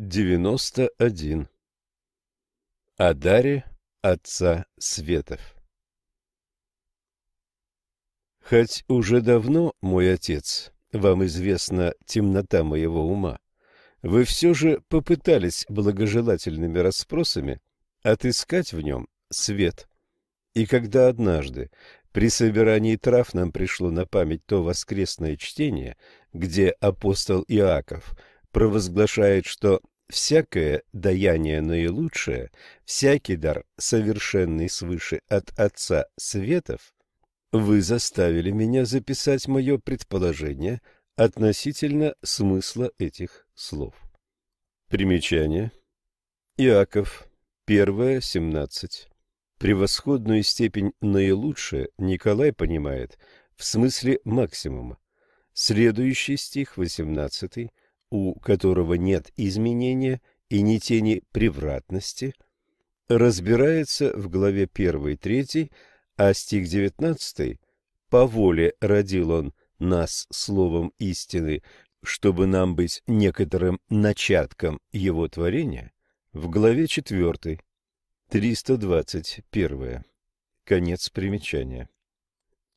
91. О даре Отца Светов Хоть уже давно, мой отец, вам известна темнота моего ума, вы все же попытались благожелательными расспросами отыскать в нем свет. И когда однажды при собирании трав нам пришло на память то воскресное чтение, где апостол Иаков – провозглашает, что всякое даяние наилучшее, всякий дар совершенный свыше от Отца Светов, вы заставили меня записать мое предположение относительно смысла этих слов. Примечание. Иаков, 1, 17. Превосходную степень наилучшее Николай понимает в смысле максимума. Следующий стих, 18 у которого нет изменения и ни тени превратности, разбирается в главе 1 и 3, а стих 19 «По воле родил он нас словом истины, чтобы нам быть некоторым начатком его творения» в главе 4, 321. Конец примечания.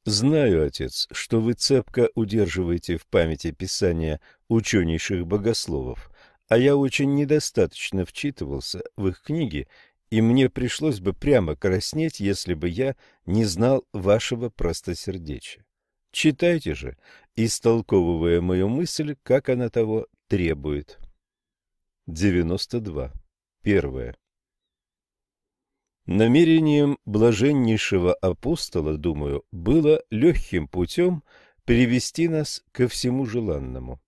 Знаю, отец, что вы цепко удерживаете в памяти писания ученейших богословов, а я очень недостаточно вчитывался в их книги, и мне пришлось бы прямо краснеть, если бы я не знал вашего простосердечия. Читайте же, истолковывая мою мысль, как она того требует. 92. Первое. Намерением блаженнейшего апостола, думаю, было легким путем привести нас ко всему желанному.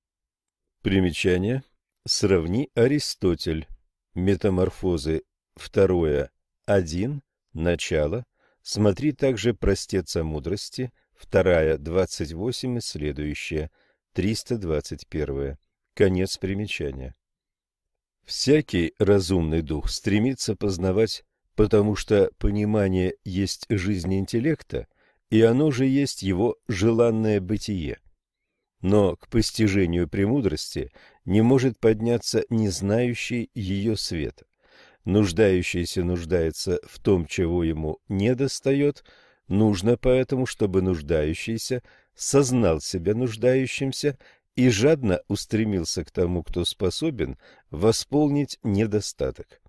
Примечание. Сравни Аристотель. Метаморфозы. Второе. Один. Начало. Смотри также «Простец о мудрости». Вторая. Двадцать восемь и следующее. Триста двадцать первое. Конец примечания. Всякий разумный дух стремится познавать потому что понимание есть жизнь интеллекта, и оно же есть его желанное бытие. Но к постижению премудрости не может подняться не знающий ее света. Нуждающийся нуждается в том, чего ему недостает, нужно поэтому, чтобы нуждающийся сознал себя нуждающимся и жадно устремился к тому, кто способен восполнить недостаток.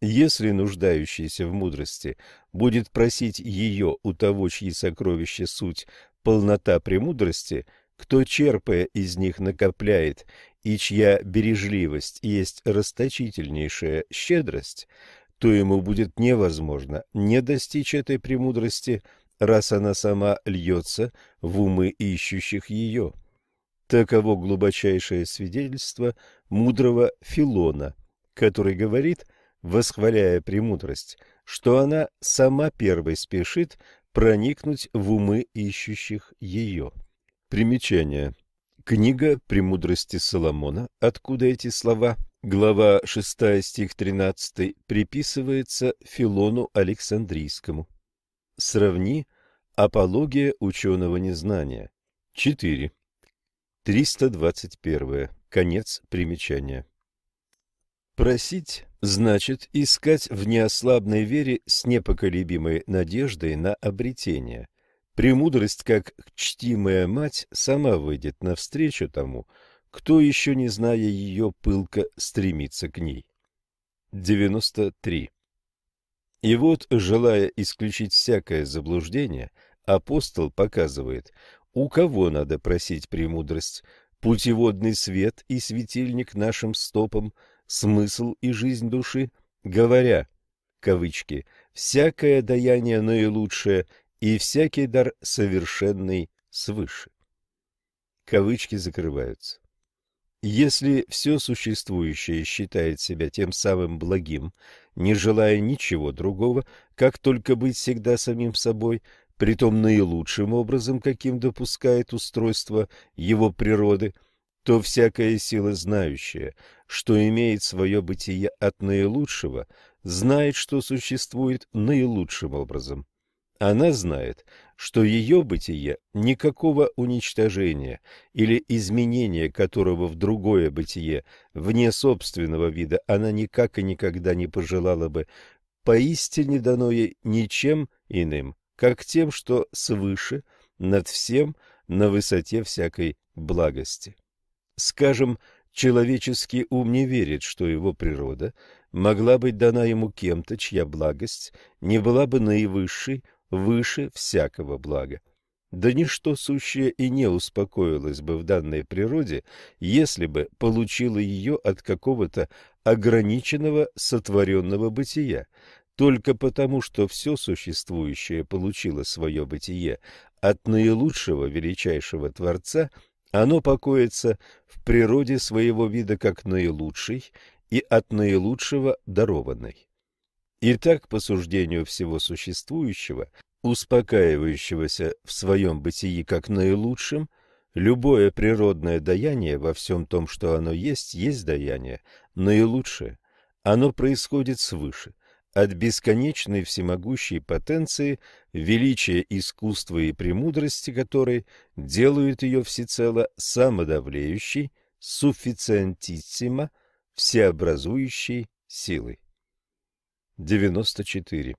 Если нуждающийся в мудрости будет просить ее у того, чьи сокровища суть, полнота премудрости, кто, черпая из них, накопляет, и чья бережливость есть расточительнейшая щедрость, то ему будет невозможно не достичь этой премудрости, раз она сама льется в умы ищущих ее. Таково глубочайшее свидетельство мудрого Филона, который говорит – восхваляя премудрость, что она сама первой спешит проникнуть в умы ищущих ее. Примечание. Книга «Премудрости Соломона», откуда эти слова, глава 6 стих 13, приписывается Филону Александрийскому. Сравни «Апология ученого незнания». 4. 321. Конец примечания. Просить значит искать в неослабной вере с непоколебимой надеждой на обретение. Премудрость, как чтимая мать, сама выйдет навстречу тому, кто, еще не зная ее, пылко стремится к ней. 93. И вот, желая исключить всякое заблуждение, апостол показывает, у кого надо просить премудрость, путеводный свет и светильник нашим стопам – смысл и жизнь души, говоря, кавычки, «всякое даяние наилучшее и всякий дар совершенный свыше». Кавычки закрываются. Если все существующее считает себя тем самым благим, не желая ничего другого, как только быть всегда самим собой, притом наилучшим образом, каким допускает устройство его природы – то всякая сила знающая, что имеет свое бытие от наилучшего, знает, что существует наилучшим образом. Она знает, что ее бытие никакого уничтожения или изменения которого в другое бытие вне собственного вида она никак и никогда не пожелала бы, поистине дано ей ничем иным, как тем, что свыше, над всем, на высоте всякой благости. Скажем, человеческий ум не верит, что его природа могла быть дана ему кем-то, чья благость не была бы наивысшей, выше всякого блага. Да ничто сущее и не успокоилось бы в данной природе, если бы получило ее от какого-то ограниченного сотворенного бытия, только потому, что все существующее получило свое бытие от наилучшего величайшего Творца, оно покоится в природе своего вида как наилучший и от наилучшего дарованный. Итак, по суждению всего существующего, успокаивающегося в своем бытии как наилучшем, любое природное даяние во всем том, что оно есть, есть даяние, наилучшее. Оно происходит свыше, от бесконечной всемогущей потенции, величия искусства и премудрости которой делают ее всецело самодавлеющей, суффициентиссимо, всеобразующей силой. 94.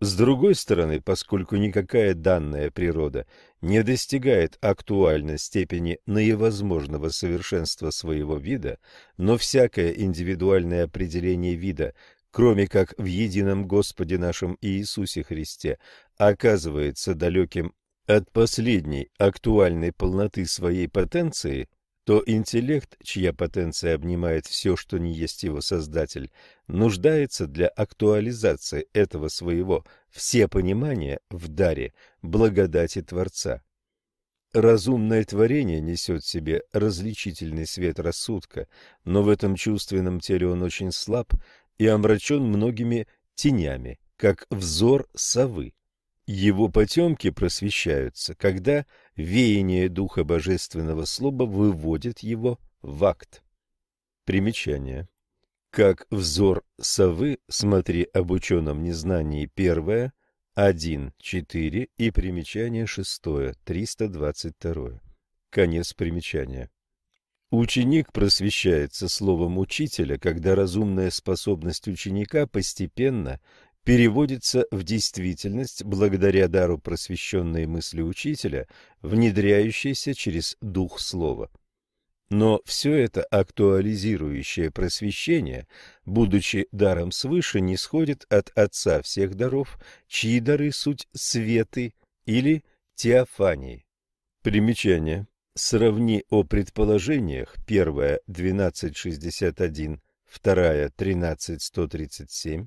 С другой стороны, поскольку никакая данная природа не достигает актуальной степени наивозможного совершенства своего вида, но всякое индивидуальное определение вида, кроме как в едином Господе нашем Иисусе Христе, оказывается далеким от последней актуальной полноты своей потенции, то интеллект, чья потенция обнимает все, что не есть его создатель, нуждается для актуализации этого своего всепонимания в даре благодати Творца. Разумное творение несет в себе различительный свет рассудка, но в этом чувственном теле он очень слаб и омрачен многими тенями, как взор совы. Его потемки просвещаются, когда веяние Духа Божественного Слова выводит его в акт. Примечание. Как взор совы, смотри об ученом незнании первое, 1.4 и примечание шестое, 322. Конец примечания. Ученик просвещается словом учителя, когда разумная способность ученика постепенно переводится в действительность благодаря дару просвещенной мысли учителя, внедряющейся через дух слова. Но все это актуализирующее просвещение, будучи даром свыше, не сходит от Отца всех даров, чьи дары суть светы или теофании. Примечание. Сравни о предположениях. Первая 1261, вторая 13137,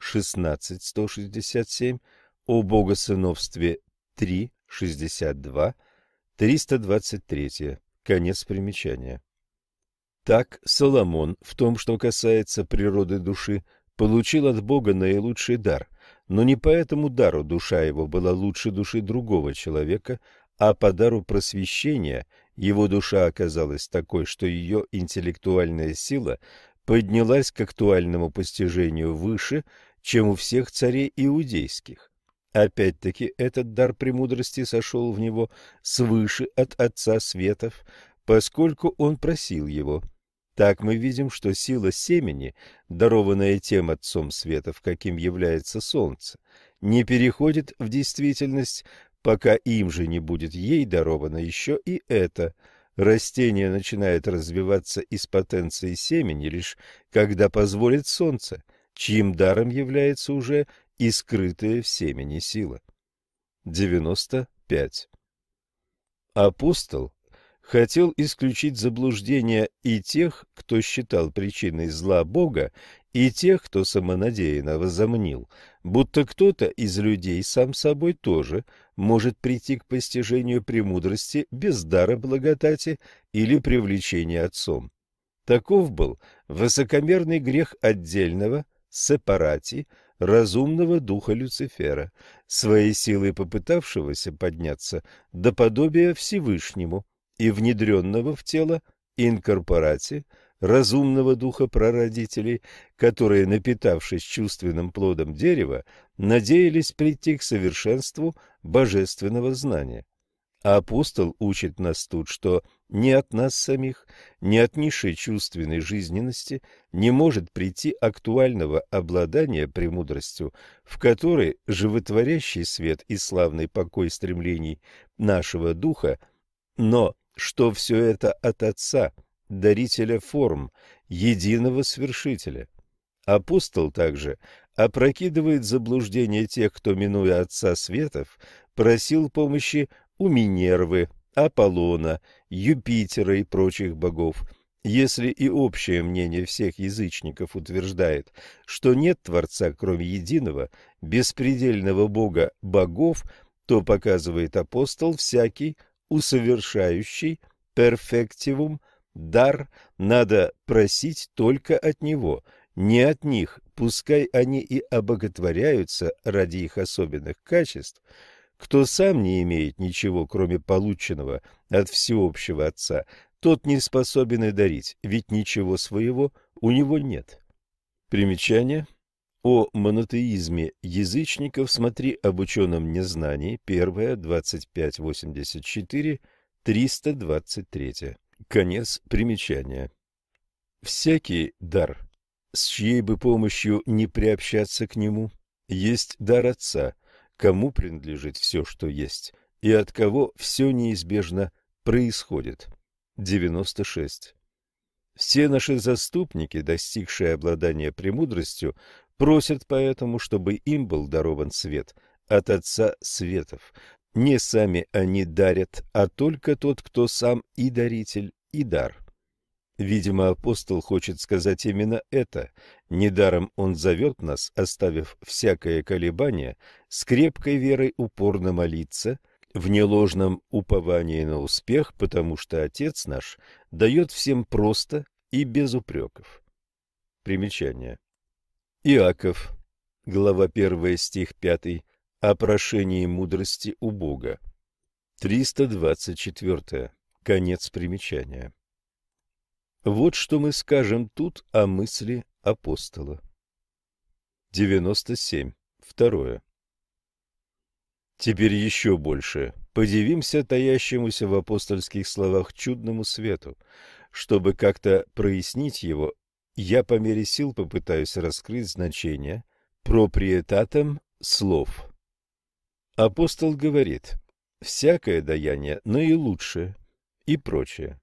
16.167, о богосыновстве 3.62, 323. Конец примечания. Так Соломон в том, что касается природы души, получил от Бога наилучший дар, но не по этому дару душа его была лучше души другого человека, а по дару просвещения его душа оказалась такой, что ее интеллектуальная сила поднялась к актуальному постижению выше, чем у всех царей иудейских. Опять-таки этот дар премудрости сошел в него свыше от Отца Светов, поскольку он просил его. Так мы видим, что сила семени, дарованная тем Отцом Светов, каким является Солнце, не переходит в действительность, пока им же не будет ей даровано еще и это. Растение начинает развиваться из потенции семени лишь когда позволит Солнце – чьим даром является уже и скрытая в семени сила. 95. Апостол хотел исключить заблуждение и тех, кто считал причиной зла Бога, и тех, кто самонадеянно возомнил, будто кто-то из людей сам собой тоже может прийти к постижению премудрости без дара благодати или привлечения отцом. Таков был высокомерный грех отдельного, сепарати разумного духа Люцифера, своей силой попытавшегося подняться до подобия Всевышнему и внедренного в тело инкорпорати разумного духа прародителей, которые, напитавшись чувственным плодом дерева, надеялись прийти к совершенству божественного знания. А апостол учит нас тут, что ни от нас самих, ни от низшей чувственной жизненности не может прийти актуального обладания премудростью, в которой животворящий свет и славный покой стремлений нашего духа, но что все это от Отца, дарителя форм, единого свершителя. Апостол также опрокидывает заблуждение тех, кто, минуя Отца Светов, просил помощи у Минервы, Аполлона, Юпитера и прочих богов. Если и общее мнение всех язычников утверждает, что нет Творца, кроме единого, беспредельного Бога богов, то показывает апостол всякий усовершающий перфективум дар надо просить только от него, не от них, пускай они и обоготворяются ради их особенных качеств, кто сам не имеет ничего, кроме полученного от всеобщего Отца, тот не способен и дарить, ведь ничего своего у него нет. Примечание. О монотеизме язычников смотри об ученом незнании, 1, 2584, 323. Конец примечания. Всякий дар, с чьей бы помощью не приобщаться к нему, есть дар Отца – кому принадлежит все, что есть, и от кого все неизбежно происходит. 96. Все наши заступники, достигшие обладания премудростью, просят поэтому, чтобы им был дарован свет от Отца Светов. Не сами они дарят, а только тот, кто сам и даритель, и дар. Видимо, апостол хочет сказать именно это. Недаром он зовет нас, оставив всякое колебание, с крепкой верой упорно молиться, в неложном уповании на успех, потому что Отец наш дает всем просто и без упреков. Примечание. Иаков, глава 1, стих 5, о прошении мудрости у Бога. 324. Конец примечания. Вот что мы скажем тут о мысли апостола. 97. Второе. Теперь еще больше. Подивимся таящемуся в апостольских словах чудному свету. Чтобы как-то прояснить его, я по мере сил попытаюсь раскрыть значение проприетатом слов. Апостол говорит, всякое даяние наилучшее и прочее.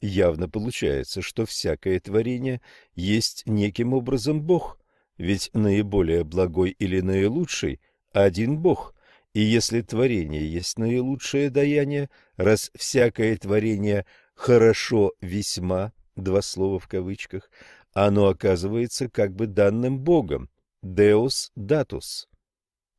Явно получается, что всякое творение есть неким образом Бог, ведь наиболее благой или наилучший – один Бог. И если творение есть наилучшее даяние, раз всякое творение «хорошо весьма», два слова в кавычках, оно оказывается как бы данным Богом, «deus datus».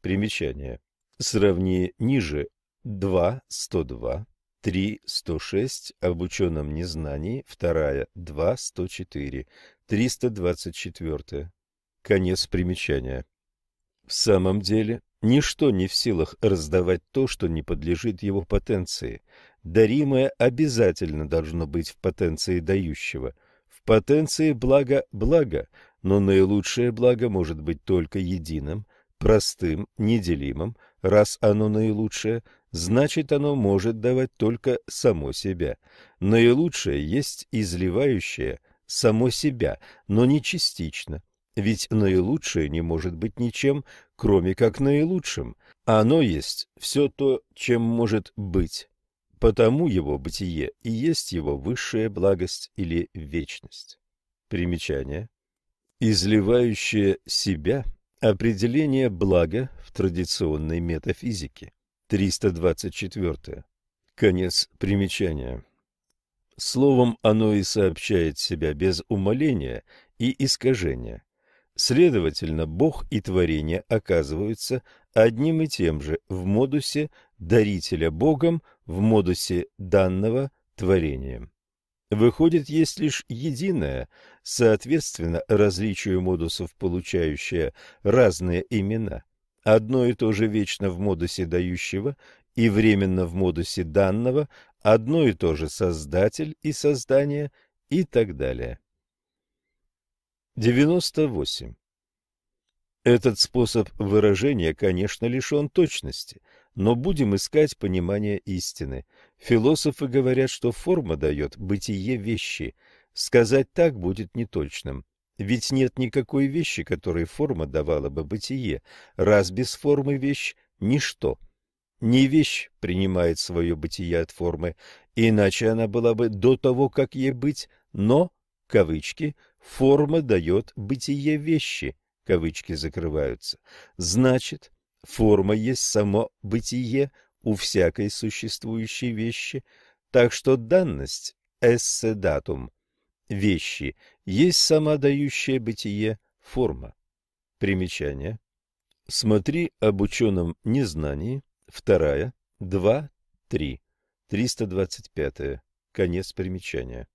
Примечание. Сравни ниже 2.102 3, 106, об ученом незнании, вторая, 2, 104, 324. Конец примечания. В самом деле, ничто не в силах раздавать то, что не подлежит его потенции. Даримое обязательно должно быть в потенции дающего. В потенции благо – благо, но наилучшее благо может быть только единым, простым, неделимым, раз оно наилучшее – значит оно может давать только само себя. Наилучшее есть изливающее само себя, но не частично. Ведь наилучшее не может быть ничем, кроме как наилучшим. Оно есть все то, чем может быть. Потому его бытие и есть его высшая благость или вечность. Примечание. Изливающее себя – определение блага в традиционной метафизике. 324. Конец примечания. Словом, оно и сообщает себя без умоления и искажения. Следовательно, Бог и творение оказываются одним и тем же в модусе дарителя Богом, в модусе данного творением. Выходит, есть лишь единое, соответственно различию модусов, получающее разные имена. Одно и то же вечно в модусе дающего и временно в модусе данного, одно и то же создатель и создание и так далее. 98. Этот способ выражения, конечно, лишен точности, но будем искать понимание истины. Философы говорят, что форма дает бытие вещи. Сказать так будет неточным. Ведь нет никакой вещи, которой форма давала бы бытие. Раз без формы вещь – ничто. Не вещь принимает свое бытие от формы, иначе она была бы до того, как ей быть, но, кавычки, форма дает бытие вещи, кавычки закрываются. Значит, форма есть само бытие у всякой существующей вещи, так что данность эссе датум вещи есть сама дающая бытие форма. Примечание. Смотри об ученом незнании, вторая, два, три, триста двадцать пятая. Конец примечания.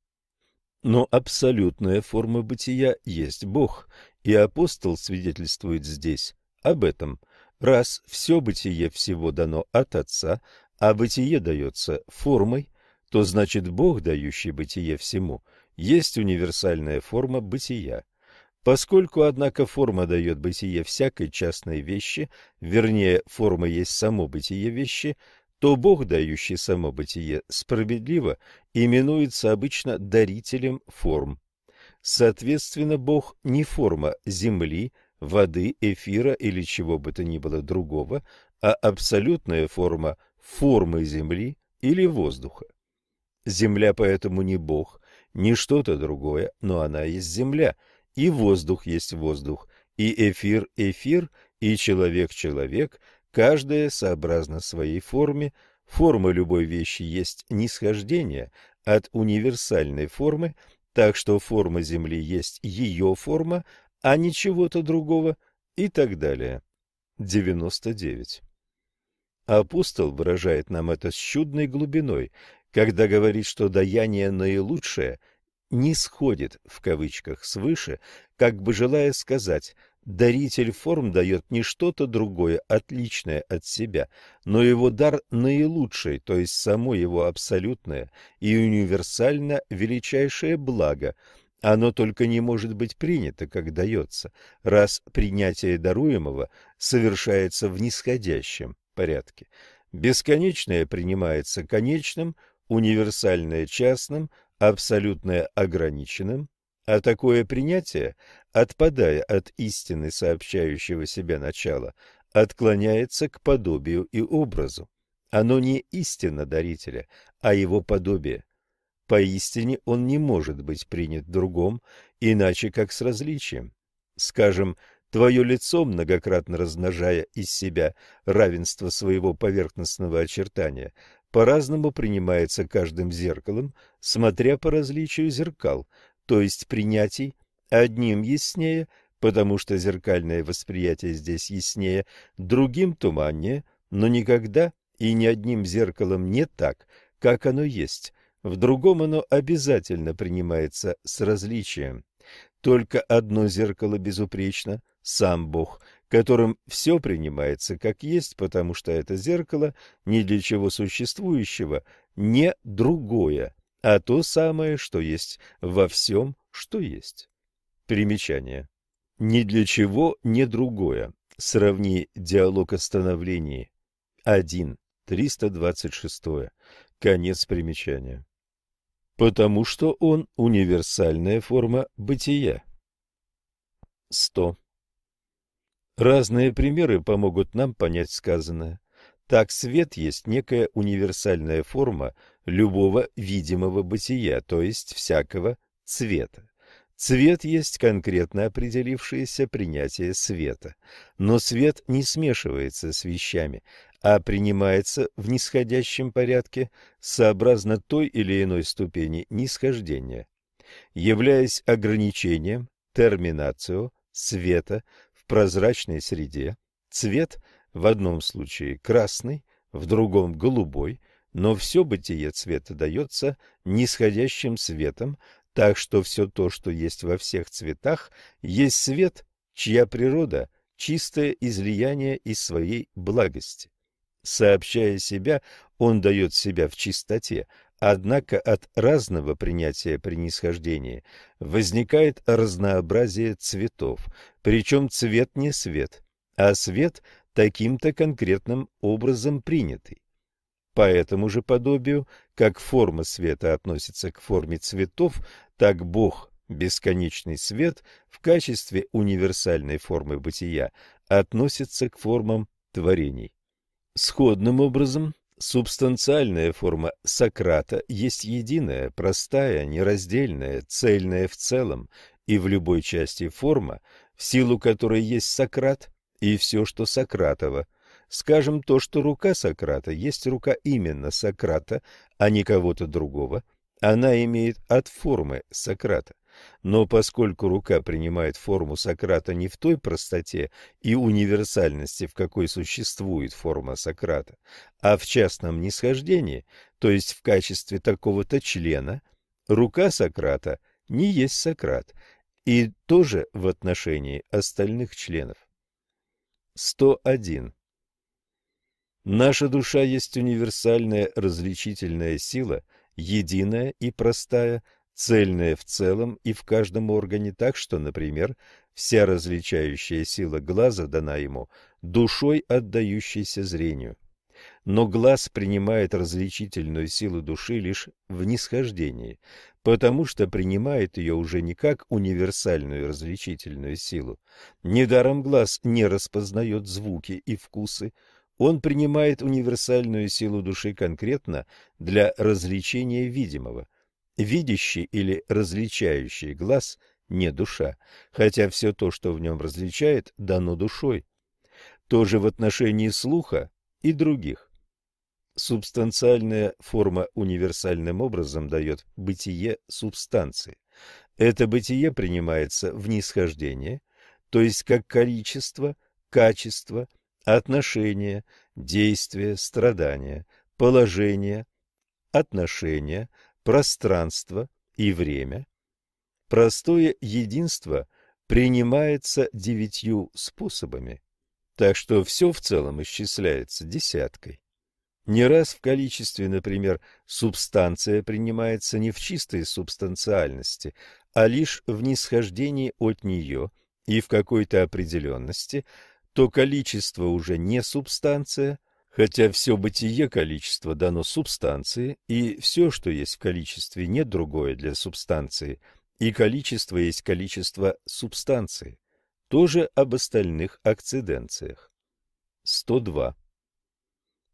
Но абсолютная форма бытия есть Бог, и апостол свидетельствует здесь об этом. Раз все бытие всего дано от Отца, а бытие дается формой, то значит Бог, дающий бытие всему, есть универсальная форма бытия. Поскольку, однако, форма дает бытие всякой частной вещи, вернее, форма есть само бытие вещи, то Бог, дающий само бытие, справедливо именуется обычно дарителем форм. Соответственно, Бог не форма земли, воды, эфира или чего бы то ни было другого, а абсолютная форма формы земли или воздуха. Земля поэтому не Бог, не что-то другое, но она есть земля, и воздух есть воздух, и эфир – эфир, и человек – человек, каждая сообразно своей форме. Форма любой вещи есть нисхождение от универсальной формы, так что форма Земли есть ее форма, а не чего-то другого, и так далее. 99. Апостол выражает нам это с чудной глубиной, когда говорит, что даяние наилучшее не сходит в кавычках свыше, как бы желая сказать, даритель форм дает не что-то другое, отличное от себя, но его дар наилучший, то есть само его абсолютное и универсально величайшее благо. Оно только не может быть принято, как дается, раз принятие даруемого совершается в нисходящем порядке. Бесконечное принимается конечным, универсальное частным, абсолютное ограниченным, а такое принятие, отпадая от истины сообщающего себя начала, отклоняется к подобию и образу. Оно не истина дарителя, а его подобие. Поистине он не может быть принят другом, иначе как с различием. Скажем, твое лицо, многократно размножая из себя равенство своего поверхностного очертания, по-разному принимается каждым зеркалом, смотря по различию зеркал, то есть принятий, одним яснее, потому что зеркальное восприятие здесь яснее, другим туманнее, но никогда и ни одним зеркалом не так, как оно есть, в другом оно обязательно принимается с различием. Только одно зеркало безупречно, сам Бог, которым все принимается как есть, потому что это зеркало ни для чего существующего не другое, а то самое, что есть во всем, что есть. Примечание. Ни для чего не другое. Сравни диалог о становлении. 1. 326. Конец примечания потому что он универсальная форма бытия. 100. Разные примеры помогут нам понять сказанное. Так свет есть некая универсальная форма любого видимого бытия, то есть всякого цвета. Цвет есть конкретно определившееся принятие света, но свет не смешивается с вещами, а принимается в нисходящем порядке сообразно той или иной ступени нисхождения. Являясь ограничением, терминацию света прозрачной среде, цвет в одном случае красный, в другом голубой, но все бытие цвета дается нисходящим светом, так что все то, что есть во всех цветах, есть свет, чья природа – чистое излияние из своей благости. Сообщая себя, он дает себя в чистоте, Однако от разного принятия при нисхождении возникает разнообразие цветов, причем цвет не свет, а свет таким-то конкретным образом принятый. По этому же подобию, как форма света относится к форме цветов, так Бог, бесконечный свет, в качестве универсальной формы бытия относится к формам творений. Сходным образом, субстанциальная форма Сократа есть единая, простая, нераздельная, цельная в целом и в любой части форма, в силу которой есть Сократ и все, что Сократово, Скажем то, что рука Сократа есть рука именно Сократа, а не кого-то другого. Она имеет от формы Сократа. Но поскольку рука принимает форму Сократа не в той простоте и универсальности, в какой существует форма Сократа, а в частном нисхождении, то есть в качестве такого-то члена, рука Сократа не есть Сократ, и тоже в отношении остальных членов. 101. Наша душа есть универсальная различительная сила, единая и простая, цельная в целом и в каждом органе, так что, например, вся различающая сила глаза дана ему душой, отдающейся зрению. Но глаз принимает различительную силу души лишь в нисхождении, потому что принимает ее уже не как универсальную различительную силу. Недаром глаз не распознает звуки и вкусы, он принимает универсальную силу души конкретно для развлечения видимого. Видящий или различающий глаз не душа, хотя все то, что в нем различает, дано душой. То же в отношении слуха и других. Субстанциальная форма универсальным образом дает бытие субстанции. Это бытие принимается в нисхождение, то есть как количество, качество – отношения, действия, страдания, положение, отношения, пространство и время. Простое единство принимается девятью способами, так что все в целом исчисляется десяткой. Не раз в количестве, например, субстанция принимается не в чистой субстанциальности, а лишь в нисхождении от нее и в какой-то определенности – то количество уже не субстанция, хотя все бытие количества дано субстанции, и все, что есть в количестве, нет другое для субстанции, и количество есть количество субстанции. Тоже об остальных акциденциях. 102.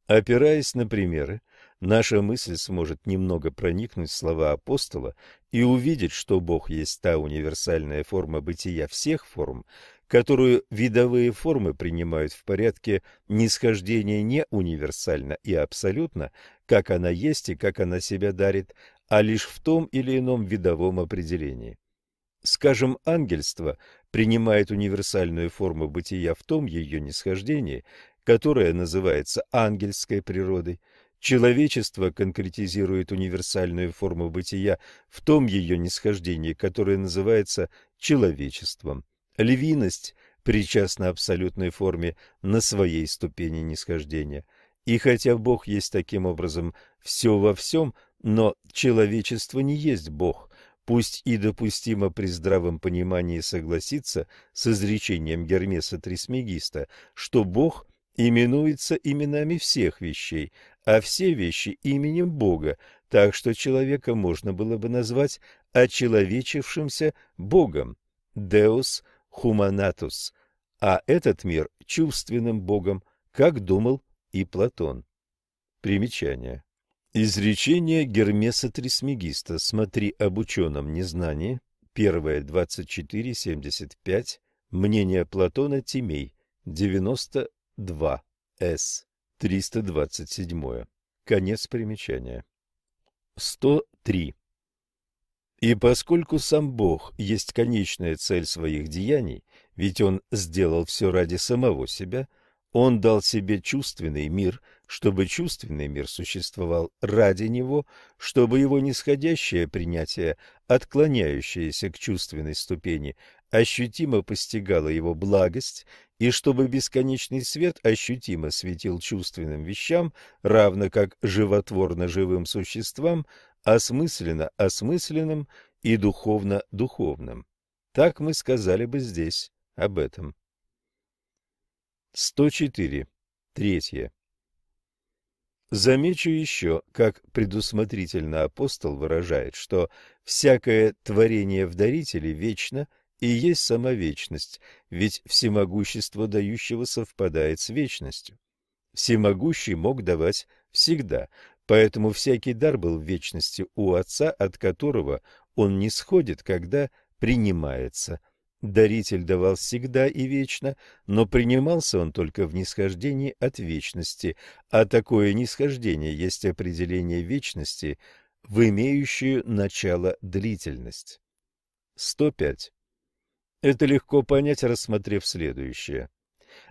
Опираясь на примеры, наша мысль сможет немного проникнуть в слова апостола и увидеть, что Бог есть та универсальная форма бытия всех форм, которую видовые формы принимают в порядке нисхождения не универсально и абсолютно, как она есть и как она себя дарит, а лишь в том или ином видовом определении. Скажем, ангельство принимает универсальную форму бытия в том ее нисхождении, которое называется ангельской природой, Человечество конкретизирует универсальную форму бытия в том ее нисхождении, которое называется человечеством. Львиность причастна абсолютной форме на своей ступени нисхождения. И хотя Бог есть таким образом все во всем, но человечество не есть Бог, пусть и допустимо при здравом понимании согласиться с изречением Гермеса Трисмегиста, что Бог именуется именами всех вещей, а все вещи именем Бога, так что человека можно было бы назвать очеловечившимся Богом. Deus хуманатус, а этот мир чувственным богом, как думал и Платон. Примечание. Изречение Гермеса Трисмегиста «Смотри об ученом незнании», первое 24.75, мнение Платона Тимей, 92, С, 327. Конец примечания. 103. И поскольку сам Бог есть конечная цель своих деяний, ведь Он сделал все ради самого себя, Он дал себе чувственный мир, чтобы чувственный мир существовал ради него, чтобы его нисходящее принятие, отклоняющееся к чувственной ступени, ощутимо постигало его благость, и чтобы бесконечный свет ощутимо светил чувственным вещам, равно как животворно живым существам, осмысленно осмысленным и духовно духовным. Так мы сказали бы здесь об этом. 104. Третье. Замечу еще, как предусмотрительно апостол выражает, что всякое творение в дарителе вечно и есть сама вечность, ведь всемогущество дающего совпадает с вечностью. Всемогущий мог давать всегда, поэтому всякий дар был в вечности у Отца, от которого он не сходит, когда принимается – Даритель давал всегда и вечно, но принимался он только в нисхождении от вечности, а такое нисхождение есть определение вечности в имеющую начало длительность. 105. Это легко понять, рассмотрев следующее.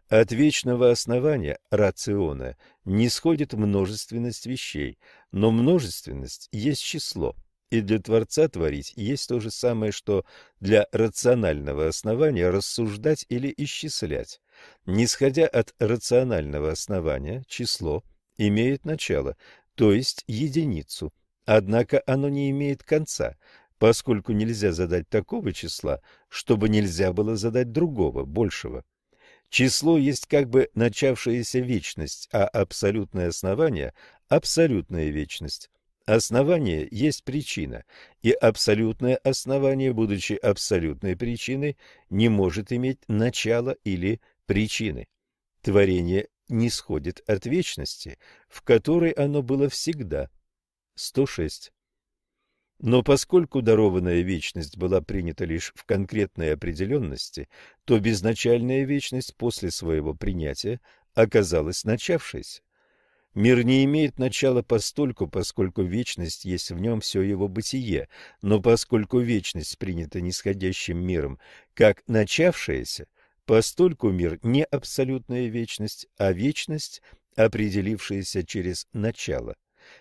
От вечного основания рациона не сходит множественность вещей, но множественность есть число – и для Творца творить есть то же самое, что для рационального основания рассуждать или исчислять. Нисходя от рационального основания, число имеет начало, то есть единицу, однако оно не имеет конца, поскольку нельзя задать такого числа, чтобы нельзя было задать другого, большего. Число есть как бы начавшаяся вечность, а абсолютное основание – абсолютная вечность. Основание есть причина, и абсолютное основание, будучи абсолютной причиной, не может иметь начала или причины. Творение не сходит от вечности, в которой оно было всегда. 106. Но поскольку дарованная вечность была принята лишь в конкретной определенности, то безначальная вечность после своего принятия оказалась начавшейся. Мир не имеет начала постольку, поскольку вечность есть в нем все его бытие, но поскольку вечность принята нисходящим миром как начавшаяся, постольку мир не абсолютная вечность, а вечность, определившаяся через начало.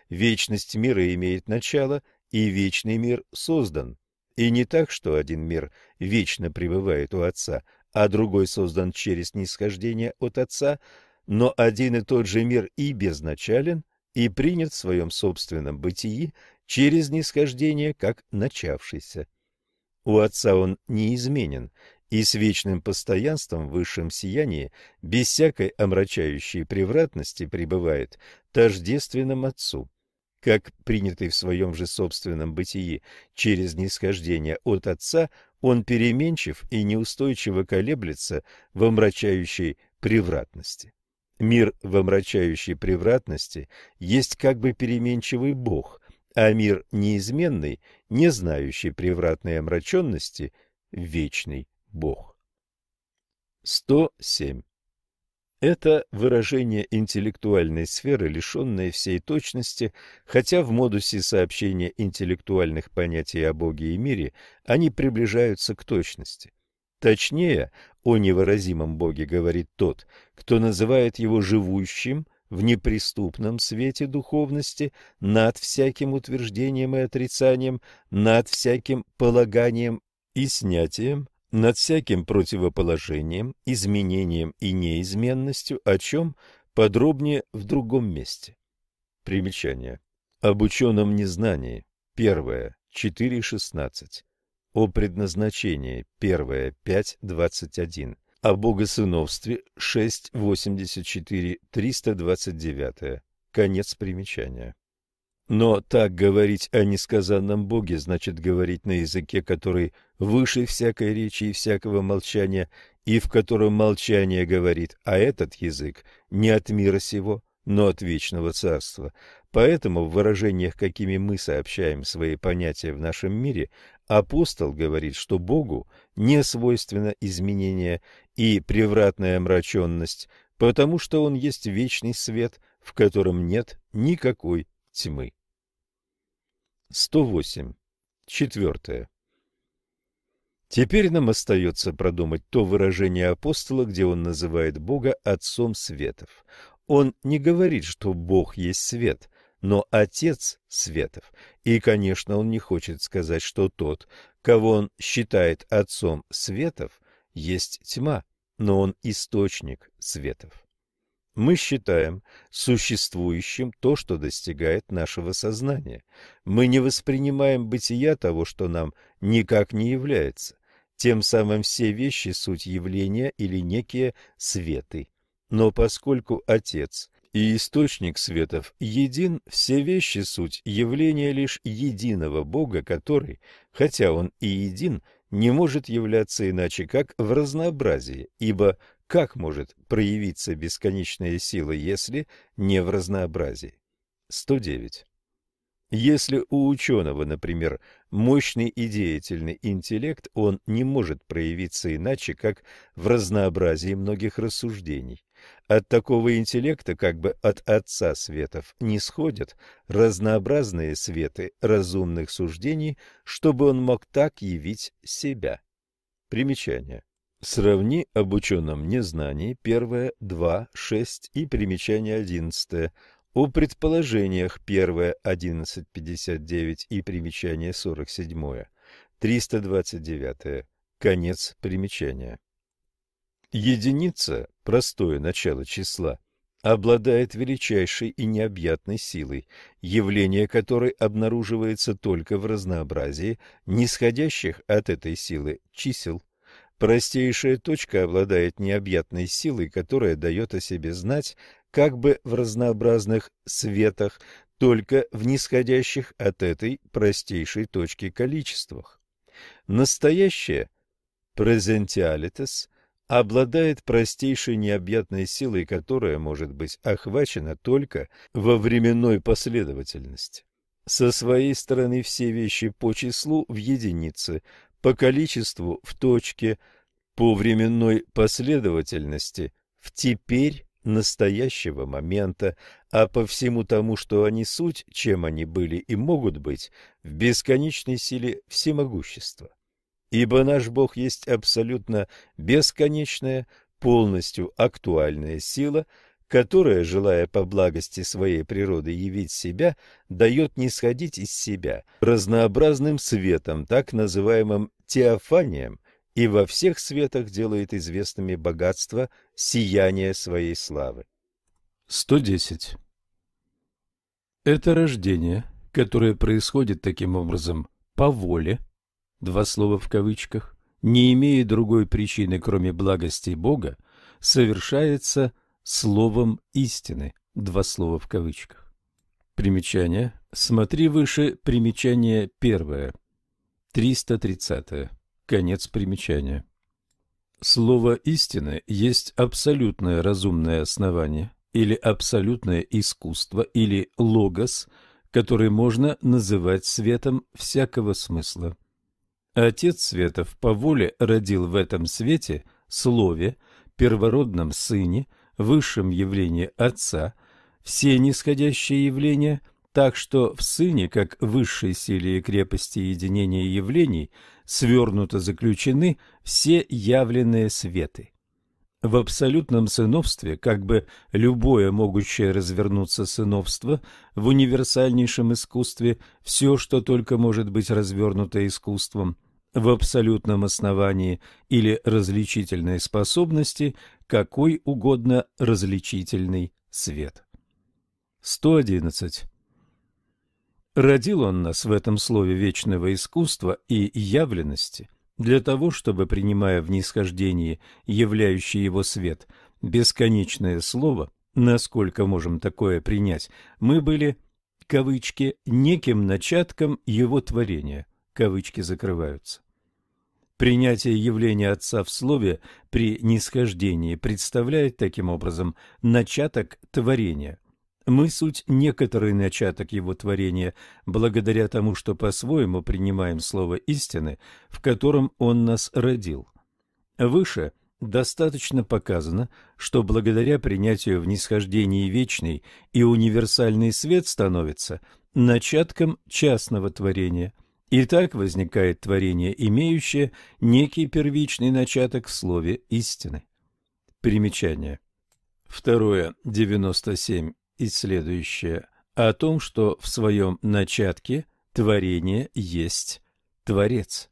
Вечность мира имеет начало, и вечный мир создан. И не так, что один мир вечно пребывает у Отца, а другой создан через нисхождение от Отца – но один и тот же мир и безначален, и принят в своем собственном бытии через нисхождение как начавшийся. У Отца он неизменен, и с вечным постоянством в высшем сиянии, без всякой омрачающей превратности, пребывает тождественным Отцу. Как принятый в своем же собственном бытии через нисхождение от Отца, он переменчив и неустойчиво колеблется в омрачающей превратности. Мир в омрачающей превратности есть как бы переменчивый Бог, а мир неизменный, не знающий превратной омраченности, вечный Бог. 107. Это выражение интеллектуальной сферы, лишенное всей точности, хотя в модусе сообщения интеллектуальных понятий о Боге и мире они приближаются к точности. Точнее, о невыразимом Боге говорит тот, кто называет его живущим в неприступном свете духовности над всяким утверждением и отрицанием, над всяким полаганием и снятием, над всяким противоположением, изменением и неизменностью, о чем подробнее в другом месте. Примечание. Об ученом незнании. Первое. 4.16 о предназначении, первое, 5.21, о богосыновстве, 6.84, 329, конец примечания. Но так говорить о несказанном Боге значит говорить на языке, который выше всякой речи и всякого молчания, и в котором молчание говорит, а этот язык не от мира сего, но от вечного царства. Поэтому в выражениях, какими мы сообщаем свои понятия в нашем мире, Апостол говорит, что Богу не свойственно изменение и превратная омраченность, потому что Он есть вечный свет, в котором нет никакой тьмы. 108. Четвертое. Теперь нам остается продумать то выражение апостола, где он называет Бога Отцом Светов. Он не говорит, что Бог есть свет, но Отец светов. И, конечно, он не хочет сказать, что тот, кого он считает Отцом светов, есть тьма, но он источник светов. Мы считаем существующим то, что достигает нашего сознания. Мы не воспринимаем бытия того, что нам никак не является. Тем самым все вещи – суть явления или некие светы. Но поскольку Отец и источник светов един, все вещи – суть явления лишь единого Бога, который, хотя Он и един, не может являться иначе, как в разнообразии, ибо как может проявиться бесконечная сила, если не в разнообразии? 109. Если у ученого, например, мощный и деятельный интеллект, он не может проявиться иначе, как в разнообразии многих рассуждений. От такого интеллекта, как бы от Отца Светов, не сходят разнообразные светы разумных суждений, чтобы он мог так явить себя. Примечание. Сравни об ученом незнании, первое, два, шесть и примечание одиннадцатое, о предположениях, первое, одиннадцать, пятьдесят девять и примечание сорок седьмое, триста двадцать девятое, конец примечания. Единица, простое начало числа, обладает величайшей и необъятной силой, явление которой обнаруживается только в разнообразии нисходящих от этой силы чисел. Простейшая точка обладает необъятной силой, которая дает о себе знать как бы в разнообразных светах, только в нисходящих от этой простейшей точки количествах. Настоящее презентиалитес обладает простейшей необъятной силой, которая может быть охвачена только во временной последовательности. Со своей стороны все вещи по числу в единице, по количеству в точке, по временной последовательности в теперь настоящего момента, а по всему тому, что они суть, чем они были и могут быть, в бесконечной силе всемогущества. Ибо наш Бог есть абсолютно бесконечная, полностью актуальная сила, которая, желая по благости своей природы явить себя, дает не сходить из себя разнообразным светом, так называемым теофанием, и во всех светах делает известными богатства сияния своей славы. 110. Это рождение, которое происходит таким образом по воле, два слова в кавычках, не имея другой причины, кроме благости Бога, совершается словом истины, два слова в кавычках. Примечание. Смотри выше примечание первое. 330. Конец примечания. Слово «истина» есть абсолютное разумное основание или абсолютное искусство или логос, который можно называть светом всякого смысла. Отец светов по воле родил в этом свете, слове, первородном сыне, высшем явлении Отца, все нисходящие явления – так что в сыне, как высшей силе и крепости единения явлений, свернуто заключены все явленные светы. В абсолютном сыновстве, как бы любое могущее развернуться сыновство, в универсальнейшем искусстве все, что только может быть развернуто искусством, в абсолютном основании или различительной способности, какой угодно различительный свет. 111. Родил он нас в этом слове вечного искусства и явленности для того, чтобы, принимая в нисхождении являющий его свет бесконечное слово, насколько можем такое принять, мы были, кавычки, неким начатком его творения, кавычки закрываются. Принятие явления Отца в Слове при нисхождении представляет таким образом начаток творения – мы суть некоторый начаток его творения, благодаря тому, что по-своему принимаем слово истины, в котором он нас родил. Выше достаточно показано, что благодаря принятию в нисхождении вечный и универсальный свет становится начатком частного творения. И так возникает творение, имеющее некий первичный начаток в слове истины. Примечание. Второе, 97 и следующее, о том, что в своем начатке творение есть Творец.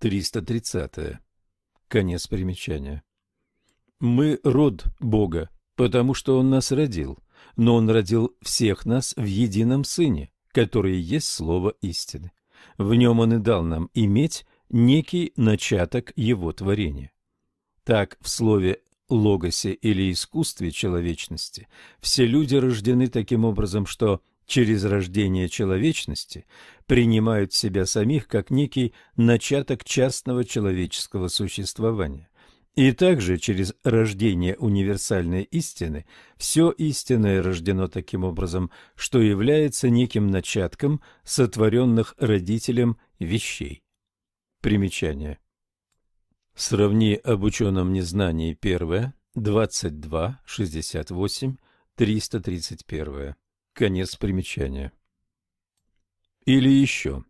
330. Конец примечания. Мы род Бога, потому что Он нас родил, но Он родил всех нас в едином Сыне, который есть Слово истины. В нем Он и дал нам иметь некий начаток Его творения. Так, в слове логосе или искусстве человечности, все люди рождены таким образом, что через рождение человечности принимают себя самих как некий начаток частного человеческого существования. И также через рождение универсальной истины все истинное рождено таким образом, что является неким начатком сотворенных родителем вещей. Примечание. Сравни об ученом незнании первое, 22, 68, 331. Конец примечания. Или еще.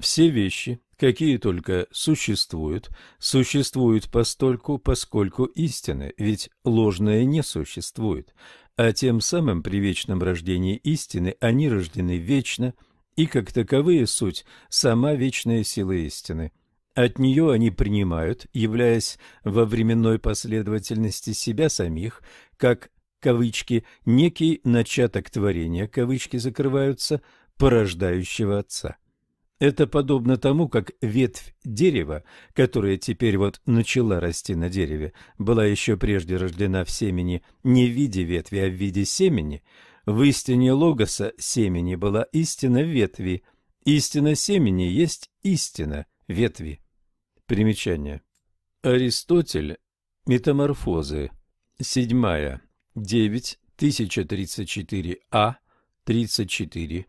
Все вещи, какие только существуют, существуют постольку, поскольку истины, ведь ложное не существует, а тем самым при вечном рождении истины они рождены вечно, и как таковые суть – сама вечная сила истины – от нее они принимают, являясь во временной последовательности себя самих, как кавычки, некий начаток творения, кавычки закрываются, порождающего отца. Это подобно тому, как ветвь дерева, которая теперь вот начала расти на дереве, была еще прежде рождена в семени не в виде ветви, а в виде семени, в истине логоса семени была истина ветви, истина семени есть истина ветви. Примечание. Аристотель. Метаморфозы. Седьмая. 9. 1034а. 34.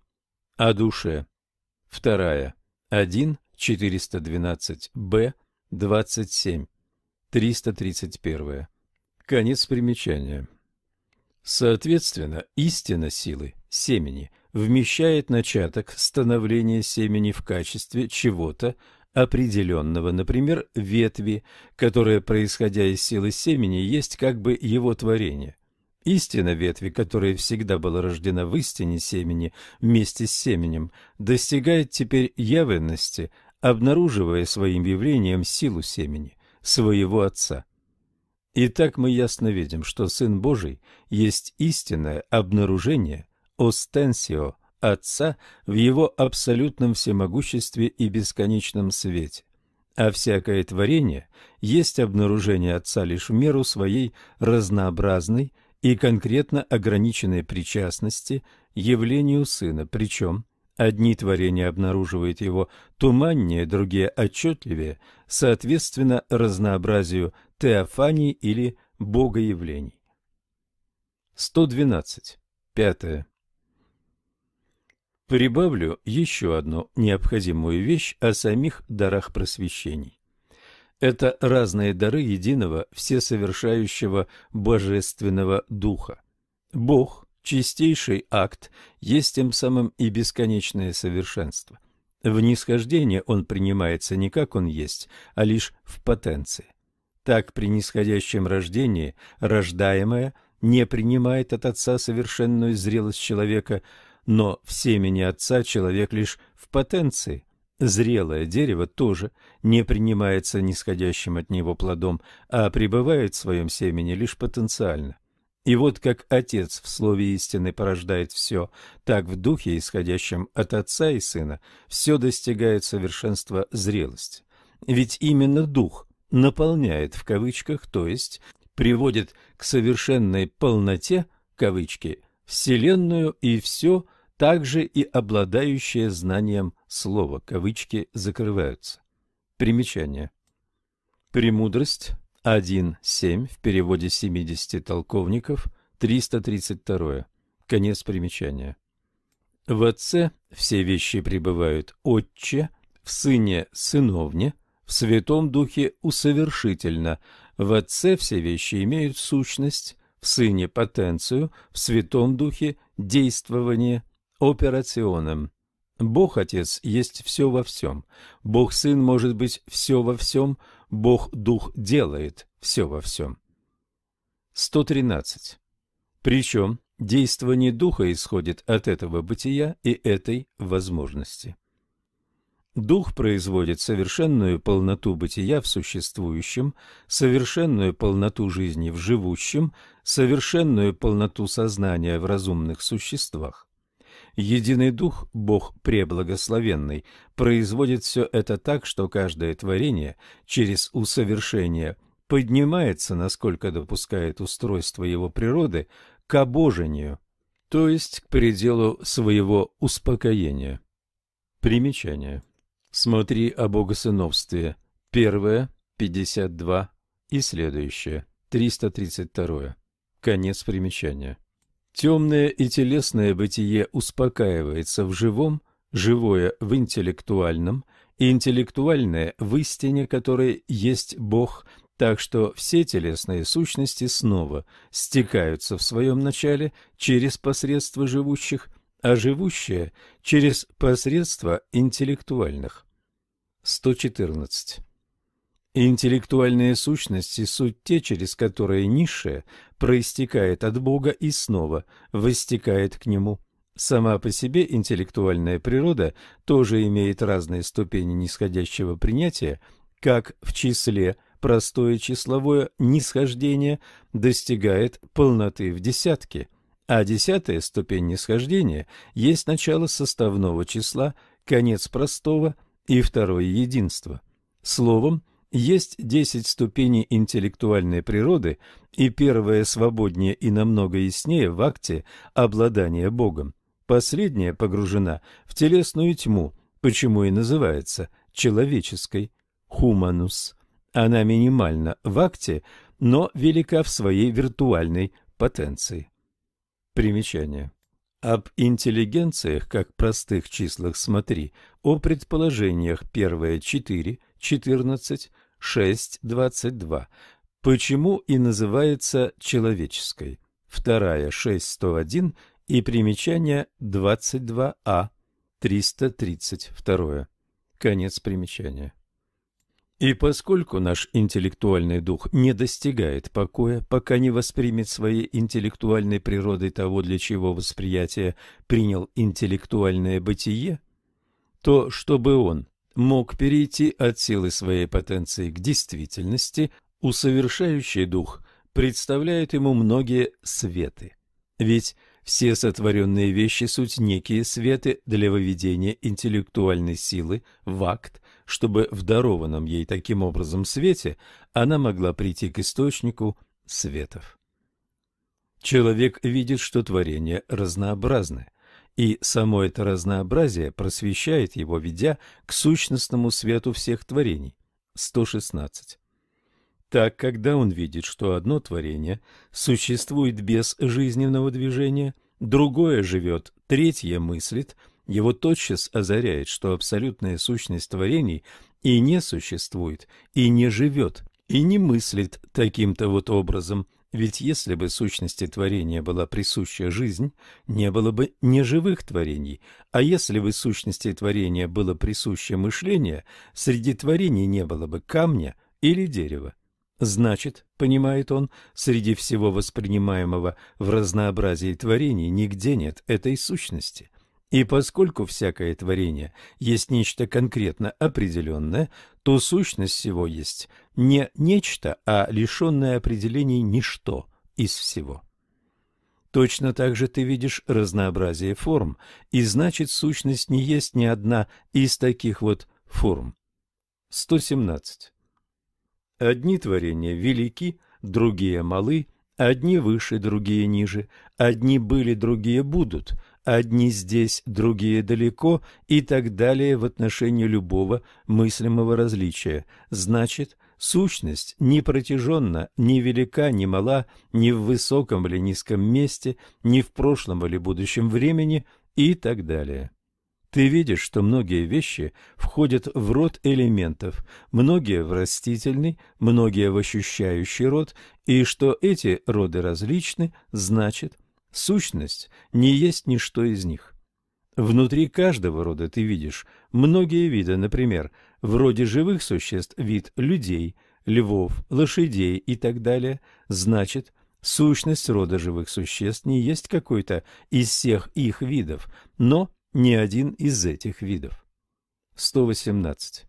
О душе. Вторая. 1. 412б. 27. 331. Конец примечания. Соответственно, истина силы, семени, вмещает начаток становления семени в качестве чего-то, определенного, например, ветви, которая, происходя из силы семени, есть как бы его творение. Истина ветви, которая всегда была рождена в истине семени вместе с семенем, достигает теперь явленности, обнаруживая своим явлением силу семени, своего Отца. Итак, мы ясно видим, что Сын Божий есть истинное обнаружение, остенсио, Отца в его абсолютном всемогуществе и бесконечном свете. А всякое творение есть обнаружение Отца лишь в меру своей разнообразной и конкретно ограниченной причастности явлению Сына, причем одни творения обнаруживают его туманнее, другие отчетливее, соответственно разнообразию теофаний или богоявлений. 112. Пятое. Прибавлю еще одну необходимую вещь о самих дарах просвещений. Это разные дары единого всесовершающего божественного духа. Бог, чистейший акт, есть тем самым и бесконечное совершенство. В нисхождении он принимается не как он есть, а лишь в потенции. Так при нисходящем рождении рождаемое не принимает от Отца совершенную зрелость человека – но в семени отца человек лишь в потенции. Зрелое дерево тоже не принимается нисходящим от него плодом, а пребывает в своем семени лишь потенциально. И вот как Отец в Слове истины порождает все, так в Духе, исходящем от Отца и Сына, все достигает совершенства зрелости. Ведь именно Дух наполняет в кавычках, то есть приводит к совершенной полноте, кавычки, Вселенную и все – также и обладающее знанием слова, кавычки закрываются. Примечание. Премудрость 1.7 в переводе 70 толковников 332. Конец примечания. В Отце все вещи пребывают Отче, в Сыне – Сыновне, в Святом Духе – усовершительно. В Отце все вещи имеют сущность, в Сыне – потенцию, в Святом Духе – действование, операционным. Бог-Отец есть все во всем. Бог-Сын может быть все во всем. Бог-Дух делает все во всем. 113. Причем действование духа исходит от этого бытия и этой возможности. Дух производит совершенную полноту бытия в существующем, совершенную полноту жизни в живущем, совершенную полноту сознания в разумных существах. Единый Дух, Бог Преблагословенный, производит все это так, что каждое творение через усовершение поднимается, насколько допускает устройство его природы, к обожению, то есть к пределу своего успокоения. Примечание. Смотри о богосыновстве. Первое, 52 и следующее, 332. Конец примечания. Темное и телесное бытие успокаивается в живом, живое в интеллектуальном, и интеллектуальное в истине, которой есть Бог, так что все телесные сущности снова стекаются в своем начале через посредство живущих, а живущее через посредство интеллектуальных. 114. Интеллектуальные сущности – суть те, через которые низшее проистекает от Бога и снова выстекает к Нему. Сама по себе интеллектуальная природа тоже имеет разные ступени нисходящего принятия, как в числе простое числовое нисхождение достигает полноты в десятке, а десятая ступень нисхождения есть начало составного числа, конец простого – и второе единство. Словом, есть десять ступеней интеллектуальной природы, и первая свободнее и намного яснее в акте обладания Богом. Последняя погружена в телесную тьму, почему и называется человеческой «хуманус». Она минимальна в акте, но велика в своей виртуальной потенции. Примечание. Об интеллигенциях, как простых числах смотри, о предположениях первое 4, 14, 6, 22. Почему и называется человеческой? Вторая 6, 101 и примечание 22а, 332. Конец примечания. И поскольку наш интеллектуальный дух не достигает покоя, пока не воспримет своей интеллектуальной природой того, для чего восприятие принял интеллектуальное бытие, то, чтобы он мог перейти от силы своей потенции к действительности, усовершающий дух представляет ему многие светы. Ведь все сотворенные вещи суть некие светы для выведения интеллектуальной силы в акт, чтобы в дарованном ей таким образом свете она могла прийти к источнику светов. Человек видит, что творение разнообразное, и само это разнообразие просвещает его, ведя к сущностному свету всех творений. 116. Так, когда он видит, что одно творение существует без жизненного движения, другое живет, третье мыслит – его тотчас озаряет, что абсолютная сущность творений и не существует, и не живет, и не мыслит таким-то вот образом, ведь если бы сущности творения была присуща жизнь, не было бы неживых творений, а если бы сущности творения было присуще мышление, среди творений не было бы камня или дерева. Значит, понимает он, среди всего воспринимаемого в разнообразии творений нигде нет этой сущности. И поскольку всякое творение есть нечто конкретно определенное, то сущность всего есть не нечто, а лишенное определений ничто из всего. Точно так же ты видишь разнообразие форм, и значит сущность не есть ни одна из таких вот форм. 117. Одни творения велики, другие малы, одни выше, другие ниже, одни были, другие будут, одни здесь, другие далеко и так далее в отношении любого мыслимого различия. Значит, сущность не протяженна, не велика, не мала, ни в высоком или низком месте, ни в прошлом или будущем времени и так далее. Ты видишь, что многие вещи входят в род элементов, многие в растительный, многие в ощущающий род, и что эти роды различны, значит – Сущность не есть ничто из них. Внутри каждого рода ты видишь многие виды, например, в роде живых существ вид людей, львов, лошадей и так далее. Значит, Сущность рода живых существ не есть какой-то из всех их видов, но не один из этих видов. 118.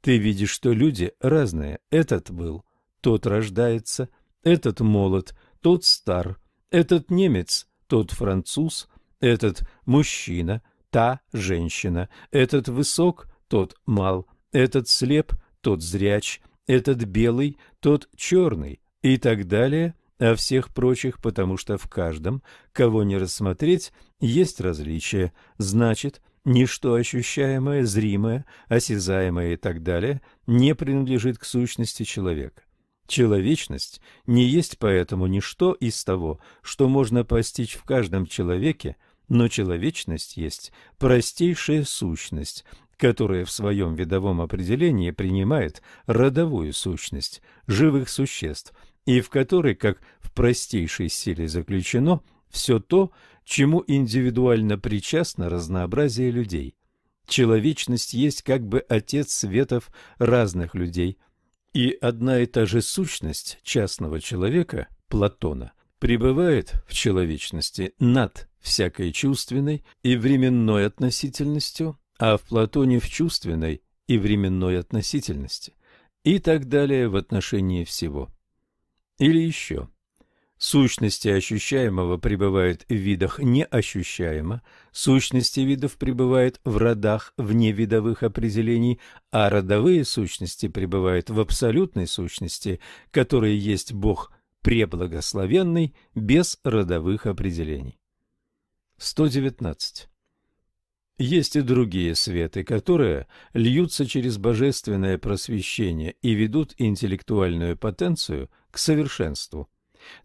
Ты видишь, что люди разные. Этот был, тот рождается, этот молод, тот стар, этот немец, тот француз, этот мужчина, та женщина, этот высок, тот мал, этот слеп, тот зряч, этот белый, тот черный и так далее, а всех прочих, потому что в каждом, кого не рассмотреть, есть различия, значит, ничто ощущаемое, зримое, осязаемое и так далее не принадлежит к сущности человека. Человечность не есть поэтому ничто из того, что можно постичь в каждом человеке, но человечность есть простейшая сущность, которая в своем видовом определении принимает родовую сущность живых существ, и в которой, как в простейшей силе заключено, все то, чему индивидуально причастно разнообразие людей. Человечность есть как бы отец светов разных людей, и одна и та же сущность частного человека, Платона, пребывает в человечности над всякой чувственной и временной относительностью, а в Платоне в чувственной и временной относительности, и так далее в отношении всего. Или еще. Сущности ощущаемого пребывают в видах неощущаемо, сущности видов пребывают в родах вне видовых определений, а родовые сущности пребывают в абсолютной сущности, которая есть Бог преблагословенный, без родовых определений. 119. Есть и другие светы, которые льются через божественное просвещение и ведут интеллектуальную потенцию к совершенству.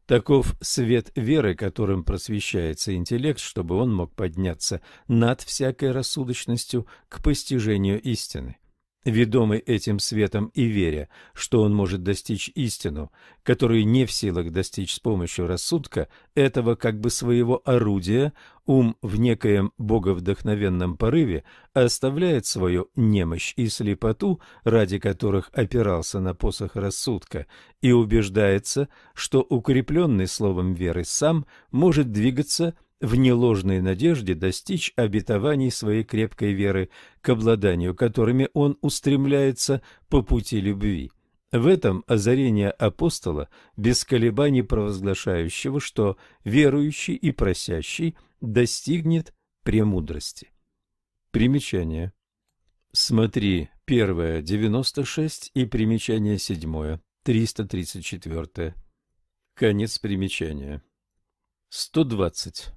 Таков свет веры, которым просвещается интеллект, чтобы он мог подняться над всякой рассудочностью к постижению истины. Ведомый этим светом и веря, что он может достичь истину, которую не в силах достичь с помощью рассудка, этого как бы своего орудия, ум в некоем боговдохновенном порыве оставляет свою немощь и слепоту, ради которых опирался на посох рассудка, и убеждается, что укрепленный словом веры сам может двигаться в неложной надежде достичь обетований своей крепкой веры, к обладанию которыми он устремляется по пути любви. В этом озарение апостола, без колебаний провозглашающего, что верующий и просящий достигнет премудрости. Примечание. Смотри, первое, 96 и примечание седьмое, 334. Конец примечания. 120.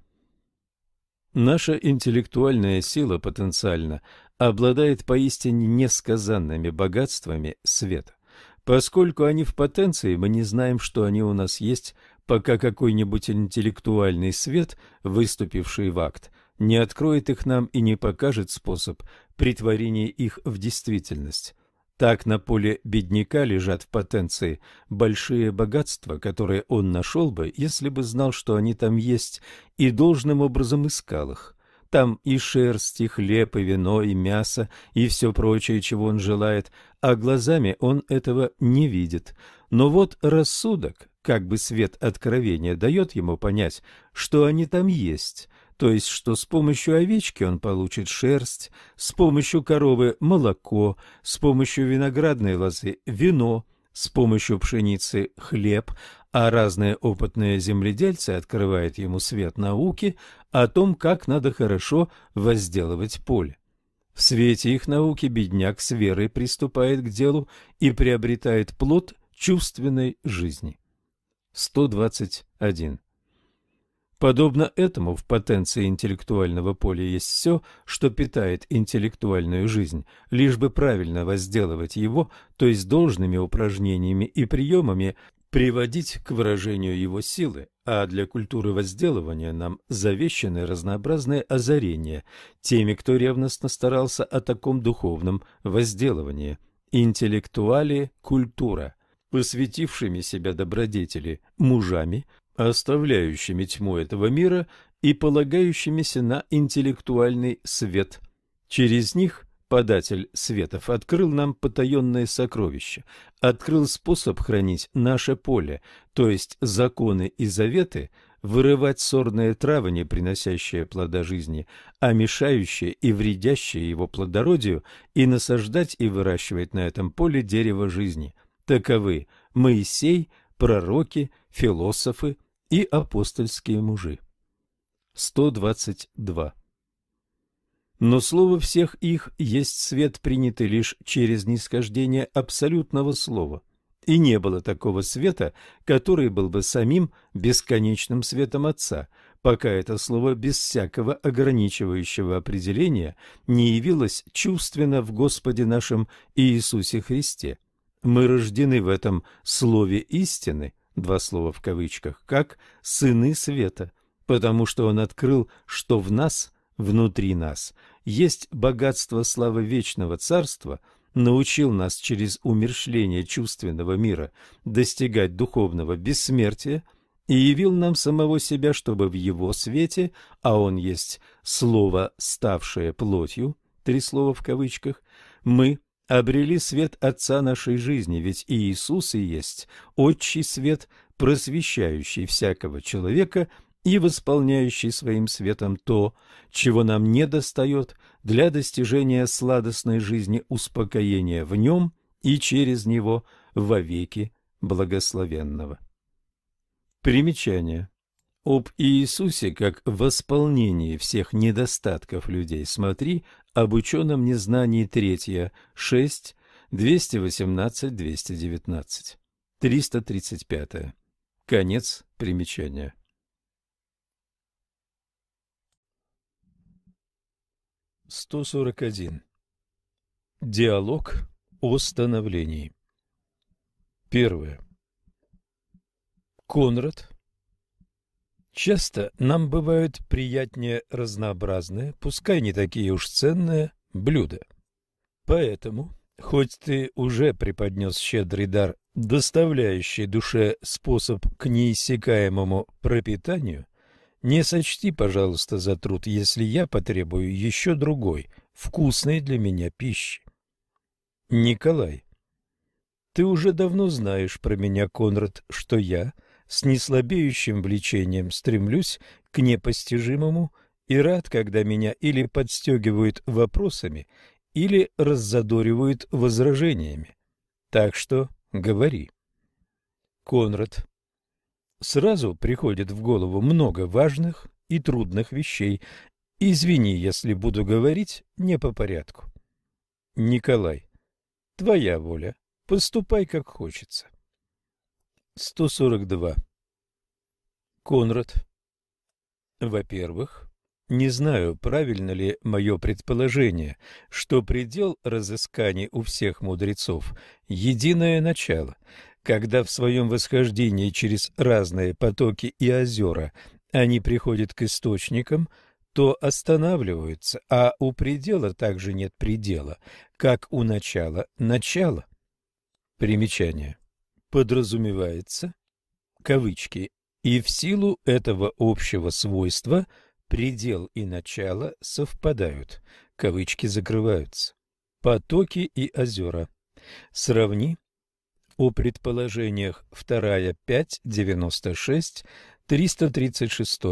Наша интеллектуальная сила потенциально обладает поистине несказанными богатствами света. Поскольку они в потенции, мы не знаем, что они у нас есть, пока какой-нибудь интеллектуальный свет, выступивший в акт, не откроет их нам и не покажет способ притворения их в действительность. Так на поле бедняка лежат в потенции большие богатства, которые он нашел бы, если бы знал, что они там есть, и должным образом искал их. Там и шерсть, и хлеб, и вино, и мясо, и все прочее, чего он желает, а глазами он этого не видит. Но вот рассудок, как бы свет откровения, дает ему понять, что они там есть, то есть что с помощью овечки он получит шерсть, с помощью коровы – молоко, с помощью виноградной лозы – вино, с помощью пшеницы – хлеб, а разные опытные земледельцы открывают ему свет науки о том, как надо хорошо возделывать поле. В свете их науки бедняк с верой приступает к делу и приобретает плод чувственной жизни. 121. Подобно этому в потенции интеллектуального поля есть все, что питает интеллектуальную жизнь, лишь бы правильно возделывать его, то есть должными упражнениями и приемами приводить к выражению его силы, а для культуры возделывания нам завещаны разнообразные озарения теми, кто ревностно старался о таком духовном возделывании. Интеллектуалия культура, посвятившими себя добродетели мужами, оставляющими тьму этого мира и полагающимися на интеллектуальный свет. Через них податель светов, открыл нам потаенное сокровище, открыл способ хранить наше поле, то есть законы и заветы, вырывать сорные травы, не приносящие плода жизни, а мешающие и вредящие его плодородию, и насаждать и выращивать на этом поле дерево жизни. Таковы Моисей, пророки, философы и апостольские мужи. 122. Но слово всех их есть свет, принятый лишь через нисхождение абсолютного слова. И не было такого света, который был бы самим бесконечным светом Отца, пока это слово без всякого ограничивающего определения не явилось чувственно в Господе нашем Иисусе Христе. Мы рождены в этом слове истины, два слова в кавычках, как сыны света, потому что Он открыл, что в нас – внутри нас, есть богатство славы вечного царства, научил нас через умершление чувственного мира достигать духовного бессмертия и явил нам самого себя, чтобы в его свете, а он есть слово, ставшее плотью, три слова в кавычках, мы обрели свет Отца нашей жизни, ведь и Иисус и есть отчий свет, просвещающий всякого человека – и восполняющий своим светом то, чего нам не достает для достижения сладостной жизни успокоения в нем и через него вовеки благословенного. Примечание. Об Иисусе как восполнении всех недостатков людей смотри об ученом незнании 3, 6, 218-219, 335. Конец примечания. 141. Диалог о становлении. Первое. Конрад. Часто нам бывают приятнее разнообразные, пускай не такие уж ценные, блюда. Поэтому, хоть ты уже преподнес щедрый дар, доставляющий душе способ к неиссякаемому пропитанию – не сочти, пожалуйста, за труд, если я потребую еще другой, вкусной для меня пищи. Николай, ты уже давно знаешь про меня, Конрад, что я с неслабеющим влечением стремлюсь к непостижимому и рад, когда меня или подстегивают вопросами, или раззадоривают возражениями. Так что говори. Конрад, Сразу приходит в голову много важных и трудных вещей. Извини, если буду говорить не по порядку. Николай, твоя воля. Поступай, как хочется. 142. Конрад. Во-первых, не знаю, правильно ли мое предположение, что предел разысканий у всех мудрецов – единое начало, когда в своем восхождении через разные потоки и озера они приходят к источникам, то останавливаются, а у предела также нет предела, как у начала начала. Примечание. Подразумевается, кавычки, и в силу этого общего свойства предел и начало совпадают, кавычки закрываются. Потоки и озера. Сравни о предположениях 2, 5, 96, 336.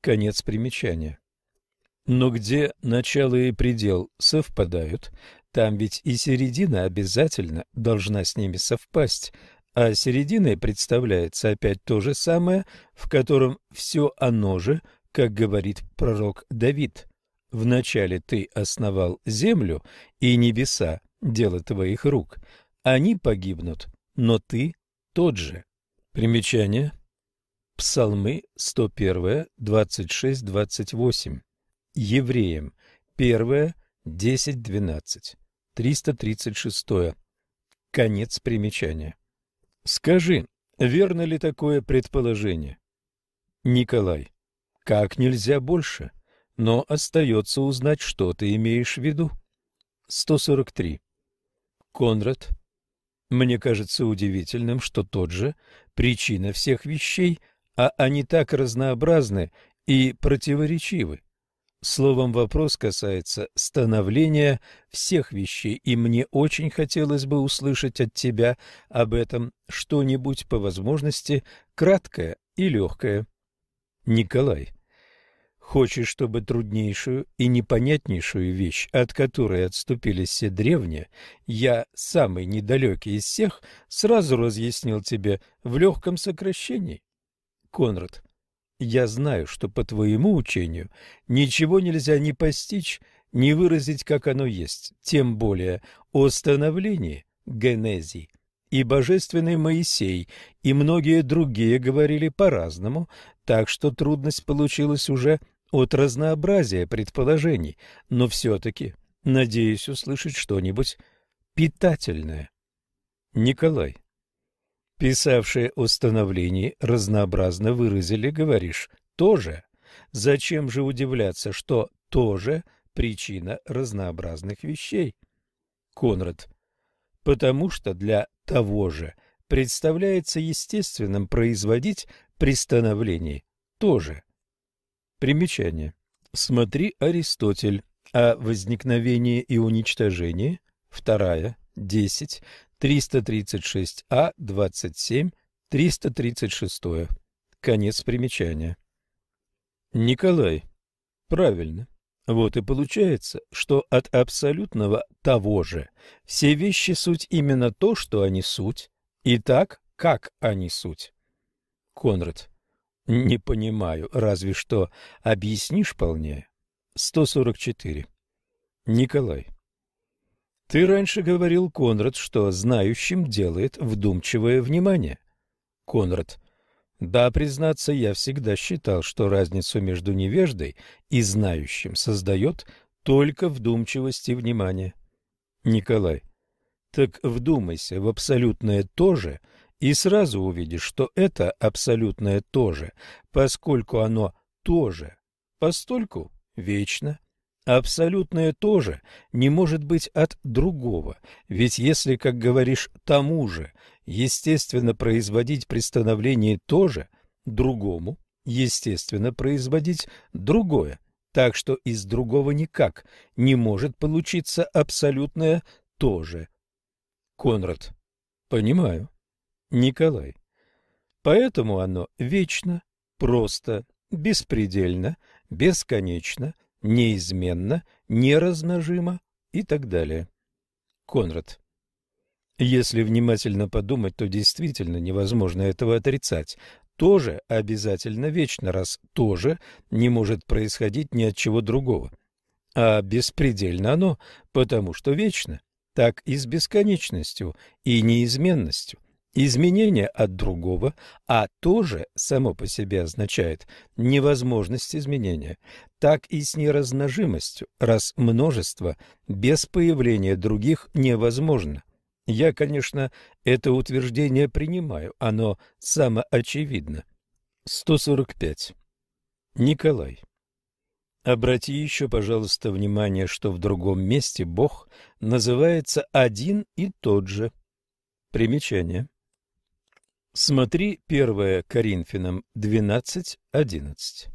Конец примечания. Но где начало и предел совпадают, там ведь и середина обязательно должна с ними совпасть, а серединой представляется опять то же самое, в котором все оно же, как говорит пророк Давид. «Вначале ты основал землю и небеса, дело твоих рук, они погибнут, но ты тот же. Примечание. Псалмы 101, 26, 28. Евреям 1, 10, 12. 336. Конец примечания. Скажи, верно ли такое предположение? Николай, как нельзя больше, но остается узнать, что ты имеешь в виду. 143. Конрад мне кажется удивительным, что тот же причина всех вещей, а они так разнообразны и противоречивы. Словом, вопрос касается становления всех вещей, и мне очень хотелось бы услышать от тебя об этом что-нибудь по возможности краткое и легкое. Николай, хочешь, чтобы труднейшую и непонятнейшую вещь, от которой отступили все древние, я, самый недалекий из всех, сразу разъяснил тебе в легком сокращении? Конрад, я знаю, что по твоему учению ничего нельзя ни постичь, ни выразить, как оно есть, тем более о становлении, генезии, и божественный Моисей, и многие другие говорили по-разному, так что трудность получилась уже от разнообразия предположений, но все-таки надеюсь услышать что-нибудь питательное. Николай, Писавшие о становлении разнообразно выразили, говоришь, тоже. Зачем же удивляться, что тоже причина разнообразных вещей? Конрад. Потому что для того же представляется естественным производить при становлении тоже. Примечание. Смотри Аристотель о возникновении и уничтожении, вторая, десять, 336А, 27, 336. Конец примечания. Николай. Правильно. Вот и получается, что от абсолютного того же все вещи суть именно то, что они суть, и так, как они суть. Конрад. Не понимаю, разве что объяснишь полнее. 144. Николай. Ты раньше говорил, Конрад, что знающим делает вдумчивое внимание. Конрад. Да, признаться, я всегда считал, что разницу между невеждой и знающим создает только вдумчивость и внимание. Николай. Так вдумайся в абсолютное тоже и сразу увидишь, что это абсолютное тоже, поскольку оно тоже, постольку вечно. Абсолютное тоже не может быть от другого, ведь если, как говоришь, тому же, естественно производить при становлении тоже, другому, естественно производить другое, так что из другого никак не может получиться абсолютное тоже. Конрад. Понимаю. Николай. Поэтому оно вечно, просто, беспредельно, бесконечно, неизменно, неразмножимо и так далее. Конрад. Если внимательно подумать, то действительно невозможно этого отрицать. Тоже обязательно вечно, раз тоже не может происходить ни от чего другого. А беспредельно оно, потому что вечно, так и с бесконечностью и неизменностью. Изменение от другого, а тоже само по себе означает невозможность изменения, так и с неразмножимостью, раз множество без появления других невозможно. Я, конечно, это утверждение принимаю, оно самоочевидно. 145. Николай. Обрати еще, пожалуйста, внимание, что в другом месте Бог называется один и тот же. Примечание. Смотри 1 Коринфянам 12.11.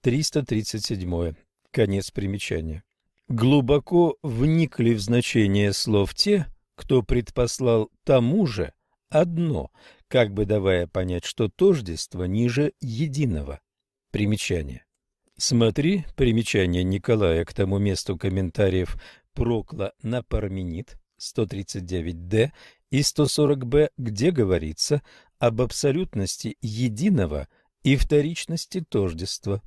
337. Конец примечания. Глубоко вникли в значение слов те, кто предпослал тому же одно, как бы давая понять, что тождество ниже единого. Примечание. Смотри примечание Николая к тому месту комментариев Прокла на Парменид 139d и 140b, где говорится об абсолютности единого и вторичности тождества.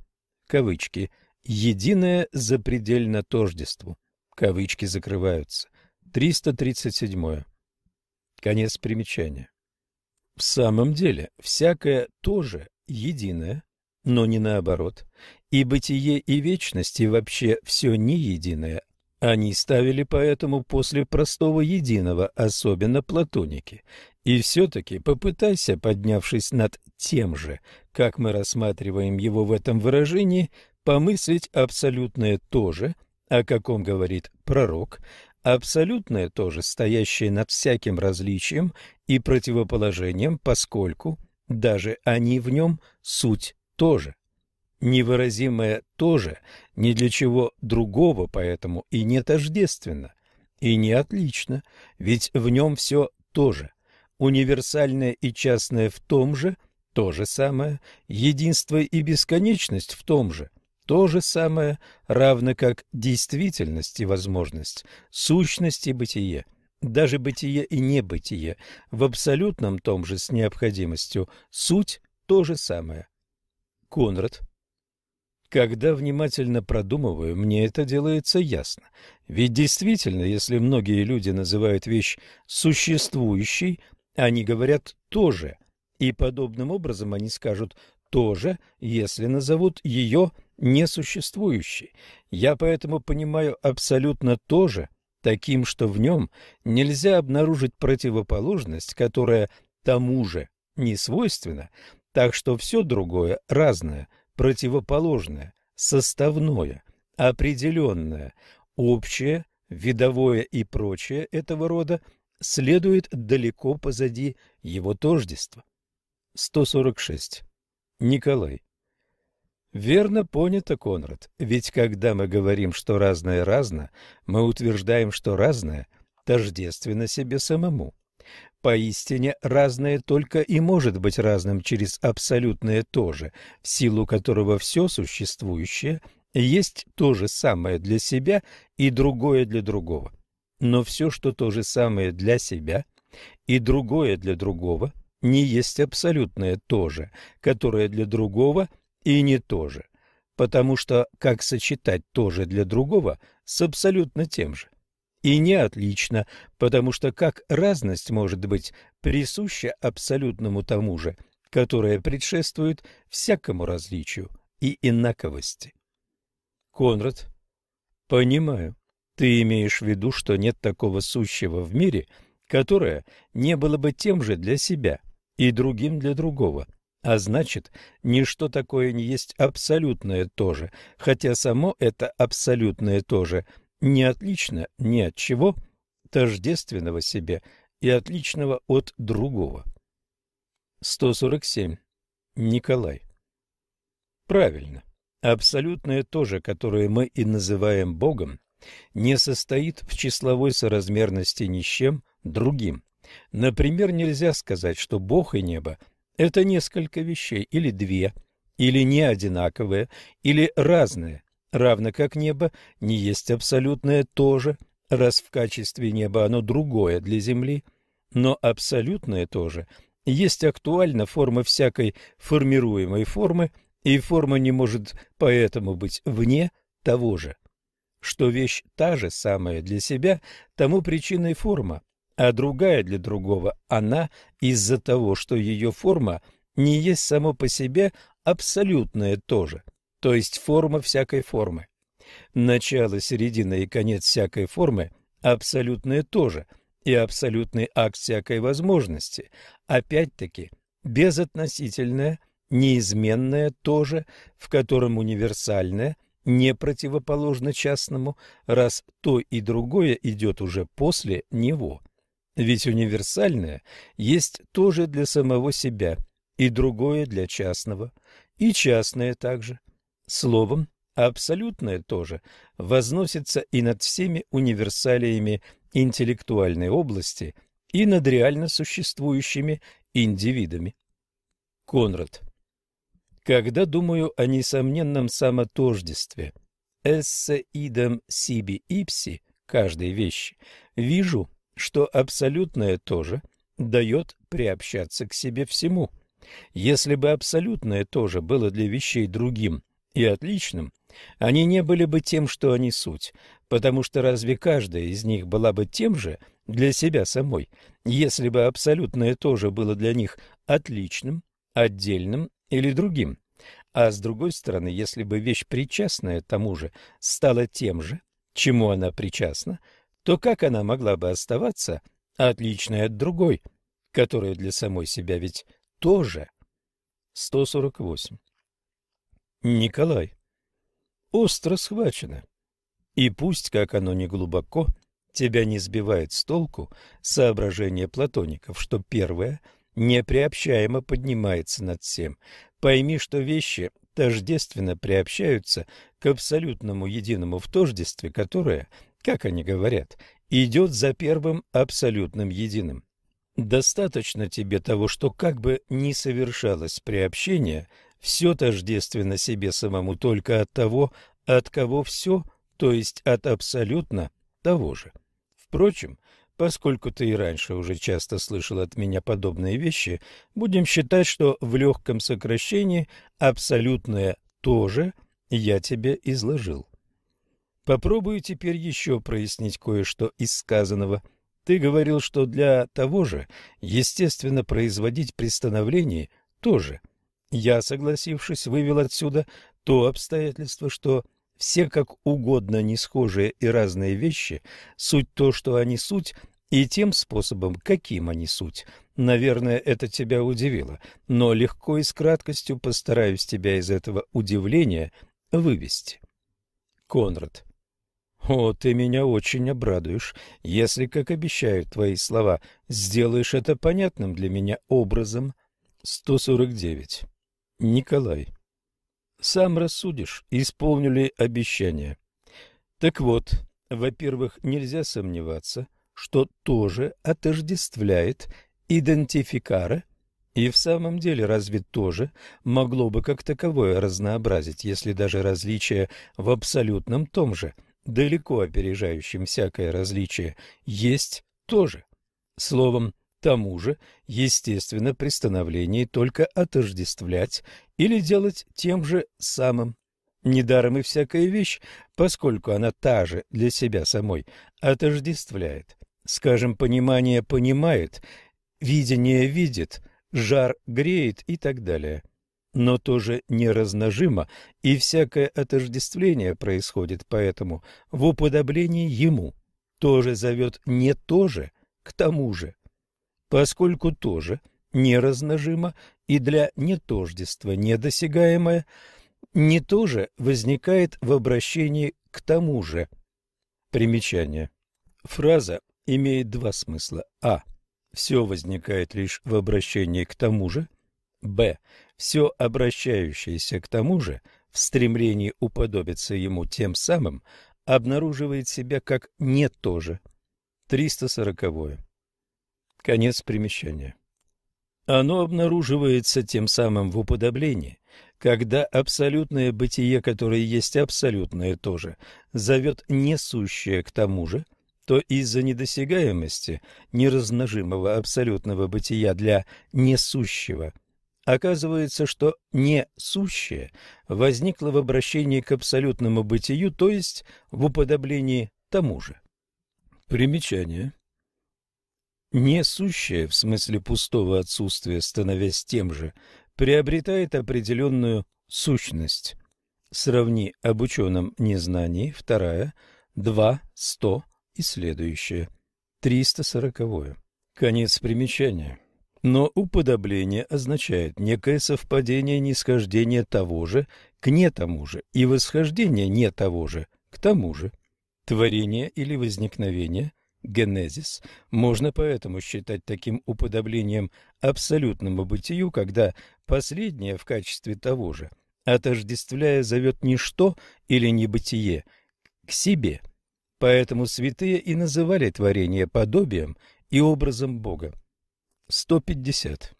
Кавычки. Единое запредельно тождеству. Кавычки закрываются. 337. Конец примечания. В самом деле, всякое тоже единое, но не наоборот. И бытие и вечность, и вообще все не единое, они ставили поэтому после простого единого, особенно платоники. И все-таки попытайся, поднявшись над тем же, как мы рассматриваем его в этом выражении, помыслить абсолютное то же, о каком говорит пророк, абсолютное тоже, стоящее над всяким различием и противоположением, поскольку даже они в нем суть тоже. Невыразимое тоже ни для чего другого, поэтому и не тождественно, и не отлично, ведь в нем все то же. Универсальное и частное в том же, то же самое, единство и бесконечность в том же, то же самое, равно как действительность и возможность, сущность и бытие – даже бытие и небытие в абсолютном том же с необходимостью суть то же самое. Конрад. Когда внимательно продумываю, мне это делается ясно. Ведь действительно, если многие люди называют вещь существующей, они говорят «тоже», и подобным образом они скажут «тоже», если назовут ее несуществующей. Я поэтому понимаю абсолютно то же, таким, что в нем нельзя обнаружить противоположность, которая тому же не свойственна, так что все другое разное, противоположное, составное, определенное, общее, видовое и прочее этого рода следует далеко позади его тождества. 146. Николай. Верно понято, Конрад. Ведь когда мы говорим, что разное разно, мы утверждаем, что разное тождественно себе самому. Поистине разное только и может быть разным через абсолютное то же, в силу которого все существующее есть то же самое для себя и другое для другого. Но все, что то же самое для себя и другое для другого, не есть абсолютное то же, которое для другого – и не то же, потому что как сочетать то же для другого с абсолютно тем же? И не отлично, потому что как разность может быть присуща абсолютному тому же, которое предшествует всякому различию и инаковости. Конрад, понимаю, ты имеешь в виду, что нет такого сущего в мире, которое не было бы тем же для себя и другим для другого, а значит, ничто такое не есть абсолютное тоже, хотя само это абсолютное тоже не отлично ни от чего, тождественного себе и отличного от другого. 147. Николай. Правильно. Абсолютное тоже, которое мы и называем Богом, не состоит в числовой соразмерности ни с чем другим. Например, нельзя сказать, что Бог и небо это несколько вещей, или две, или не одинаковые, или разные, равно как небо не есть абсолютное тоже, раз в качестве неба оно другое для Земли, но абсолютное тоже есть актуальна форма всякой формируемой формы, и форма не может поэтому быть вне того же. Что вещь та же самая для себя, тому причиной форма, а другая для другого, она из-за того, что ее форма не есть само по себе абсолютное тоже, то есть форма всякой формы. Начало, середина и конец всякой формы – абсолютное тоже, и абсолютный акт всякой возможности, опять-таки, безотносительное, неизменное тоже, в котором универсальное не противоположно частному, раз то и другое идет уже после него – ведь универсальное есть тоже для самого себя, и другое для частного, и частное также. Словом, абсолютное тоже возносится и над всеми универсалиями интеллектуальной области, и над реально существующими индивидами. Конрад. Когда думаю о несомненном самотождестве, эссе идем сиби ипси каждой вещи, вижу, что абсолютное тоже дает приобщаться к себе всему. Если бы абсолютное тоже было для вещей другим и отличным, они не были бы тем, что они суть, потому что разве каждая из них была бы тем же для себя самой, если бы абсолютное тоже было для них отличным, отдельным или другим? А с другой стороны, если бы вещь причастная тому же стала тем же, чему она причастна, то как она могла бы оставаться отличной от другой, которая для самой себя ведь тоже? 148. Николай. Остро схвачено. И пусть, как оно не глубоко, тебя не сбивает с толку соображение платоников, что первое неприобщаемо поднимается над всем. Пойми, что вещи тождественно приобщаются к абсолютному единому в тождестве, которое, как они говорят, идет за первым абсолютным единым. Достаточно тебе того, что как бы ни совершалось приобщение, все тождественно себе самому только от того, от кого все, то есть от абсолютно того же. Впрочем, поскольку ты и раньше уже часто слышал от меня подобные вещи, будем считать, что в легком сокращении абсолютное тоже я тебе изложил. Попробую теперь еще прояснить кое-что из сказанного – ты говорил, что для того же, естественно, производить при становлении тоже. Я, согласившись, вывел отсюда то обстоятельство, что все как угодно несхожие и разные вещи, суть то, что они суть, и тем способом, каким они суть. Наверное, это тебя удивило, но легко и с краткостью постараюсь тебя из этого удивления вывести. Конрад. О, ты меня очень обрадуешь, если, как обещают твои слова, сделаешь это понятным для меня образом. 149. Николай. Сам рассудишь, исполню ли обещание. Так вот, во-первых, нельзя сомневаться, что тоже отождествляет идентификара, и в самом деле разве тоже могло бы как таковое разнообразить, если даже различие в абсолютном том же – далеко опережающим всякое различие, есть тоже. Словом, тому же, естественно, при становлении только отождествлять или делать тем же самым. Недаром и всякая вещь, поскольку она та же для себя самой, отождествляет. Скажем, понимание понимает, видение видит, жар греет и так далее но тоже неразножимо, и всякое отождествление происходит поэтому в уподоблении ему. Тоже зовет не то же к тому же. Поскольку тоже неразножимо и для нетождества недосягаемое, не то же возникает в обращении к тому же. Примечание. Фраза имеет два смысла. А. Все возникает лишь в обращении к тому же. Б все обращающееся к тому же в стремлении уподобиться ему тем самым обнаруживает себя как не то же. 340. Конец примечания. Оно обнаруживается тем самым в уподоблении, когда абсолютное бытие, которое есть абсолютное тоже, зовет несущее к тому же, то из-за недосягаемости неразножимого абсолютного бытия для несущего – Оказывается, что не сущее возникло в обращении к абсолютному бытию, то есть в уподоблении тому же. Примечание. Несущее, в смысле пустого отсутствия, становясь тем же, приобретает определенную сущность. Сравни об ученом незнании, вторая, два, сто и следующее. Триста сороковое. Конец примечания. Но уподобление означает некое совпадение нисхождения того же к не тому же и восхождение не того же к тому же. Творение или возникновение, генезис, можно поэтому считать таким уподоблением абсолютному бытию, когда последнее в качестве того же, отождествляя, зовет ничто или небытие к себе. Поэтому святые и называли творение подобием и образом Бога. 150.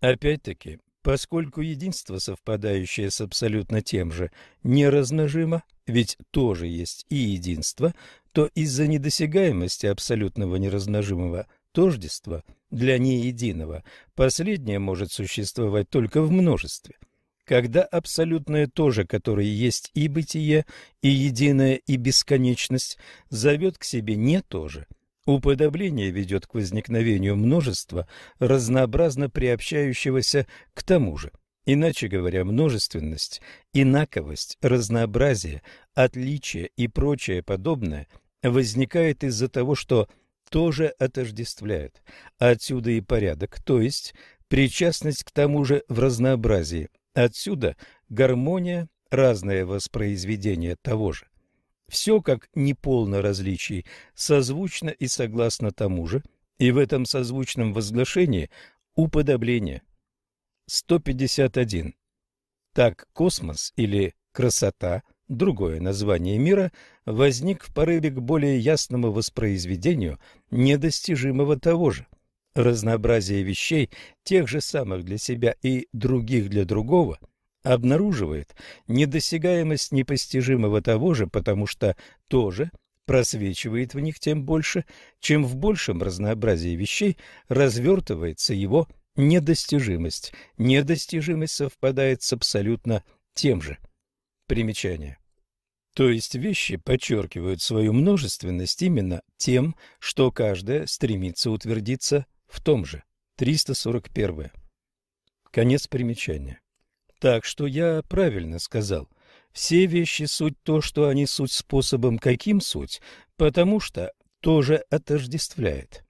Опять-таки, поскольку единство, совпадающее с абсолютно тем же, неразножимо, ведь тоже есть и единство, то из-за недосягаемости абсолютного неразножимого тождества для неединого последнее может существовать только в множестве. Когда абсолютное то же, которое есть и бытие, и единое, и бесконечность, зовет к себе не то же – Уподобление ведет к возникновению множества, разнообразно приобщающегося к тому же. Иначе говоря, множественность, инаковость, разнообразие, отличие и прочее подобное возникает из-за того, что тоже отождествляют. Отсюда и порядок, то есть причастность к тому же в разнообразии. Отсюда гармония, разное воспроизведение того же. Все, как неполно различий, созвучно и согласно тому же, и в этом созвучном возглашении уподобление. 151. Так космос или красота, другое название мира, возник в порыве к более ясному воспроизведению недостижимого того же. Разнообразие вещей, тех же самых для себя и других для другого, обнаруживает недосягаемость непостижимого того же, потому что тоже просвечивает в них тем больше, чем в большем разнообразии вещей развертывается его недостижимость. Недостижимость совпадает с абсолютно тем же. Примечание. То есть вещи подчеркивают свою множественность именно тем, что каждая стремится утвердиться в том же. 341. Конец примечания. Так что я правильно сказал. Все вещи суть то, что они суть способом, каким суть, потому что тоже отождествляет.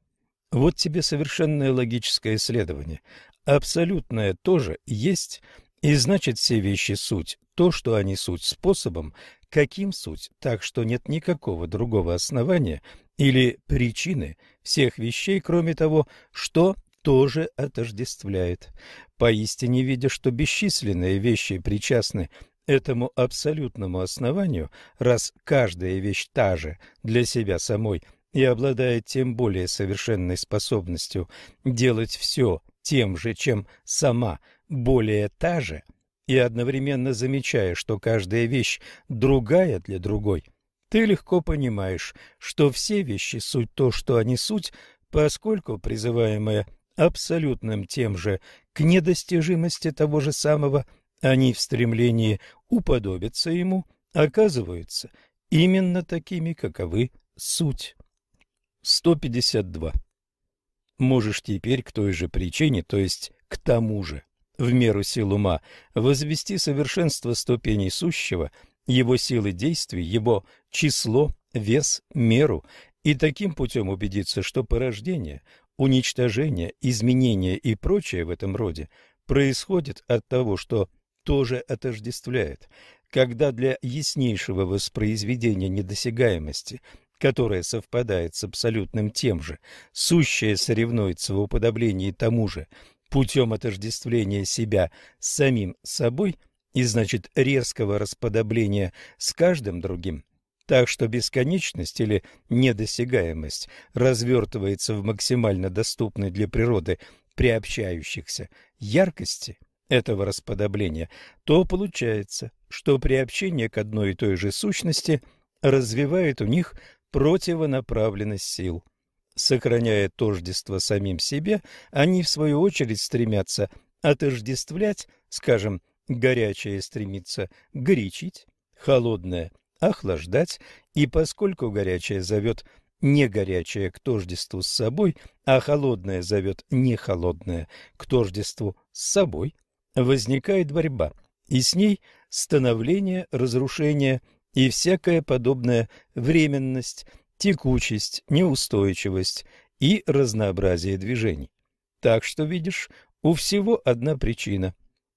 Вот тебе совершенное логическое исследование. Абсолютное тоже есть, и значит все вещи суть то, что они суть способом, каким суть, так что нет никакого другого основания или причины всех вещей, кроме того, что тоже отождествляет. Поистине видя, что бесчисленные вещи причастны этому абсолютному основанию, раз каждая вещь та же для себя самой и обладает тем более совершенной способностью делать все тем же, чем сама более та же, и одновременно замечая, что каждая вещь другая для другой, ты легко понимаешь, что все вещи суть то, что они суть, поскольку призываемое абсолютным тем же к недостижимости того же самого, они в стремлении уподобиться ему оказываются именно такими, каковы суть. 152. Можешь теперь к той же причине, то есть к тому же, в меру сил ума, возвести совершенство ступеней сущего, его силы действий, его число, вес, меру, и таким путем убедиться, что порождение, уничтожение, изменение и прочее в этом роде происходит от того, что тоже отождествляет, когда для яснейшего воспроизведения недосягаемости которое совпадает с абсолютным тем же, сущее соревнуется в уподоблении тому же путем отождествления себя с самим собой и, значит, резкого расподобления с каждым другим, так что бесконечность или недосягаемость развертывается в максимально доступной для природы приобщающихся яркости этого расподобления, то получается, что приобщение к одной и той же сущности развивает у них противонаправленность сил. Сохраняя тождество самим себе, они, в свою очередь, стремятся отождествлять, скажем, горячее стремится горячить, холодное – охлаждать, и поскольку горячее зовет не горячее к тождеству с собой, а холодное зовет не холодное к тождеству с собой, возникает борьба, и с ней становление, разрушение и всякая подобная временность, текучесть, неустойчивость и разнообразие движений. Так что, видишь, у всего одна причина.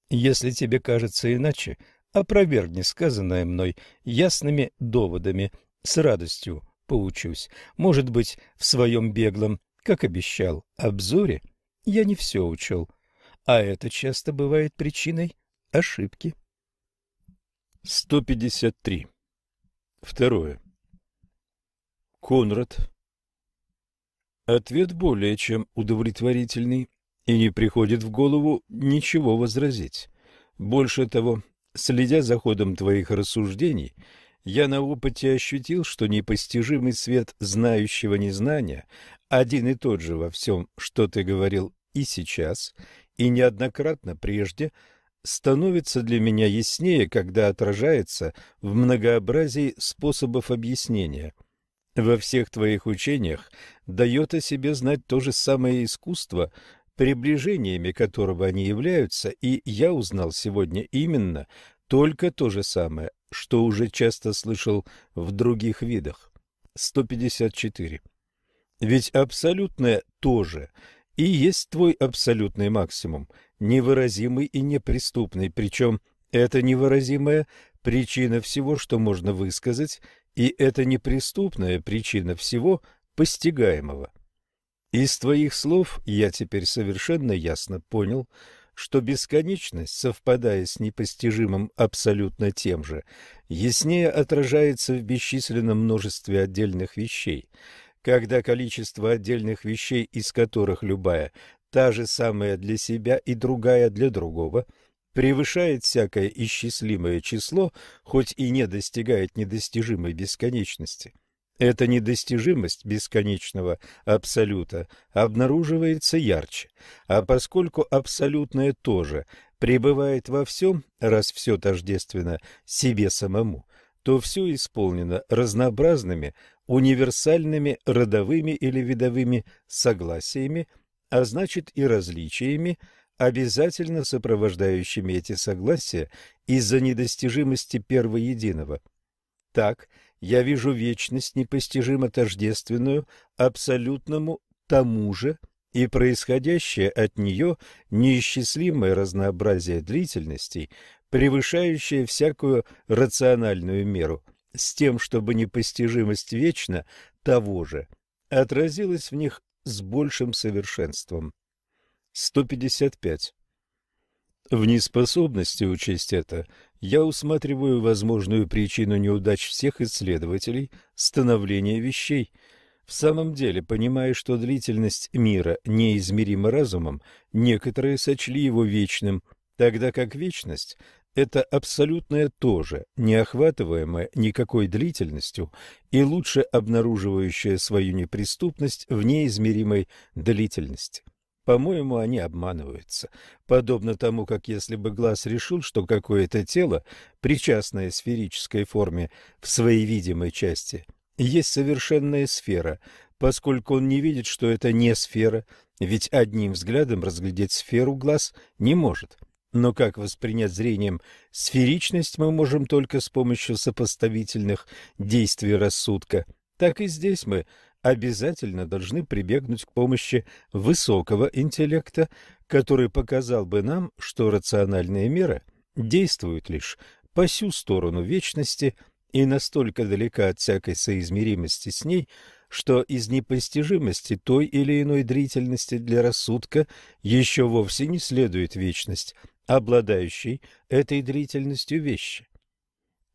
Если тебе кажется иначе, опровергни сказанное мной ясными доводами, с радостью поучусь. Может быть, в своем беглом, как обещал, обзоре я не все учел, а это часто бывает причиной ошибки. 153. Второе. Конрад. Ответ более чем удовлетворительный, и не приходит в голову ничего возразить. Больше того, следя за ходом твоих рассуждений, я на опыте ощутил, что непостижимый свет знающего незнания один и тот же во всем, что ты говорил и сейчас, и неоднократно прежде – становится для меня яснее, когда отражается в многообразии способов объяснения. Во всех твоих учениях дает о себе знать то же самое искусство, приближениями которого они являются, и я узнал сегодня именно только то же самое, что уже часто слышал в других видах. 154. Ведь абсолютное тоже и есть твой абсолютный максимум, невыразимый и неприступный, причем это невыразимая причина всего, что можно высказать, и это неприступная причина всего постигаемого. Из твоих слов я теперь совершенно ясно понял, что бесконечность, совпадая с непостижимым абсолютно тем же, яснее отражается в бесчисленном множестве отдельных вещей, когда количество отдельных вещей, из которых любая та же самая для себя и другая для другого, превышает всякое исчислимое число, хоть и не достигает недостижимой бесконечности. Эта недостижимость бесконечного абсолюта обнаруживается ярче, а поскольку абсолютное тоже пребывает во всем, раз все тождественно себе самому, то все исполнено разнообразными, универсальными родовыми или видовыми согласиями, а значит и различиями, обязательно сопровождающими эти согласия из-за недостижимости первоединого. Так, я вижу вечность непостижимо тождественную абсолютному тому же и происходящее от нее неисчислимое разнообразие длительностей, превышающее всякую рациональную меру, с тем, чтобы непостижимость вечно того же отразилась в них с большим совершенством. 155. В неспособности учесть это я усматриваю возможную причину неудач всех исследователей становления вещей. В самом деле, понимая, что длительность мира неизмерима разумом, некоторые сочли его вечным, тогда как вечность – это абсолютное тоже, не охватываемое никакой длительностью и лучше обнаруживающее свою неприступность в неизмеримой длительности. По-моему, они обманываются. Подобно тому, как если бы глаз решил, что какое-то тело, причастное сферической форме в своей видимой части, есть совершенная сфера, поскольку он не видит, что это не сфера, ведь одним взглядом разглядеть сферу глаз не может. Но как воспринять зрением сферичность мы можем только с помощью сопоставительных действий рассудка, так и здесь мы обязательно должны прибегнуть к помощи высокого интеллекта, который показал бы нам, что рациональные меры действуют лишь по сю сторону вечности и настолько далека от всякой соизмеримости с ней, что из непостижимости той или иной длительности для рассудка еще вовсе не следует вечность, обладающей этой длительностью вещи.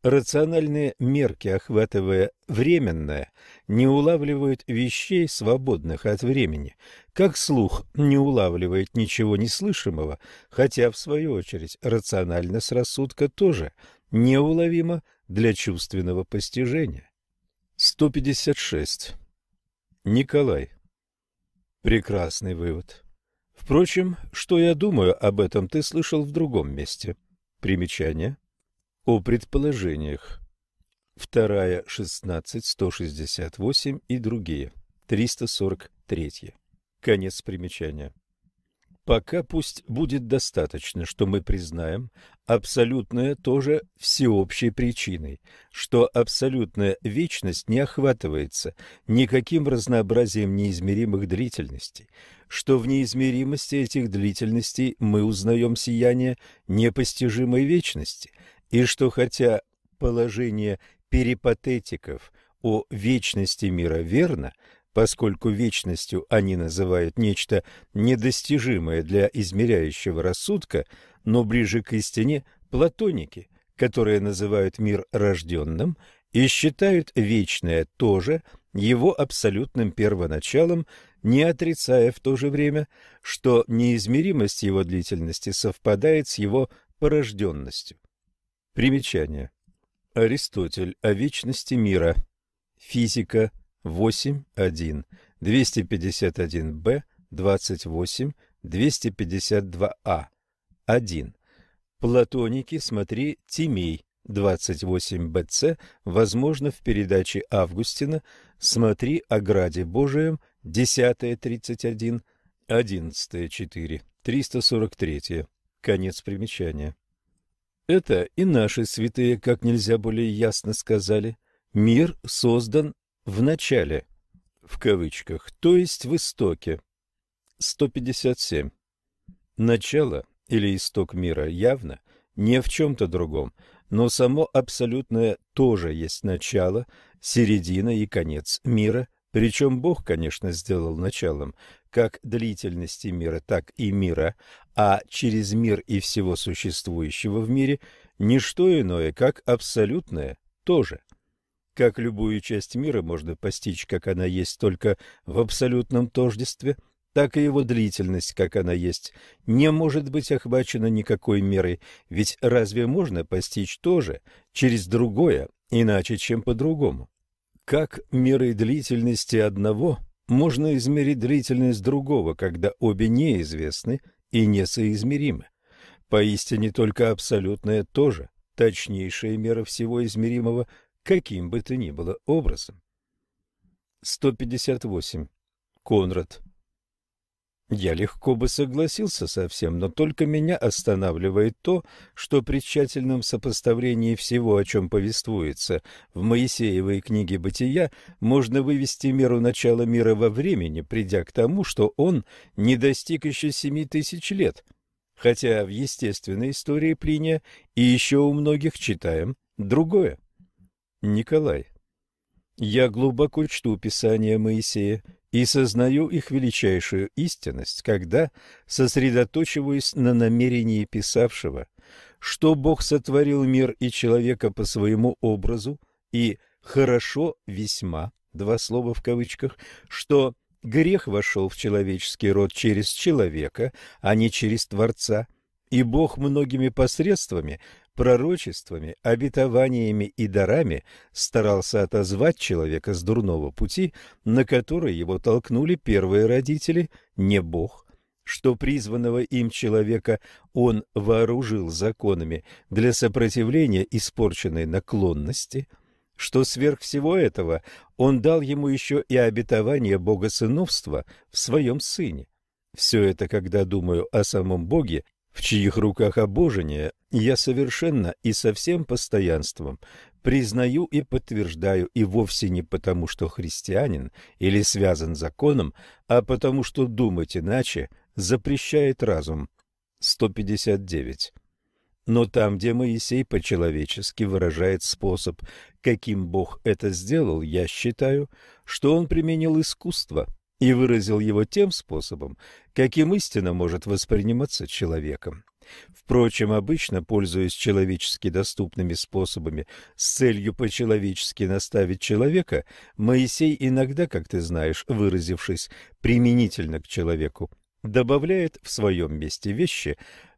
Рациональные мерки, охватывая временное, не улавливают вещей, свободных от времени, как слух не улавливает ничего неслышимого, хотя, в свою очередь, рациональность рассудка тоже неуловима для чувственного постижения. 156. Николай. Прекрасный вывод. Впрочем, что я думаю об этом, ты слышал в другом месте. Примечание. О предположениях. Вторая, 16, 168 и другие. 343. Конец примечания. Пока пусть будет достаточно, что мы признаем абсолютное тоже всеобщей причиной, что абсолютная вечность не охватывается никаким разнообразием неизмеримых длительностей, что в неизмеримости этих длительностей мы узнаем сияние непостижимой вечности – и что хотя положение перипатетиков о вечности мира верно, поскольку вечностью они называют нечто недостижимое для измеряющего рассудка, но ближе к истине платоники, которые называют мир рожденным и считают вечное тоже его абсолютным первоначалом, не отрицая в то же время, что неизмеримость его длительности совпадает с его порожденностью. Примечание. Аристотель о вечности мира. Физика 8.1. 251б, 28, 252а. 1. Платоники, смотри, Тимей, 28бц, возможно, в передаче Августина, смотри о Граде Божием, 10.31, 11.4, 343. Конец примечания. Это и наши святые как нельзя более ясно сказали. Мир создан в начале, в кавычках, то есть в истоке. 157. Начало или исток мира явно не в чем-то другом, но само абсолютное тоже есть начало, середина и конец мира, причем Бог, конечно, сделал началом как длительности мира, так и мира, а через мир и всего существующего в мире не что иное, как абсолютное тоже. Как любую часть мира можно постичь, как она есть только в абсолютном тождестве, так и его длительность, как она есть, не может быть охвачена никакой мерой, ведь разве можно постичь тоже через другое, иначе, чем по-другому? Как мерой длительности одного можно измерить длительность другого, когда обе неизвестны и несоизмеримы? Поистине только абсолютное тоже, точнейшая мера всего измеримого, каким бы то ни было образом. 158. Конрад я легко бы согласился со всем, но только меня останавливает то, что при тщательном сопоставлении всего, о чем повествуется в Моисеевой книге «Бытия», можно вывести меру начала мира во времени, придя к тому, что он не достиг еще семи тысяч лет. Хотя в естественной истории Плиния и еще у многих читаем другое. Николай. Я глубоко чту Писание Моисея и сознаю их величайшую истинность, когда сосредоточиваюсь на намерении писавшего, что Бог сотворил мир и человека по своему образу, и «хорошо весьма», два слова в кавычках, что грех вошел в человеческий род через человека, а не через Творца, и Бог многими посредствами пророчествами, обетованиями и дарами старался отозвать человека с дурного пути, на который его толкнули первые родители, не Бог, что призванного им человека он вооружил законами для сопротивления испорченной наклонности, что сверх всего этого он дал ему еще и обетование богосыновства в своем сыне. Все это, когда думаю о самом Боге, в чьих руках обожение, я совершенно и со всем постоянством признаю и подтверждаю, и вовсе не потому, что христианин или связан законом, а потому, что думать иначе запрещает разум. 159. Но там, где Моисей по-человечески выражает способ, каким Бог это сделал, я считаю, что он применил искусство – и выразил его тем способом, каким истина может восприниматься человеком. Впрочем, обычно, пользуясь человечески доступными способами с целью по-человечески наставить человека, Моисей иногда, как ты знаешь, выразившись применительно к человеку, добавляет в своем месте вещи,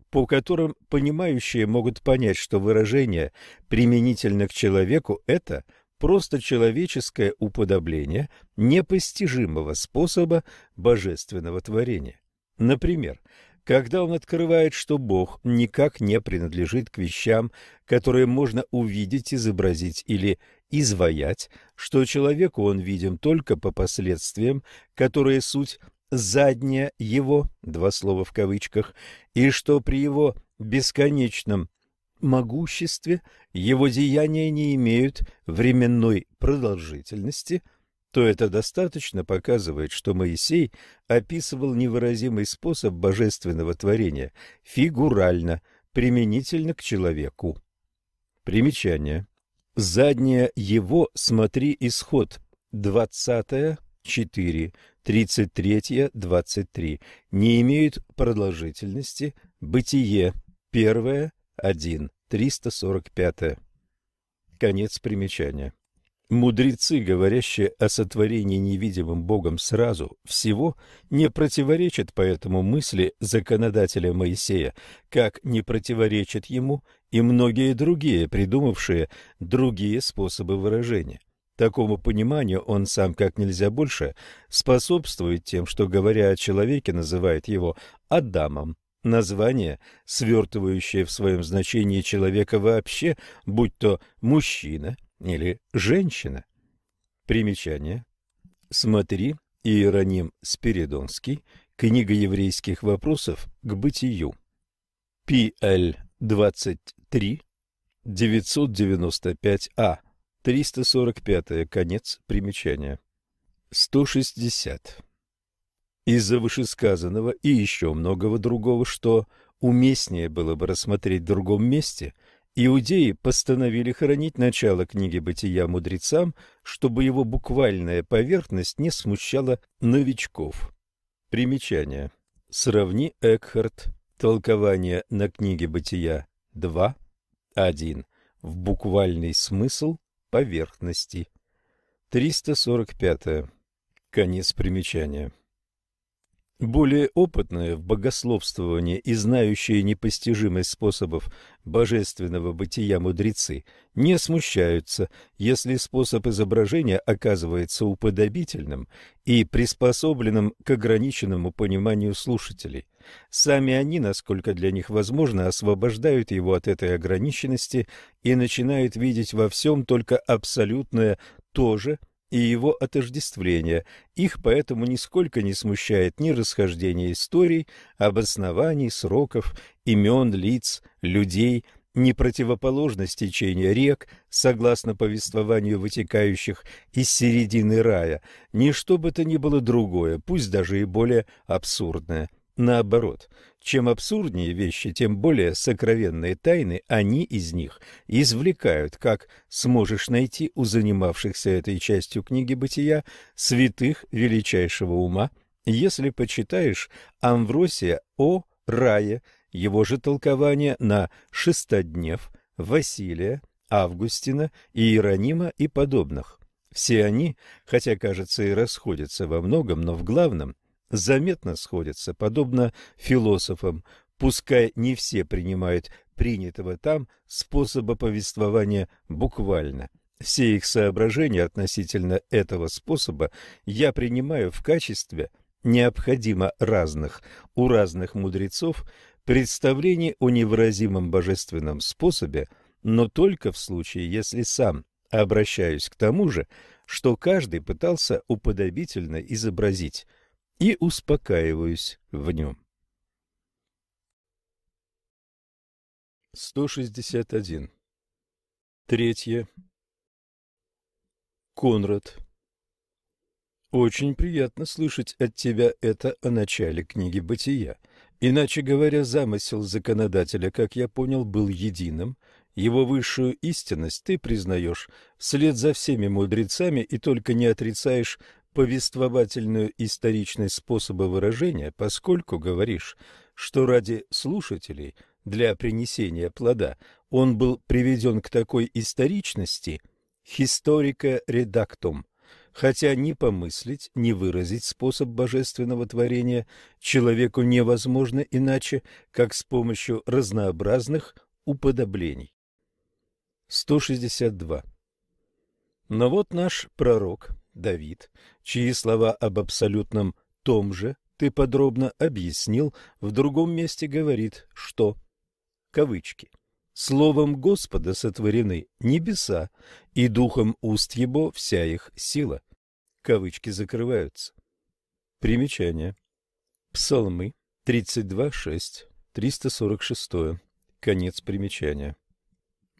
по которым понимающие могут понять, что выражение применительно к человеку – это – просто человеческое уподобление непостижимого способа божественного творения. Например, когда он открывает, что Бог никак не принадлежит к вещам, которые можно увидеть, изобразить или изваять, что человеку он видим только по последствиям, которые суть задняя его, два слова в кавычках, и что при его бесконечном могуществе его деяния не имеют временной продолжительности, то это достаточно показывает, что Моисей описывал невыразимый способ божественного творения фигурально, применительно к человеку. Примечание. Заднее его смотри исход 20 4, 33, 23 не имеют продолжительности, бытие, первое, 1, 345. Конец примечания. Мудрецы, говорящие о сотворении невидимым Богом сразу всего, не противоречат поэтому мысли законодателя Моисея, как не противоречат ему и многие другие, придумавшие другие способы выражения. Такому пониманию он сам как нельзя больше способствует тем, что, говоря о человеке, называет его Адамом, Название, свертывающее в своем значении человека вообще, будь то мужчина или женщина. Примечание. Смотри Иероним Спиридонский, Книга еврейских вопросов к бытию. ПЛ 23 995А 345 конец примечания. 160. Из-за вышесказанного и еще многого другого, что уместнее было бы рассмотреть в другом месте, иудеи постановили хранить начало книги «Бытия» мудрецам, чтобы его буквальная поверхность не смущала новичков. Примечание. Сравни Экхарт. Толкование на книге Бытия 2. 1. В буквальный смысл поверхности. 345. Конец примечания. Более опытные в богословствовании и знающие непостижимость способов божественного бытия мудрецы не смущаются, если способ изображения оказывается уподобительным и приспособленным к ограниченному пониманию слушателей. Сами они, насколько для них возможно, освобождают его от этой ограниченности и начинают видеть во всем только абсолютное то же – и его отождествления. Их поэтому нисколько не смущает ни расхождение историй, обоснований, сроков, имен, лиц, людей, ни противоположность течения рек, согласно повествованию вытекающих из середины рая, ни что бы то ни было другое, пусть даже и более абсурдное – Наоборот, чем абсурднее вещи, тем более сокровенные тайны они из них извлекают, как сможешь найти у занимавшихся этой частью книги бытия святых величайшего ума, если почитаешь Амвросия о рае, его же толкование на шестоднев, Василия, Августина, Иеронима и подобных. Все они, хотя, кажется, и расходятся во многом, но в главном заметно сходятся, подобно философам, пускай не все принимают принятого там способа повествования буквально. Все их соображения относительно этого способа я принимаю в качестве необходимо разных у разных мудрецов представлений о невыразимом божественном способе, но только в случае, если сам обращаюсь к тому же, что каждый пытался уподобительно изобразить – и успокаиваюсь в нем. 161. Третье. Конрад. Очень приятно слышать от тебя это о начале книги «Бытия». Иначе говоря, замысел законодателя, как я понял, был единым. Его высшую истинность ты признаешь вслед за всеми мудрецами и только не отрицаешь повествовательную историчность способа выражения, поскольку говоришь, что ради слушателей для принесения плода он был приведен к такой историчности «historica redactum», хотя ни помыслить, ни выразить способ божественного творения человеку невозможно иначе, как с помощью разнообразных уподоблений. 162. Но вот наш пророк Давид, чьи слова об абсолютном том же ты подробно объяснил, в другом месте говорит, что кавычки Словом Господа сотворены небеса, и духом уст его вся их сила. Кавычки закрываются. Примечание. Псалмы 32.6, 346. Конец примечания.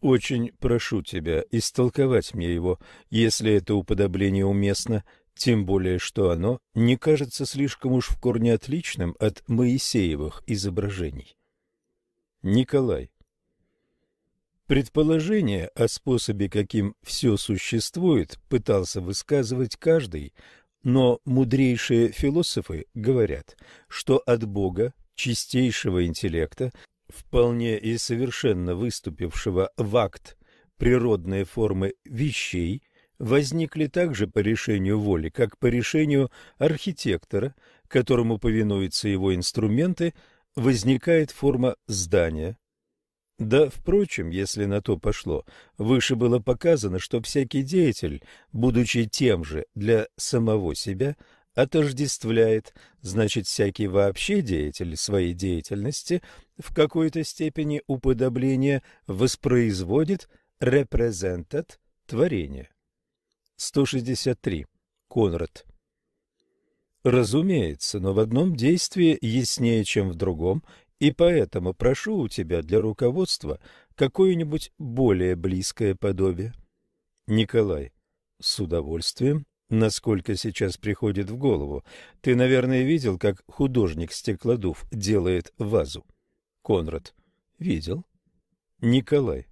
Очень прошу тебя истолковать мне его, если это уподобление уместно, тем более что оно не кажется слишком уж в корне отличным от Моисеевых изображений. Николай. Предположение о способе, каким все существует, пытался высказывать каждый, но мудрейшие философы говорят, что от Бога, чистейшего интеллекта, вполне и совершенно выступившего в акт природные формы вещей, возникли также по решению воли, как по решению архитектора, которому повинуются его инструменты, возникает форма здания. Да, впрочем, если на то пошло, выше было показано, что всякий деятель, будучи тем же для самого себя, отождествляет, значит, всякий вообще деятель своей деятельности в какой-то степени уподобление воспроизводит, репрезентат творение. 163. Конрад. Разумеется, но в одном действии яснее, чем в другом, и поэтому прошу у тебя для руководства какое-нибудь более близкое подобие. Николай. С удовольствием насколько сейчас приходит в голову. Ты, наверное, видел, как художник-стеклодув делает вазу? Конрад. Видел. Николай.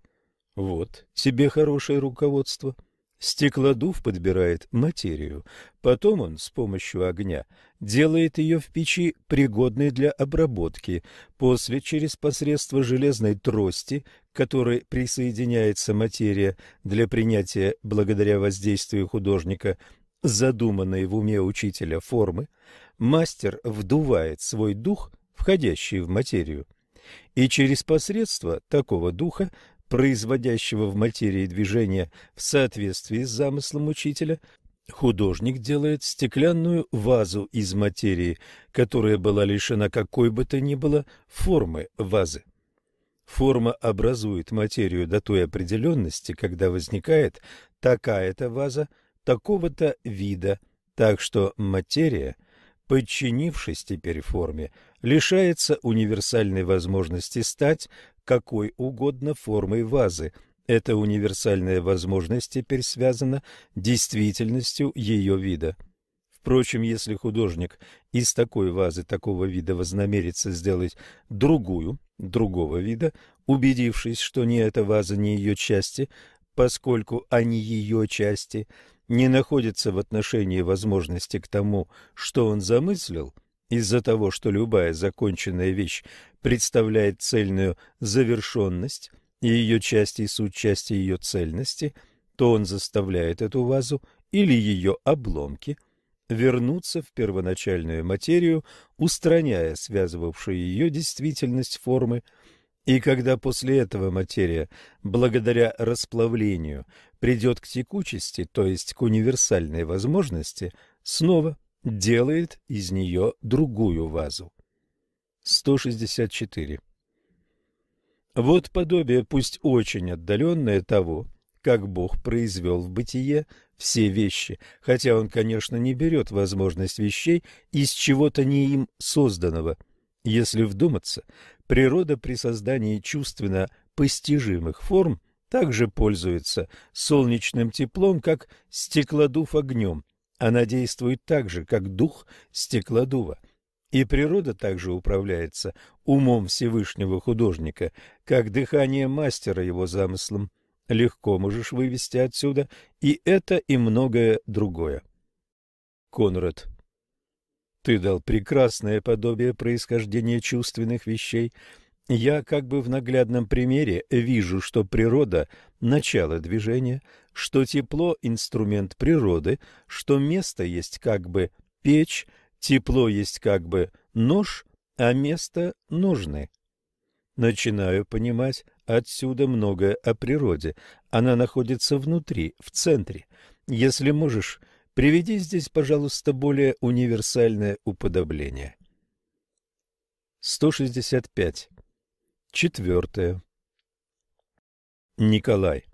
Вот, тебе хорошее руководство. Стеклодув подбирает материю, потом он с помощью огня делает ее в печи пригодной для обработки, после через посредство железной трости, к которой присоединяется материя для принятия благодаря воздействию художника задуманной в уме учителя формы, мастер вдувает свой дух, входящий в материю, и через посредство такого духа производящего в материи движения в соответствии с замыслом учителя, художник делает стеклянную вазу из материи, которая была лишена какой бы то ни было формы вазы. Форма образует материю до той определенности, когда возникает такая-то ваза такого-то вида, так что материя, подчинившись теперь форме, лишается универсальной возможности стать какой угодно формой вазы. Эта универсальная возможность теперь связана действительностью ее вида. Впрочем, если художник из такой вазы такого вида вознамерится сделать другую, другого вида, убедившись, что ни эта ваза, ни ее части, поскольку они ее части, не находятся в отношении возможности к тому, что он замыслил – из-за того, что любая законченная вещь представляет цельную завершенность, и ее части и суть части ее цельности, то он заставляет эту вазу или ее обломки вернуться в первоначальную материю, устраняя связывавшую ее действительность формы, и когда после этого материя, благодаря расплавлению, придет к текучести, то есть к универсальной возможности, снова делает из нее другую вазу. 164. Вот подобие, пусть очень отдаленное того, как Бог произвел в бытие все вещи, хотя Он, конечно, не берет возможность вещей из чего-то не им созданного. Если вдуматься, природа при создании чувственно постижимых форм также пользуется солнечным теплом, как стеклодув огнем, она действует так же, как дух стеклодува. И природа также управляется умом Всевышнего художника, как дыхание мастера его замыслом. Легко можешь вывести отсюда и это, и многое другое. Конрад. Ты дал прекрасное подобие происхождения чувственных вещей, я как бы в наглядном примере вижу, что природа – начало движения, что тепло – инструмент природы, что место есть как бы печь, тепло есть как бы нож, а место – ножны. Начинаю понимать отсюда многое о природе. Она находится внутри, в центре. Если можешь, приведи здесь, пожалуйста, более универсальное уподобление. 165. Четвертое. Николай.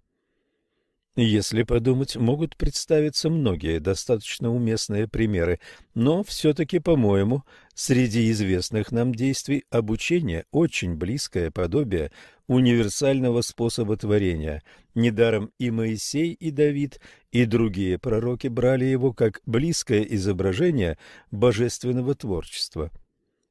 Если подумать, могут представиться многие достаточно уместные примеры, но все-таки, по-моему, среди известных нам действий обучение очень близкое подобие универсального способа творения. Недаром и Моисей, и Давид, и другие пророки брали его как близкое изображение божественного творчества.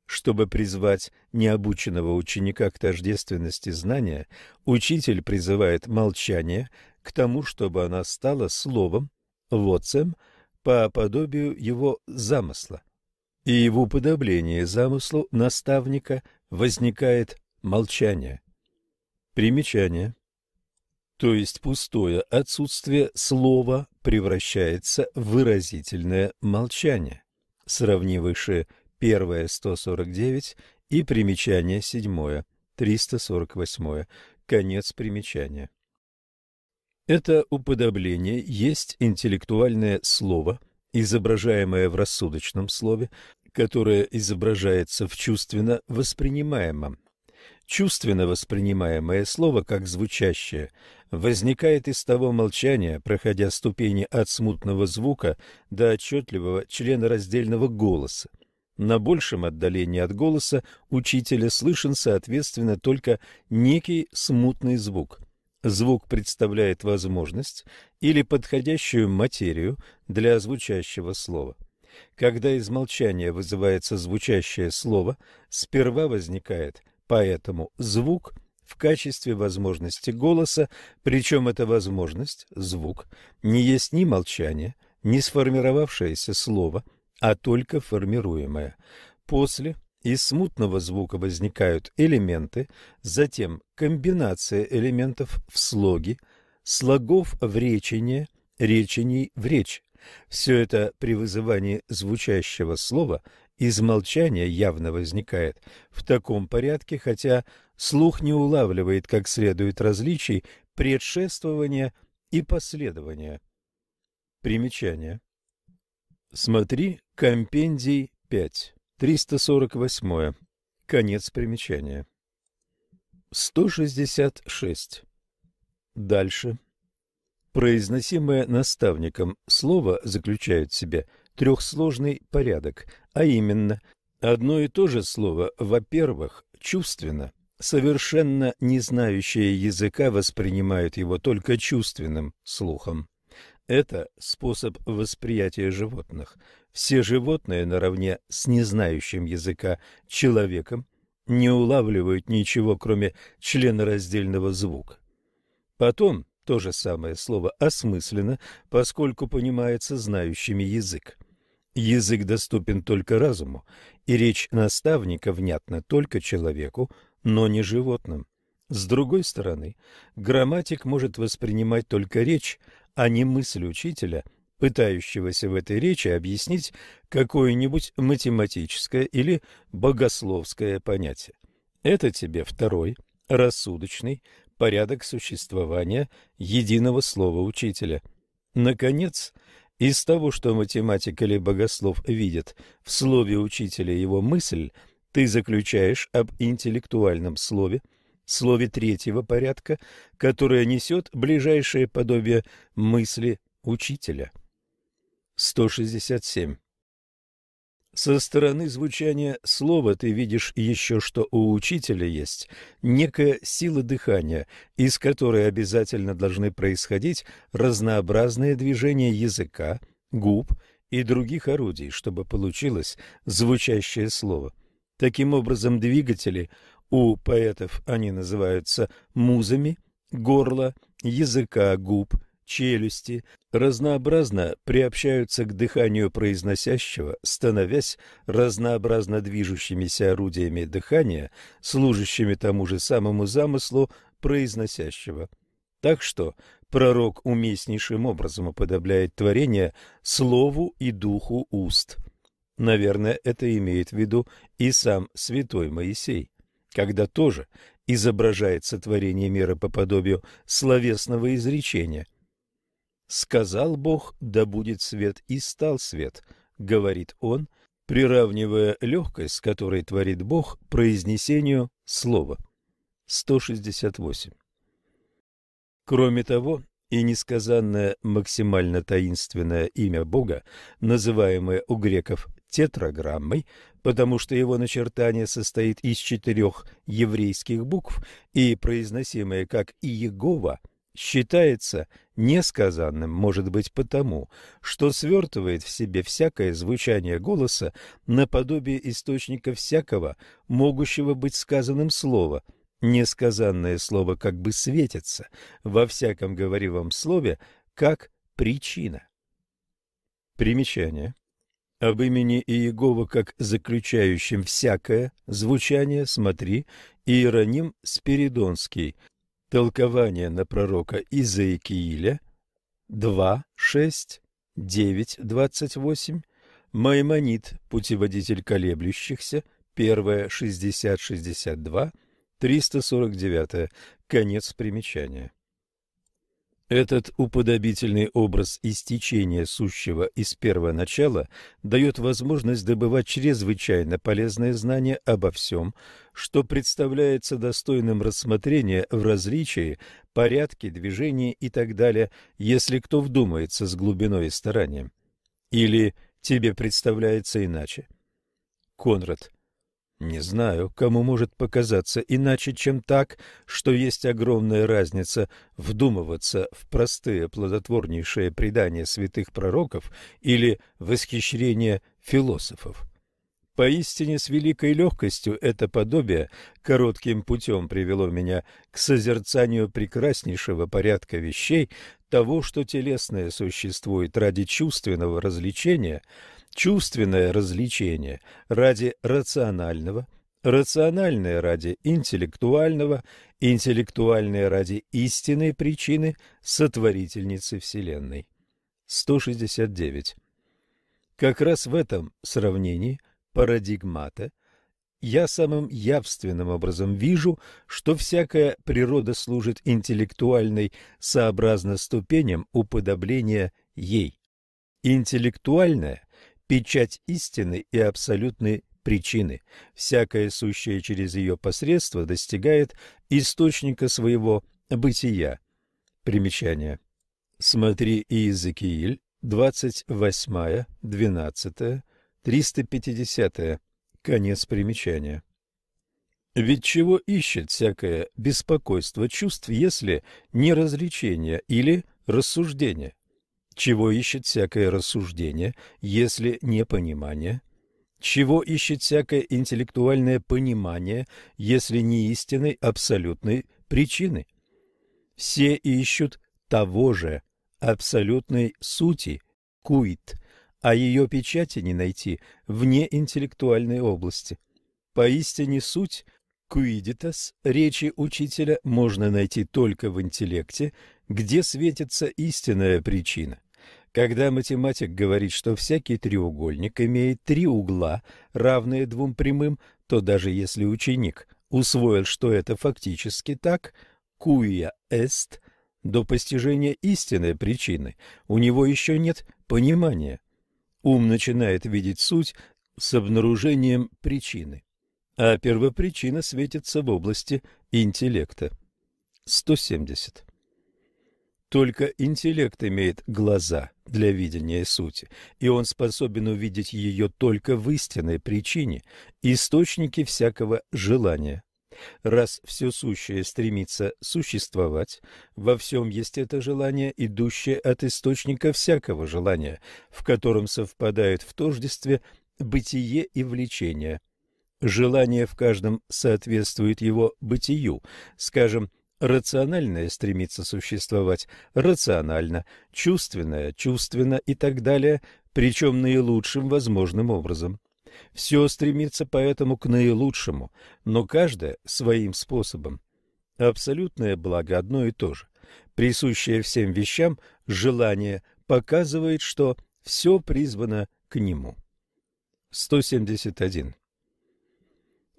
Чтобы призвать необученного ученика к тождественности знания, учитель призывает молчание к тому, чтобы она стала словом, лоцем, по подобию его замысла. И в уподоблении замыслу наставника возникает молчание. Примечание. То есть пустое отсутствие слова превращается в выразительное молчание. Сравни выше первое 149 и примечание седьмое 348. Конец примечания. Это уподобление есть интеллектуальное слово, изображаемое в рассудочном слове, которое изображается в чувственно воспринимаемом. Чувственно воспринимаемое слово, как звучащее, возникает из того молчания, проходя ступени от смутного звука до отчетливого членораздельного голоса. На большем отдалении от голоса учителя слышен, соответственно, только некий смутный звук. Звук представляет возможность или подходящую материю для звучащего слова. Когда из молчания вызывается звучащее слово, сперва возникает поэтому звук, в качестве возможности голоса, причем эта возможность, звук, не есть ни молчание, ни сформировавшееся слово, а только формируемое. После из смутного звука возникают элементы, затем комбинация элементов в слоге, слогов в речение, речений в речь. Все это при вызывании звучащего слова из молчания явно возникает в таком порядке, хотя слух не улавливает как следует различий предшествования и последования. Примечание. Смотри компендий 5. 348. Конец примечания. 166. Дальше. Произносимое наставником слово заключает в себе трехсложный порядок, а именно, одно и то же слово, во-первых, чувственно, совершенно не знающие языка воспринимают его только чувственным слухом. Это способ восприятия животных. Все животные наравне с незнающим языка человеком не улавливают ничего, кроме членораздельного звука. Потом то же самое слово осмысленно, поскольку понимается знающими язык. Язык доступен только разуму, и речь наставника внятна только человеку, но не животным. С другой стороны, грамматик может воспринимать только речь, а не мысль учителя, пытающегося в этой речи объяснить какое-нибудь математическое или богословское понятие. Это тебе второй, рассудочный, порядок существования единого слова учителя. Наконец, из того, что математик или богослов видит в слове учителя его мысль, ты заключаешь об интеллектуальном слове – слове третьего порядка, которое несет ближайшее подобие мысли учителя. 167. Со стороны звучания слова ты видишь еще, что у учителя есть некая сила дыхания, из которой обязательно должны происходить разнообразные движения языка, губ и других орудий, чтобы получилось звучащее слово. Таким образом, двигатели у поэтов они называются музами горла, языка, губ, челюсти, разнообразно приобщаются к дыханию произносящего, становясь разнообразно движущимися орудиями дыхания, служащими тому же самому замыслу произносящего. Так что пророк уместнейшим образом уподобляет творение слову и духу уст. Наверное, это имеет в виду и сам святой Моисей когда тоже изображает сотворение мира по подобию словесного изречения. «Сказал Бог, да будет свет, и стал свет», — говорит он, приравнивая легкость, с которой творит Бог, произнесению слова. 168. Кроме того, и несказанное максимально таинственное имя Бога, называемое у греков тетраграммой, потому что его начертание состоит из четырех еврейских букв и произносимое как Иегова, считается несказанным, может быть, потому, что свертывает в себе всякое звучание голоса наподобие источника всякого, могущего быть сказанным слова. Несказанное слово как бы светится во всяком говоривом слове как причина. Примечание. Об имени Иегова как заключающем всякое звучание смотри Иероним Спиридонский. Толкование на пророка Изаикииля 2, 6, 9, 28. Маймонит, путеводитель колеблющихся, 1, 60, 62, 349. Конец примечания. Этот уподобительный образ истечения сущего из первого начала дает возможность добывать чрезвычайно полезные знания обо всем, что представляется достойным рассмотрения в различии, порядке, движении и так далее, если кто вдумается с глубиной и старанием. Или тебе представляется иначе? Конрад. Не знаю, кому может показаться иначе, чем так, что есть огромная разница вдумываться в простые плодотворнейшие предания святых пророков или восхищение философов. Поистине с великой легкостью это подобие коротким путем привело меня к созерцанию прекраснейшего порядка вещей, того, что телесное существует ради чувственного развлечения, чувственное развлечение ради рационального, рациональное ради интеллектуального, интеллектуальное ради истинной причины сотворительницы Вселенной. 169. Как раз в этом сравнении – парадигмата, я самым явственным образом вижу, что всякая природа служит интеллектуальной сообразно ступеням уподобления ей. Интеллектуальная – печать истины и абсолютной причины. Всякое сущее через ее посредство достигает источника своего бытия. Примечание. Смотри Иезекииль, 28, 12, 350. -е. Конец примечания. Ведь чего ищет всякое беспокойство чувств, если не развлечение или рассуждение? Чего ищет всякое рассуждение, если не понимание? Чего ищет всякое интеллектуальное понимание, если не истинной абсолютной причины? Все ищут того же, абсолютной сути, куит, а ее печати не найти вне интеллектуальной области. Поистине суть куидитас речи учителя можно найти только в интеллекте, где светится истинная причина. Когда математик говорит, что всякий треугольник имеет три угла, равные двум прямым, то даже если ученик усвоил, что это фактически так, куя эст, до постижения истинной причины у него еще нет понимания. Ум начинает видеть суть с обнаружением причины, а первопричина светится в области интеллекта. 170. Только интеллект имеет глаза для видения сути, и он способен увидеть ее только в истинной причине, источнике всякого желания. Раз все сущее стремится существовать, во всем есть это желание, идущее от источника всякого желания, в котором совпадают в тождестве бытие и влечение. Желание в каждом соответствует его бытию. Скажем, рациональное стремится существовать рационально, чувственное – чувственно и так далее, причем наилучшим возможным образом. Все стремится поэтому к наилучшему, но каждое своим способом. Абсолютное благо одно и то же. Присущее всем вещам желание показывает, что все призвано к нему. 171.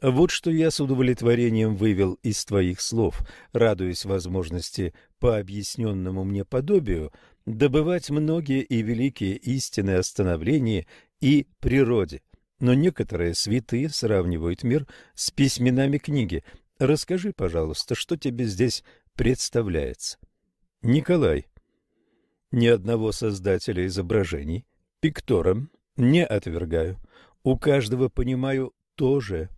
Вот что я с удовлетворением вывел из твоих слов, радуясь возможности по объясненному мне подобию добывать многие и великие истины о становлении и природе – но некоторые святые сравнивают мир с письменами книги. Расскажи, пожалуйста, что тебе здесь представляется? Николай. Ни одного создателя изображений, пиктором, не отвергаю. У каждого понимаю тоже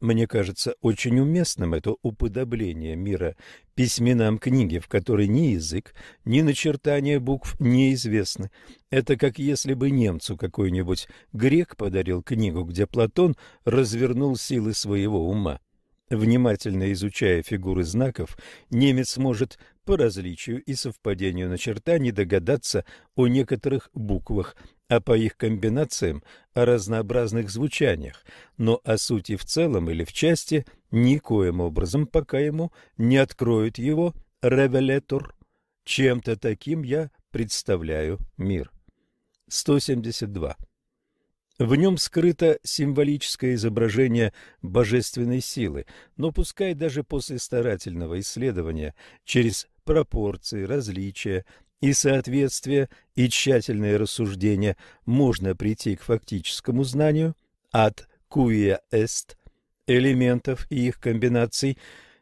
мне кажется очень уместным это уподобление мира письменам книги, в которой ни язык, ни начертания букв неизвестны. Это как если бы немцу какой-нибудь грек подарил книгу, где Платон развернул силы своего ума. Внимательно изучая фигуры знаков, немец может по различию и совпадению начертаний догадаться о некоторых буквах, а по их комбинациям о разнообразных звучаниях, но о сути в целом или в части никоим образом, пока ему не откроет его ревелетор. Чем-то таким я представляю мир. 172. В нем скрыто символическое изображение божественной силы, но пускай даже после старательного исследования через пропорции, различия, и соответствие и тщательное рассуждение можно прийти к фактическому знанию от куя эст элементов и их комбинаций,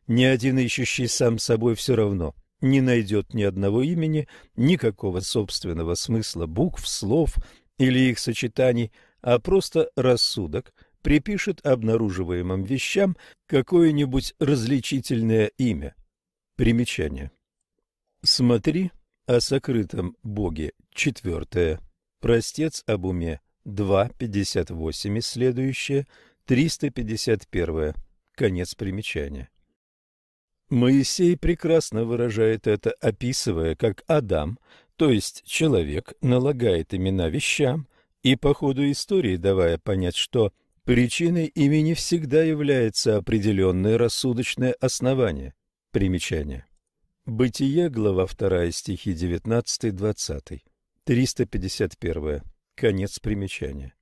ни один ищущий сам собой все равно не найдет ни одного имени, никакого собственного смысла букв, слов или их сочетаний, а просто рассудок припишет обнаруживаемым вещам какое-нибудь различительное имя. Примечание. Смотри о сокрытом Боге. Четвертое. Простец об уме. 2, 58 и следующее, 351. Конец примечания. Моисей прекрасно выражает это, описывая, как Адам, то есть человек, налагает имена вещам и по ходу истории давая понять, что причиной имени всегда является определенное рассудочное основание. Примечание. Бытие, глава 2, стихи 19-20, 351. Конец примечания.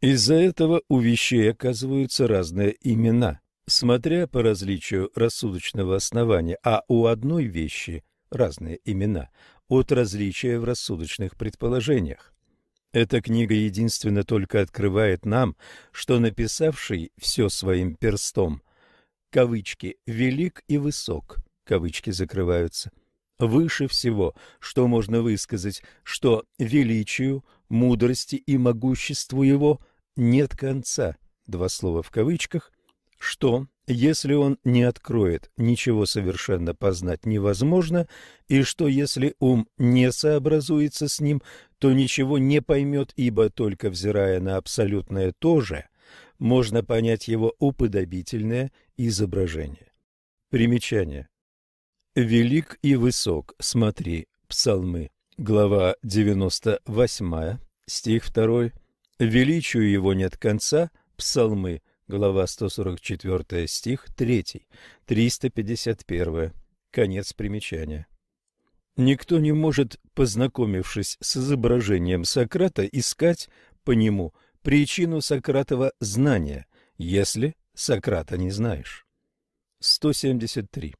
Из-за этого у вещей оказываются разные имена, смотря по различию рассудочного основания, а у одной вещи разные имена от различия в рассудочных предположениях. Эта книга единственно только открывает нам, что написавший все своим перстом, кавычки, велик и высок, кавычки закрываются, выше всего, что можно высказать, что величию, мудрости и могуществу его нет конца, два слова в кавычках, что, если он не откроет, ничего совершенно познать невозможно, и что, если ум не сообразуется с ним, то ничего не поймет, ибо только взирая на абсолютное то же, можно понять его уподобительное изображение. Примечание. Велик и высок, смотри, Псалмы, глава 98, стих 2, величию его нет конца, Псалмы, глава 144, стих 3, 351, конец примечания. Никто не может, познакомившись с изображением Сократа, искать по нему причину Сократова знания, если Сократа не знаешь. 173.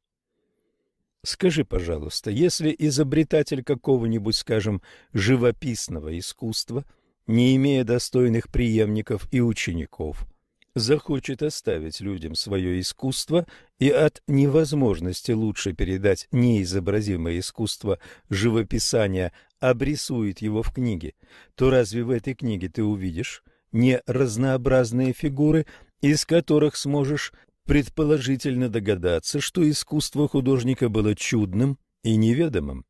Скажи, пожалуйста, если изобретатель какого-нибудь, скажем, живописного искусства, не имея достойных преемников и учеников, захочет оставить людям свое искусство и от невозможности лучше передать неизобразимое искусство живописания обрисует его в книге, то разве в этой книге ты увидишь не разнообразные фигуры, из которых сможешь предположительно догадаться, что искусство художника было чудным и неведомым.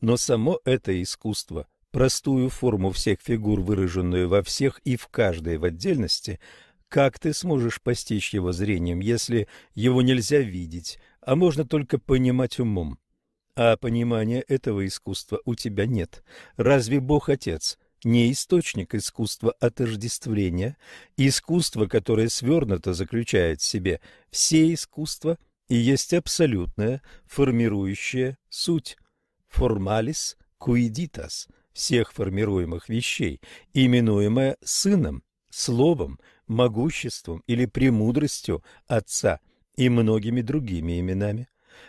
Но само это искусство, простую форму всех фигур, выраженную во всех и в каждой в отдельности, как ты сможешь постичь его зрением, если его нельзя видеть, а можно только понимать умом? А понимания этого искусства у тебя нет. Разве Бог Отец не источник искусства отождествления, искусство, которое свернуто заключает в себе все искусства и есть абсолютная формирующая суть, формалис куидитас всех формируемых вещей, именуемая сыном, словом, могуществом или премудростью Отца и многими другими именами.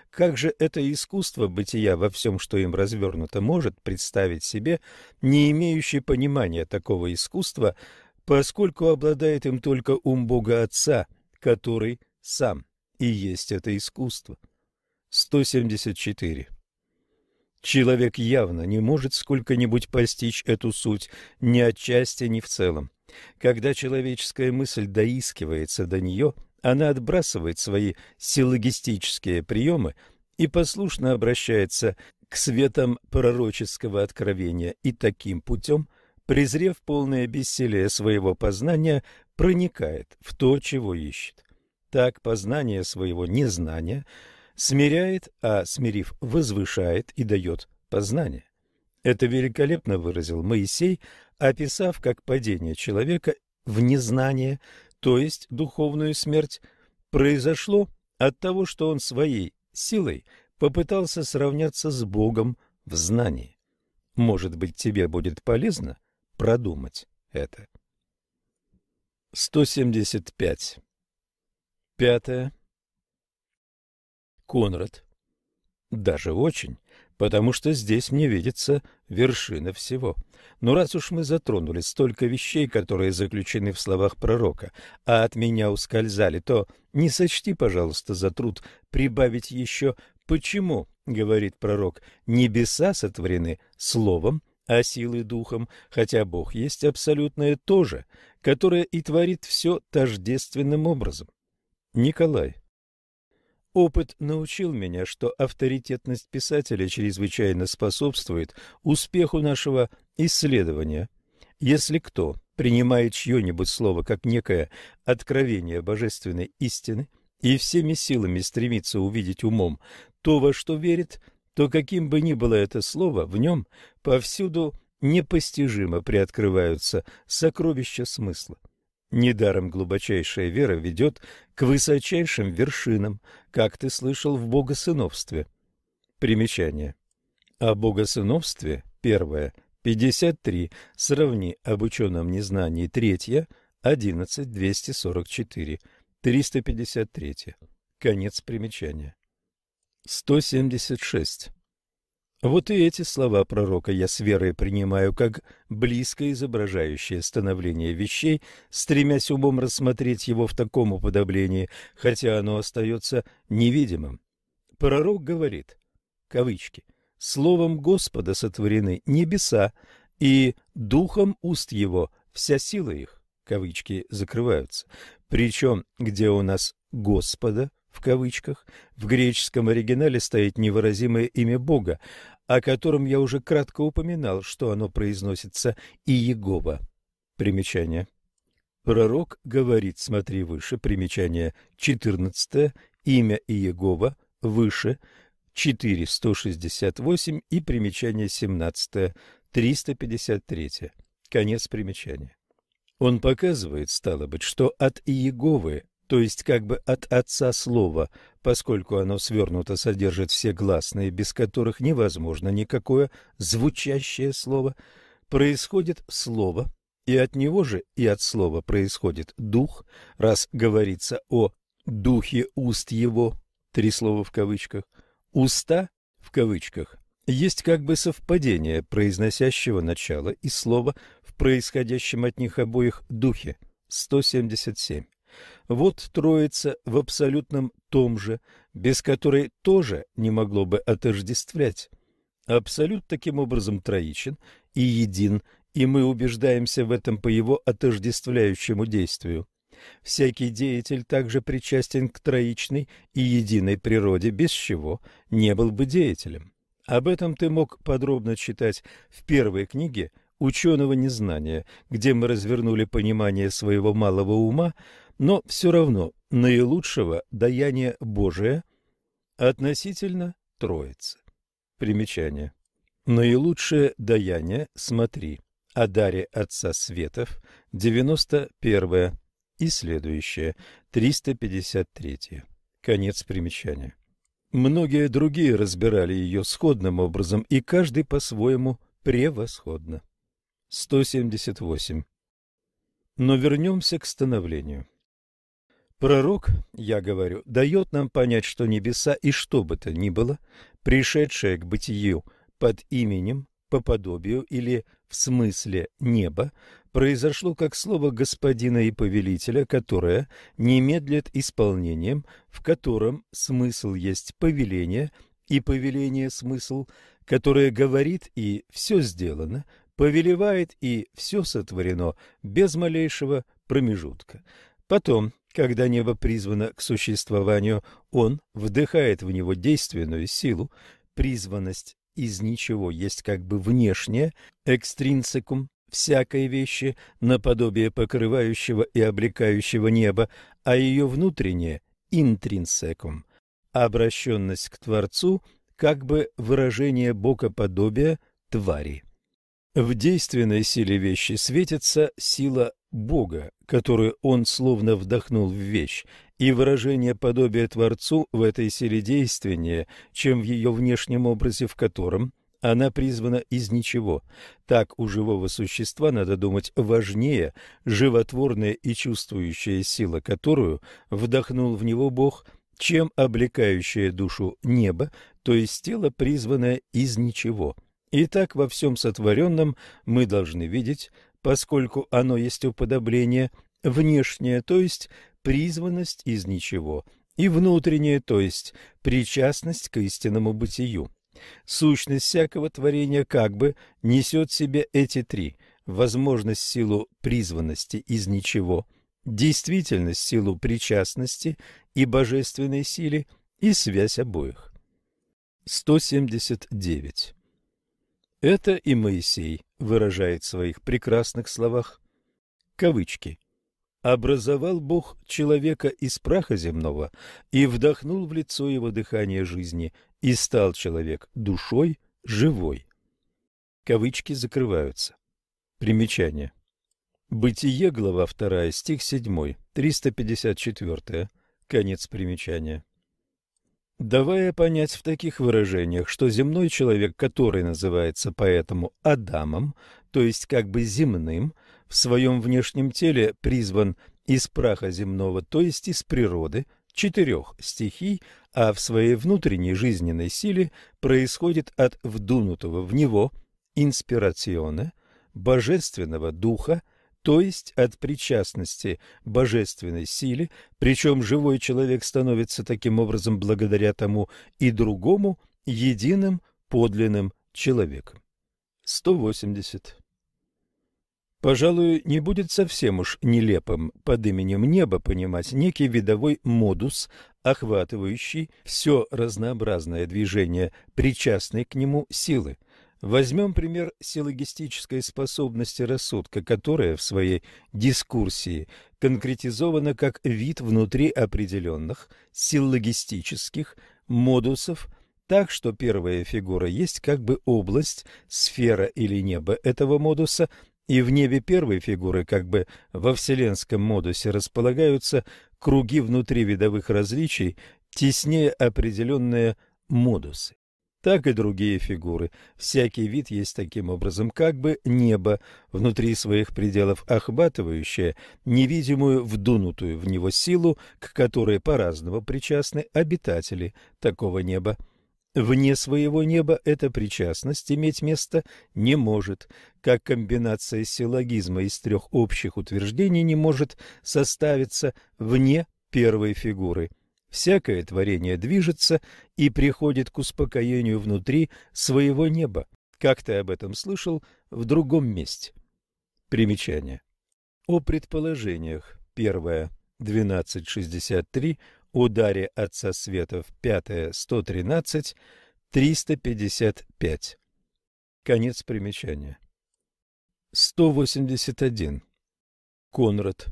Как же это искусство бытия во всем, что им развернуто, может представить себе не имеющий понимания такого искусства, поскольку обладает им только ум Бога Отца, который сам и есть это искусство? 174. Человек явно не может сколько-нибудь постичь эту суть ни отчасти, ни в целом. Когда человеческая мысль доискивается до нее, она отбрасывает свои силлогистические приемы и послушно обращается к светам пророческого откровения и таким путем, презрев полное бессилие своего познания, проникает в то, чего ищет. Так познание своего незнания смиряет, а смирив возвышает и дает познание. Это великолепно выразил Моисей, описав как падение человека в незнание то есть духовную смерть, произошло от того, что он своей силой попытался сравняться с Богом в знании. Может быть, тебе будет полезно продумать это. 175. Пятое. Конрад. Даже очень потому что здесь мне видится вершина всего. Но раз уж мы затронули столько вещей, которые заключены в словах пророка, а от меня ускользали, то не сочти, пожалуйста, за труд прибавить еще «почему», — говорит пророк, — «небеса сотворены словом, а силы духом, хотя Бог есть абсолютное то же, которое и творит все тождественным образом». Николай Опыт научил меня, что авторитетность писателя чрезвычайно способствует успеху нашего исследования. Если кто принимает чье-нибудь слово как некое откровение божественной истины и всеми силами стремится увидеть умом то, во что верит, то каким бы ни было это слово, в нем повсюду непостижимо приоткрываются сокровища смысла. Недаром глубочайшая вера ведет к высочайшим вершинам, как ты слышал в богосыновстве. Примечание. О богосыновстве первое 53. Сравни об ученом незнании. Третье. 11. 244. 353. Конец примечания. 176. Вот и эти слова пророка я с верой принимаю как близко изображающее становление вещей, стремясь умом рассмотреть его в таком уподоблении, хотя оно остается невидимым. Пророк говорит, кавычки, Словом Господа сотворены небеса, и духом уст его вся сила их, кавычки закрываются. Причем, где у нас Господа, в кавычках, в греческом оригинале стоит невыразимое имя Бога, о котором я уже кратко упоминал, что оно произносится Иегова. Примечание. Пророк говорит, смотри выше, примечание 14, имя Иегова, выше, 468 и примечание 17, 353. Конец примечания. Он показывает, стало быть, что от Иеговы, то есть как бы от Отца Слова, поскольку оно свернуто содержит все гласные, без которых невозможно никакое звучащее слово, происходит слово, и от него же и от слова происходит дух, раз говорится о духе уст его, три слова в кавычках – Уста, в кавычках, есть как бы совпадение произносящего начала и слова в происходящем от них обоих духе. 177. Вот троица в абсолютном том же, без которой тоже не могло бы отождествлять. Абсолют таким образом троичен и един, и мы убеждаемся в этом по его отождествляющему действию. Всякий деятель также причастен к троичной и единой природе, без чего не был бы деятелем. Об этом ты мог подробно читать в первой книге «Ученого незнания», где мы развернули понимание своего малого ума, но все равно наилучшего даяния Божия относительно Троицы. Примечание. Наилучшее даяние, смотри, о даре Отца Светов, 91 и следующее, 353. Конец примечания. Многие другие разбирали ее сходным образом, и каждый по-своему превосходно. 178. Но вернемся к становлению. Пророк, я говорю, дает нам понять, что небеса и что бы то ни было, пришедшее к бытию под именем, по подобию или в смысле неба, произошло как слово господина и повелителя, которое не медлит исполнением, в котором смысл есть повеление, и повеление смысл, которое говорит и все сделано, повелевает и все сотворено без малейшего промежутка. Потом, когда небо призвано к существованию, он вдыхает в него действенную силу, призванность из ничего есть как бы внешнее, экстринсикум, всякой вещи, наподобие покрывающего и облекающего неба, а ее внутреннее – интринсекум, обращенность к Творцу, как бы выражение богоподобия твари. В действенной силе вещи светится сила Бога, которую он словно вдохнул в вещь, и выражение подобия Творцу в этой силе действеннее, чем в ее внешнем образе, в котором она призвана из ничего. Так у живого существа, надо думать, важнее животворная и чувствующая сила, которую вдохнул в него Бог, чем облекающая душу небо, то есть тело, призванное из ничего. И так во всем сотворенном мы должны видеть, поскольку оно есть уподобление, внешнее, то есть призванность из ничего, и внутреннее, то есть причастность к истинному бытию. Сущность всякого творения как бы несет в себе эти три – возможность силу призванности из ничего, действительность силу причастности и божественной силе и связь обоих. 179. Это и Моисей выражает в своих прекрасных словах. Кавычки. «Образовал Бог человека из праха земного и вдохнул в лицо его дыхание жизни, и стал человек душой живой». Кавычки закрываются. Примечание. Бытие, глава 2, стих 7, 354. Конец примечания. Давая понять в таких выражениях, что земной человек, который называется поэтому Адамом, то есть как бы земным, в своем внешнем теле призван из праха земного, то есть из природы, четырех стихий, а в своей внутренней жизненной силе происходит от вдунутого в него инспирационе, божественного духа, то есть от причастности божественной силе, причем живой человек становится таким образом благодаря тому и другому единым подлинным человеком. 180. Пожалуй, не будет совсем уж нелепым под именем неба понимать некий видовой модус, охватывающий все разнообразное движение причастной к нему силы – Возьмем пример силлогистической способности рассудка, которая в своей дискурсии конкретизована как вид внутри определенных силлогистических модусов, так что первая фигура есть как бы область, сфера или небо этого модуса, и в небе первой фигуры как бы во вселенском модусе располагаются круги внутри видовых различий, теснее определенные модусы так и другие фигуры. Всякий вид есть таким образом как бы небо, внутри своих пределов охватывающее невидимую вдунутую в него силу, к которой по-разному причастны обитатели такого неба. Вне своего неба эта причастность иметь место не может, как комбинация силлогизма из трех общих утверждений не может составиться вне первой фигуры – Всякое творение движется и приходит к успокоению внутри своего неба. Как ты об этом слышал в другом месте? Примечание. О предположениях. Первое. 1263. Ударе Отца Светов. Пятое. 113. 355. Конец примечания. 181. Конрад.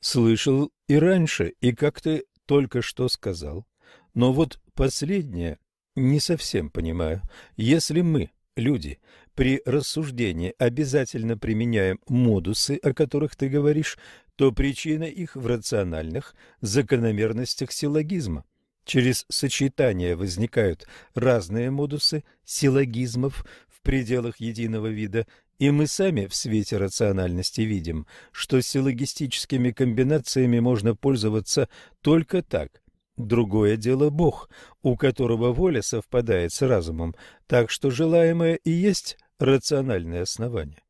Слышал и раньше, и как ты только что сказал. Но вот последнее не совсем понимаю. Если мы, люди, при рассуждении обязательно применяем модусы, о которых ты говоришь, то причина их в рациональных закономерностях силлогизма. Через сочетание возникают разные модусы силлогизмов в пределах единого вида, и мы сами в свете рациональности видим, что силлогистическими комбинациями можно пользоваться только так. Другое дело Бог, у которого воля совпадает с разумом, так что желаемое и есть рациональное основание.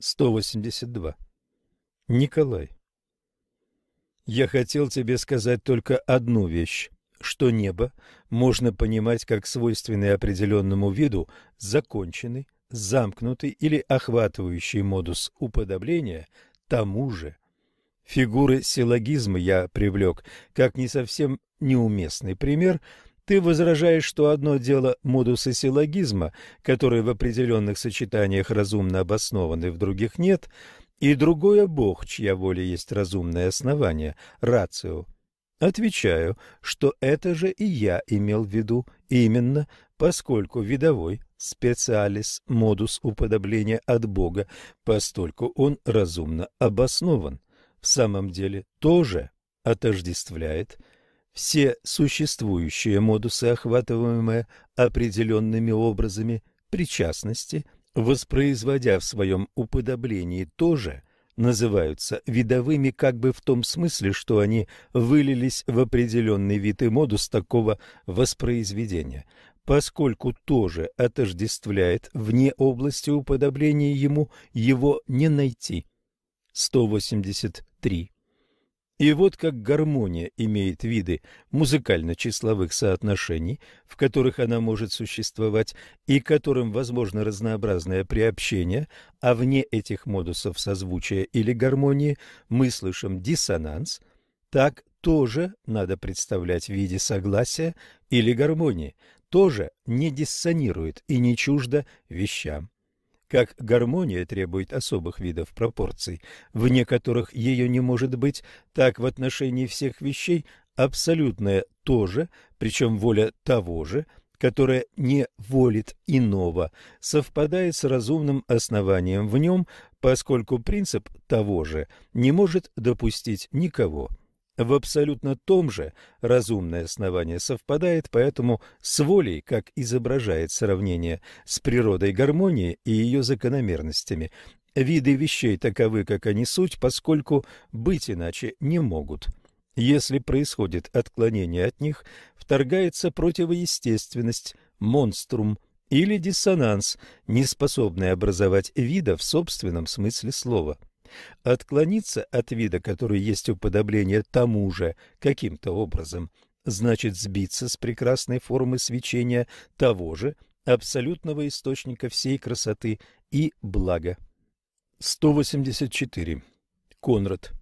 182. Николай. Я хотел тебе сказать только одну вещь, что небо можно понимать как свойственный определенному виду законченный, замкнутый или охватывающий модус уподобления тому же. Фигуры силлогизма я привлек как не совсем неуместный пример. Ты возражаешь, что одно дело модусы силлогизма, которые в определенных сочетаниях разумно обоснованы, в других нет, и другое – Бог, чья воля есть разумное основание, рацио. Отвечаю, что это же и я имел в виду именно, поскольку видовой специалис модус уподобления от Бога, постольку он разумно обоснован, в самом деле тоже отождествляет все существующие модусы, охватываемые определенными образами причастности, воспроизводя в своем уподоблении тоже называются видовыми как бы в том смысле, что они вылились в определенный вид и модус такого воспроизведения поскольку тоже отождествляет вне области уподобления ему, его не найти. 183. И вот как гармония имеет виды музыкально-числовых соотношений, в которых она может существовать и которым возможно разнообразное приобщение, а вне этих модусов созвучия или гармонии мы слышим диссонанс, так тоже надо представлять в виде согласия или гармонии, тоже не диссонирует и не чуждо вещам. Как гармония требует особых видов пропорций, вне которых ее не может быть, так в отношении всех вещей абсолютное тоже, причем воля того же, которая не волит иного, совпадает с разумным основанием в нем, поскольку принцип того же не может допустить никого – в абсолютно том же разумное основание совпадает поэтому с волей, как изображает сравнение с природой гармонии и ее закономерностями. Виды вещей таковы, как они суть, поскольку быть иначе не могут. Если происходит отклонение от них, вторгается противоестественность, монструм или диссонанс, не способный образовать вида в собственном смысле слова. Отклониться от вида, который есть уподобление тому же каким-то образом, значит сбиться с прекрасной формы свечения того же абсолютного источника всей красоты и блага. 184. Конрад.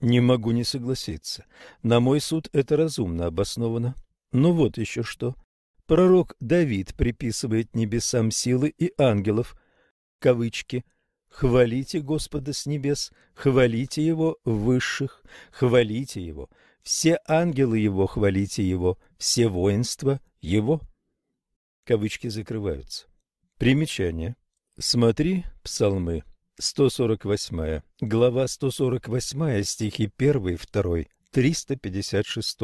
Не могу не согласиться. На мой суд это разумно обосновано. Но вот еще что. Пророк Давид приписывает небесам силы и ангелов, кавычки, Хвалите Господа с небес, хвалите Его высших, хвалите Его, все ангелы Его, хвалите Его, все воинства Его. Кавычки закрываются. Примечание. Смотри Псалмы 148, глава 148, стихи 1, 2, 356,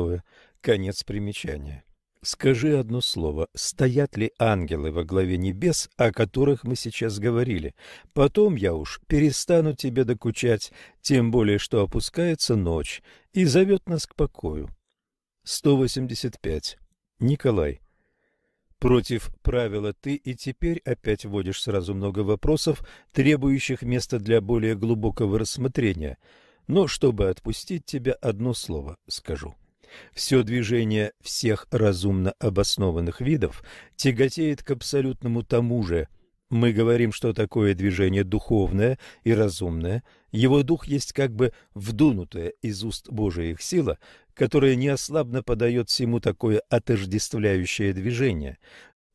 конец примечания. Скажи одно слово. Стоят ли ангелы во главе небес, о которых мы сейчас говорили? Потом я уж перестану тебе докучать, тем более, что опускается ночь и зовет нас к покою. 185. Николай. Против правила ты и теперь опять вводишь сразу много вопросов, требующих места для более глубокого рассмотрения. Но чтобы отпустить тебя, одно слово скажу. Все движение всех разумно обоснованных видов тяготеет к абсолютному тому же. Мы говорим, что такое движение духовное и разумное. Его дух есть как бы вдунутая из уст Божиих сила, которая неослабно подает всему такое отождествляющее движение.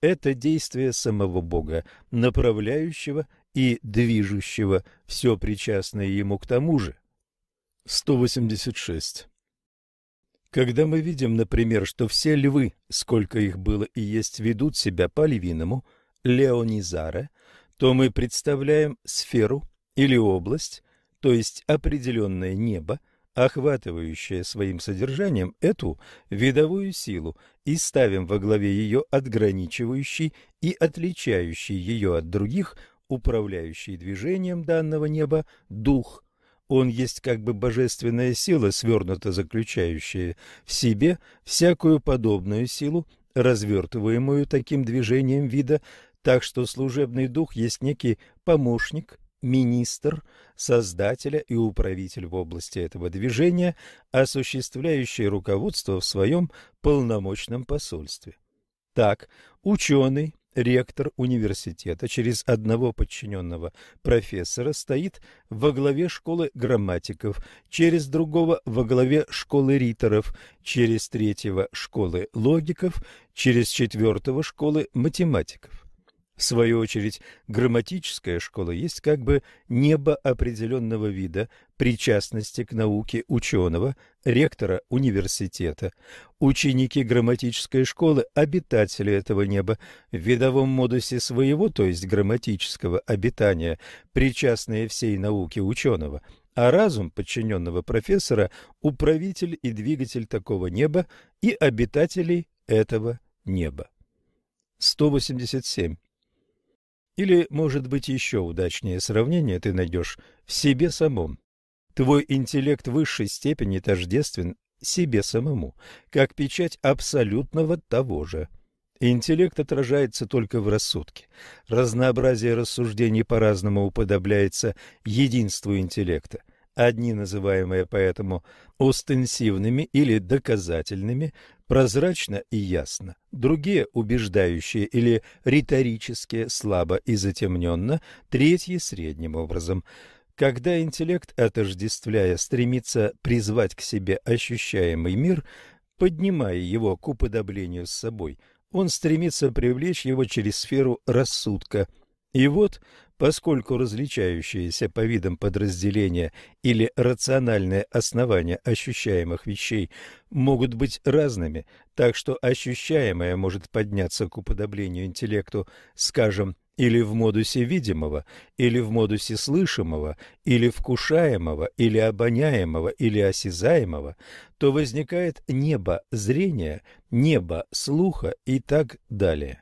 Это действие самого Бога, направляющего и движущего все причастное ему к тому же. 186. Когда мы видим, например, что все львы, сколько их было и есть, ведут себя по-львиному, леонизаре, то мы представляем сферу или область, то есть определенное небо, охватывающее своим содержанием эту видовую силу, и ставим во главе ее отграничивающий и отличающий ее от других, управляющий движением данного неба, дух – он есть как бы божественная сила, свернуто заключающая в себе всякую подобную силу, развертываемую таким движением вида, так что служебный дух есть некий помощник, министр, создателя и управитель в области этого движения, осуществляющий руководство в своем полномочном посольстве. Так, ученый, ректор университета через одного подчиненного профессора стоит во главе школы грамматиков, через другого во главе школы риторов, через третьего школы логиков, через четвертого школы математиков. В свою очередь, грамматическая школа есть как бы небо определенного вида причастности к науке ученого, ректора университета. Ученики грамматической школы – обитатели этого неба в видовом модусе своего, то есть грамматического обитания, причастные всей науке ученого, а разум подчиненного профессора – управитель и двигатель такого неба и обитателей этого неба. 187. Или, может быть, еще удачнее сравнение ты найдешь в себе самом. Твой интеллект в высшей степени тождествен себе самому, как печать абсолютного того же. Интеллект отражается только в рассудке. Разнообразие рассуждений по-разному уподобляется единству интеллекта одни называемые поэтому остенсивными или доказательными, прозрачно и ясно, другие убеждающие или риторические, слабо и затемненно, третьи средним образом. Когда интеллект, отождествляя, стремится призвать к себе ощущаемый мир, поднимая его к уподоблению с собой, он стремится привлечь его через сферу рассудка. И вот, поскольку различающиеся по видам подразделения или рациональные основания ощущаемых вещей могут быть разными, так что ощущаемое может подняться к уподоблению интеллекту, скажем, или в модусе видимого, или в модусе слышимого, или вкушаемого, или обоняемого, или осязаемого, то возникает небо зрения, небо слуха и так далее.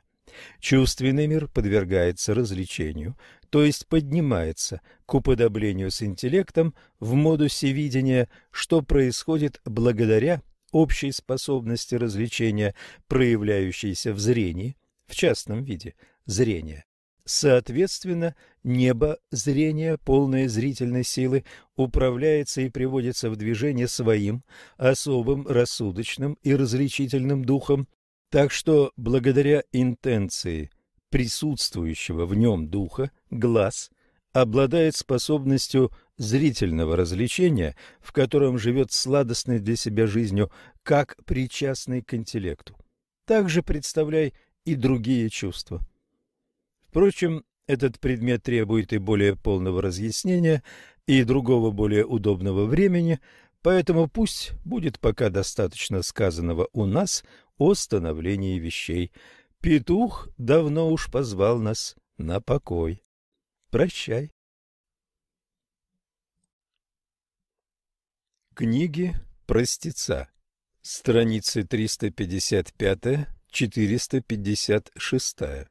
Чувственный мир подвергается развлечению, то есть поднимается к уподоблению с интеллектом в модусе видения, что происходит благодаря общей способности развлечения, проявляющейся в зрении, в частном виде зрения. Соответственно, небо зрения, полное зрительной силы, управляется и приводится в движение своим особым рассудочным и различительным духом, так что благодаря интенции присутствующего в нем духа глаз обладает способностью зрительного развлечения, в котором живет сладостной для себя жизнью, как причастный к интеллекту. Также представляй и другие чувства. Впрочем, этот предмет требует и более полного разъяснения, и другого более удобного времени, поэтому пусть будет пока достаточно сказанного у нас о становлении вещей. Петух давно уж позвал нас на покой. Прощай. Книги простеца. Страницы 355-456.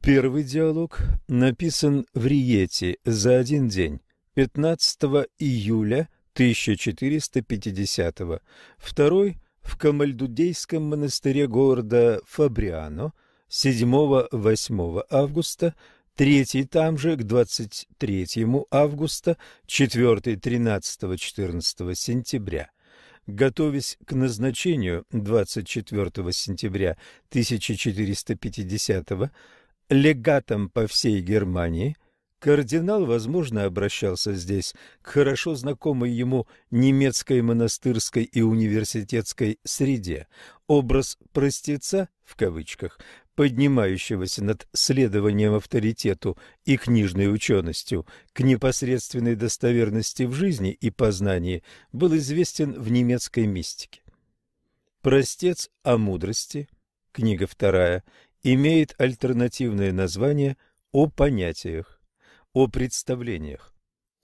Первый диалог написан в Риете за один день, 15 июля 1450 -го. Второй в Камальдудейском монастыре города Фабриано 7-8 августа, третий там же к 23 августа, четвертый 13-14 сентября. Готовясь к назначению 24 сентября 1450 года, легатом по всей Германии, кардинал, возможно, обращался здесь к хорошо знакомой ему немецкой монастырской и университетской среде. Образ «простеца» в кавычках, поднимающегося над следованием авторитету и книжной ученостью к непосредственной достоверности в жизни и познании, был известен в немецкой мистике. «Простец о мудрости», книга вторая, имеет альтернативное название «О понятиях», «О представлениях».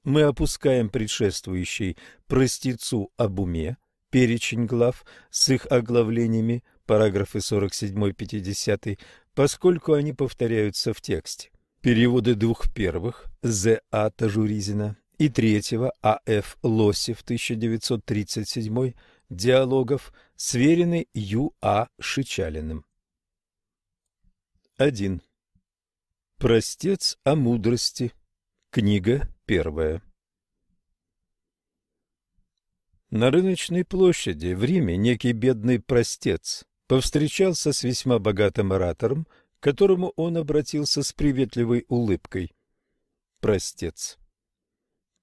Мы опускаем предшествующий «Простецу об уме», перечень глав с их оглавлениями, параграфы 47-50, поскольку они повторяются в тексте. Переводы двух первых З. А. Тажуризина и третьего А. Ф. Лосев 1937 диалогов сверены Ю. А. Шичалиным. 1. Простец о мудрости. Книга первая. На рыночной площади в Риме некий бедный простец повстречался с весьма богатым оратором, к которому он обратился с приветливой улыбкой. Простец.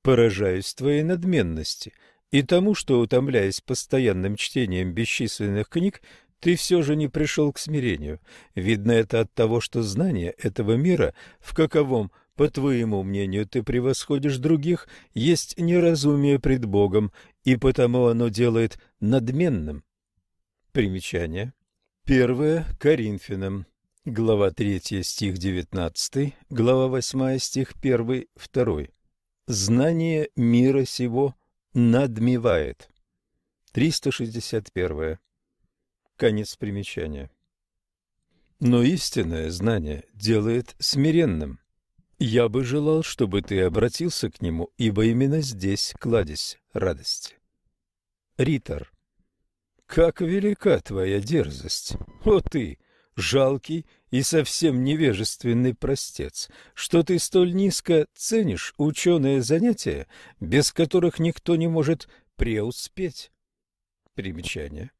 Поражаюсь твоей надменности и тому, что, утомляясь постоянным чтением бесчисленных книг, ты все же не пришел к смирению. Видно это от того, что знание этого мира, в каковом, по твоему мнению, ты превосходишь других, есть неразумие пред Богом, и потому оно делает надменным. Примечание. Первое Коринфянам. Глава 3, стих 19, глава 8, стих 1, 2. Знание мира сего надмевает. 361. Конец примечания. Но истинное знание делает смиренным. Я бы желал, чтобы ты обратился к нему, ибо именно здесь кладезь радости. Ритор. Как велика твоя дерзость! О ты, жалкий и совсем невежественный простец, что ты столь низко ценишь ученые занятия, без которых никто не может преуспеть. Примечание.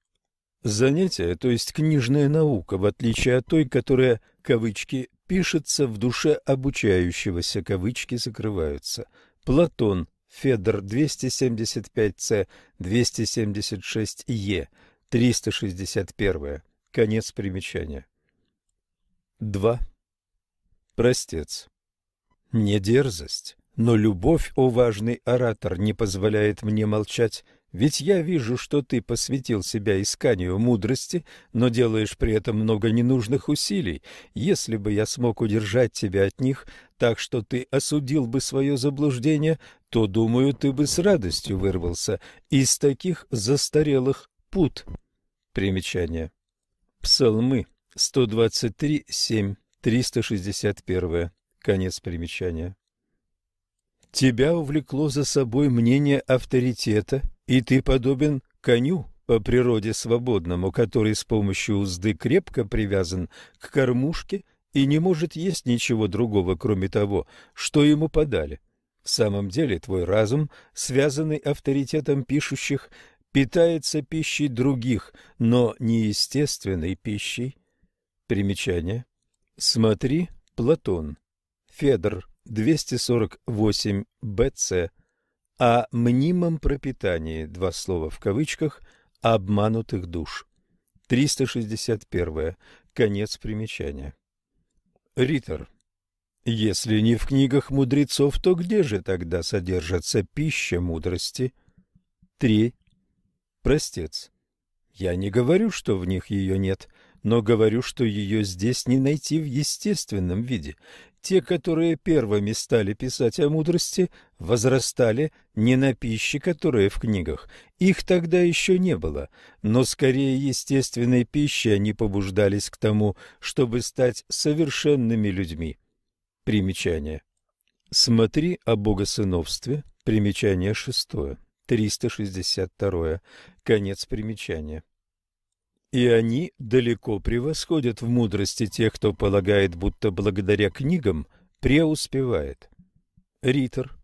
Занятие, то есть книжная наука, в отличие от той, которая, кавычки, пишется в душе обучающегося, кавычки закрываются. Платон, Федор 275С, 276Е, 361. Конец примечания. 2. Простец. Не дерзость, но любовь, о важный оратор, не позволяет мне молчать, ведь я вижу, что ты посвятил себя исканию мудрости, но делаешь при этом много ненужных усилий. Если бы я смог удержать тебя от них, так что ты осудил бы свое заблуждение, то, думаю, ты бы с радостью вырвался из таких застарелых пут. Примечание. Псалмы 123, 7, 361. Конец примечания. Тебя увлекло за собой мнение авторитета, и ты подобен коню по природе свободному, который с помощью узды крепко привязан к кормушке и не может есть ничего другого, кроме того, что ему подали. В самом деле твой разум, связанный авторитетом пишущих, питается пищей других, но неестественной пищей. Примечание. Смотри, Платон. Федор 248 БЦ о мнимом пропитании, два слова в кавычках, обманутых душ. 361. Конец примечания. Ритор. Если не в книгах мудрецов, то где же тогда содержится пища мудрости? 3. Простец. Я не говорю, что в них ее нет, но говорю, что ее здесь не найти в естественном виде. Те, которые первыми стали писать о мудрости, возрастали не на пище, которая в книгах. Их тогда еще не было, но скорее естественной пищей они побуждались к тому, чтобы стать совершенными людьми. Примечание. Смотри о богосыновстве. Примечание шестое. 362. Конец примечания. И они далеко превосходят в мудрости тех, кто полагает, будто благодаря книгам преуспевает. Ритор.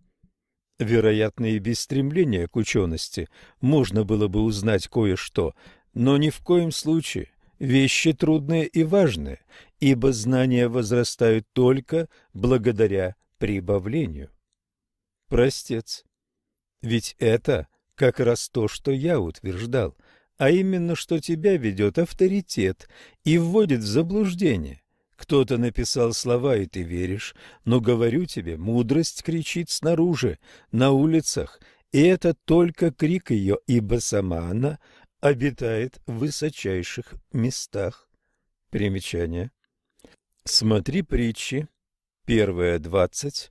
Вероятно, и без стремления к учености можно было бы узнать кое-что, но ни в коем случае вещи трудные и важные, ибо знания возрастают только благодаря прибавлению. Простец. Ведь это как раз то, что я утверждал – а именно, что тебя ведет авторитет и вводит в заблуждение. Кто-то написал слова, и ты веришь, но, говорю тебе, мудрость кричит снаружи, на улицах, и это только крик ее, ибо сама она обитает в высочайших местах. Примечание. Смотри притчи, первая двадцать,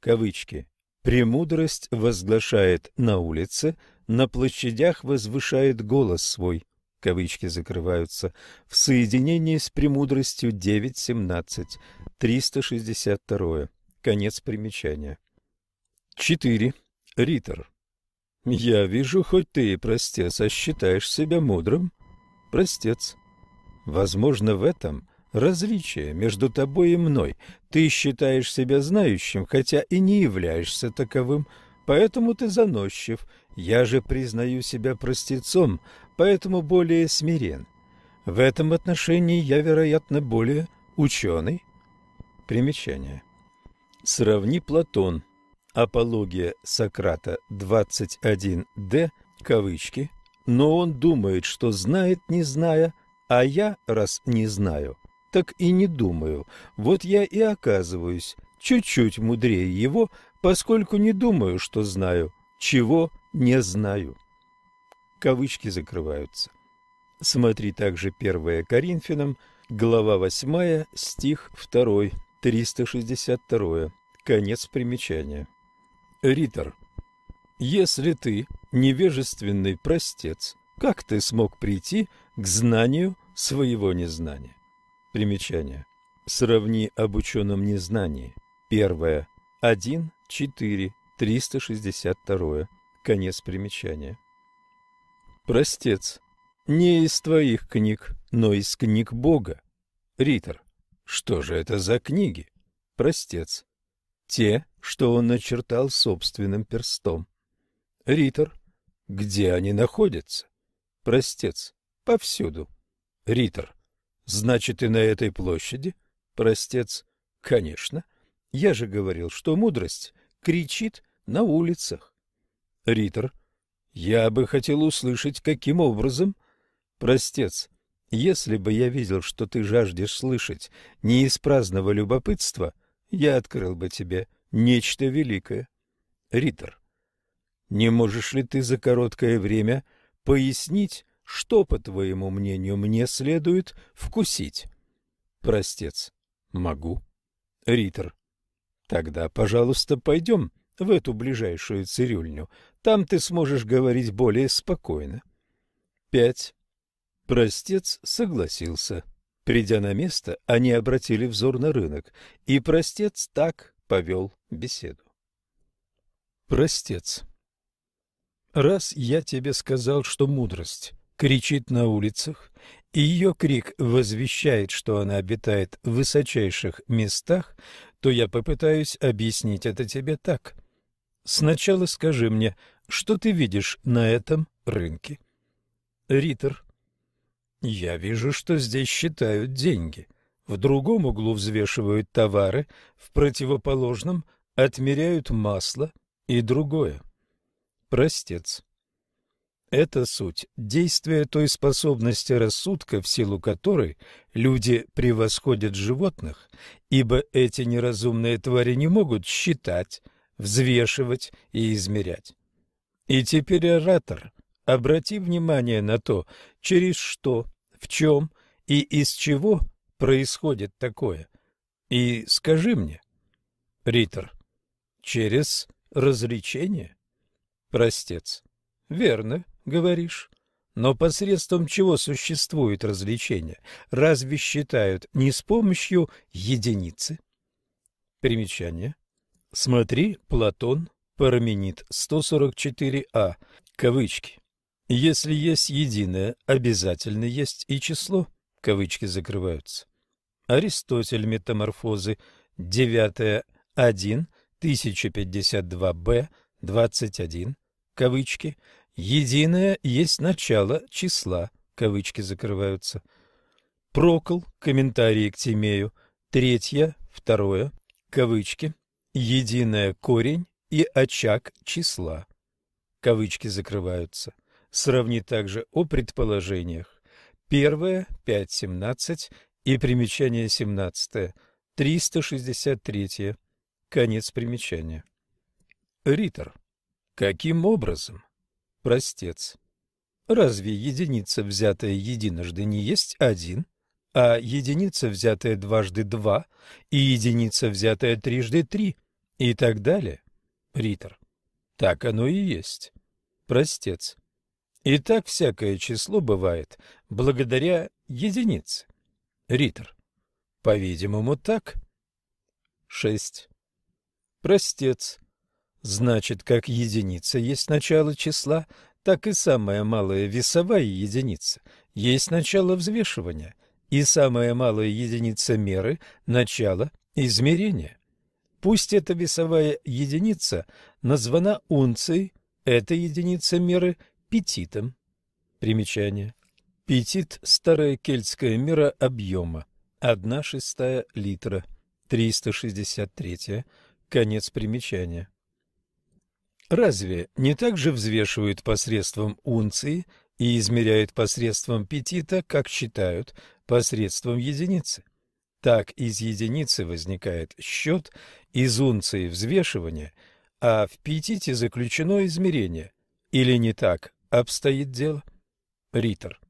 кавычки. «Премудрость возглашает на улице, на площадях возвышает голос свой, кавычки закрываются, в соединении с премудростью 9.17, 362, конец примечания. 4. Ритор. Я вижу, хоть ты и простец, а считаешь себя мудрым. Простец. Возможно, в этом различие между тобой и мной. Ты считаешь себя знающим, хотя и не являешься таковым, поэтому ты заносчив я же признаю себя простецом, поэтому более смирен. В этом отношении я, вероятно, более ученый. Примечание. Сравни Платон. Апология Сократа 21d, кавычки. Но он думает, что знает, не зная, а я, раз не знаю, так и не думаю. Вот я и оказываюсь чуть-чуть мудрее его, поскольку не думаю, что знаю, чего не знаю. Кавычки закрываются. Смотри также 1 Коринфянам, глава 8, стих 2, 362, конец примечания. Ритор, если ты невежественный простец, как ты смог прийти к знанию своего незнания? Примечание. Сравни об ученом незнании. Первое. 1, 4, 362. Конец примечания. Простец. Не из твоих книг, но из книг Бога. Ритор. Что же это за книги? Простец. Те, что он начертал собственным перстом. Ритор. Где они находятся? Простец. Повсюду. Ритор. Значит, и на этой площади? Простец. Конечно. Я же говорил, что мудрость кричит на улицах. Ритор. Я бы хотел услышать, каким образом. Простец. Если бы я видел, что ты жаждешь слышать не из праздного любопытства, я открыл бы тебе нечто великое. Риттер, не можешь ли ты за короткое время пояснить, что, по твоему мнению, мне следует вкусить? Простец. Могу. Риттер. Тогда, пожалуйста, пойдем в эту ближайшую цирюльню. Там ты сможешь говорить более спокойно. Пять. Простец согласился. Придя на место, они обратили взор на рынок, и простец так повел беседу. Простец. Раз я тебе сказал, что мудрость кричит на улицах, и ее крик возвещает, что она обитает в высочайших местах, то я попытаюсь объяснить это тебе так. Сначала скажи мне, что ты видишь на этом рынке? Риттер. Я вижу, что здесь считают деньги. В другом углу взвешивают товары, в противоположном отмеряют масло и другое. Простец. Это суть действия той способности рассудка, в силу которой люди превосходят животных, ибо эти неразумные твари не могут считать, взвешивать и измерять. И теперь оратор, обрати внимание на то, через что, в чем и из чего происходит такое. И скажи мне, Риттер, через развлечение? Простец. Верно говоришь. Но посредством чего существует развлечение? Разве считают не с помощью единицы? Примечание. Смотри, Платон, Парменид 144а, кавычки. Если есть единое, обязательно есть и число, кавычки закрываются. Аристотель, Метаморфозы, 9 1, 1052b, 21, кавычки, Единое есть начало числа, кавычки закрываются. Прокол, комментарии к Тимею, третье, второе, кавычки, единое корень и очаг числа, кавычки закрываются. Сравни также о предположениях. Первое, 5.17 и примечание 17, 363, конец примечания. Риттер. Каким образом? простец. Разве единица, взятая единожды, не есть один, а единица, взятая дважды два, и единица, взятая трижды три, и так далее? Ритор. Так оно и есть. Простец. И так всякое число бывает благодаря единице. Ритор. По-видимому, так. Шесть. Простец. Значит, как единица есть начало числа, так и самая малая весовая единица есть начало взвешивания, и самая малая единица меры – начало измерения. Пусть эта весовая единица названа унцией, эта единица меры – петитом. Примечание. Петит – старая кельтская мера объема, одна шестая литра, 363 конец примечания. Разве не так же взвешивают посредством унции и измеряют посредством петита, как считают посредством единицы? Так из единицы возникает счет, из унции взвешивание, а в петите заключено измерение. Или не так обстоит дело? Ритор.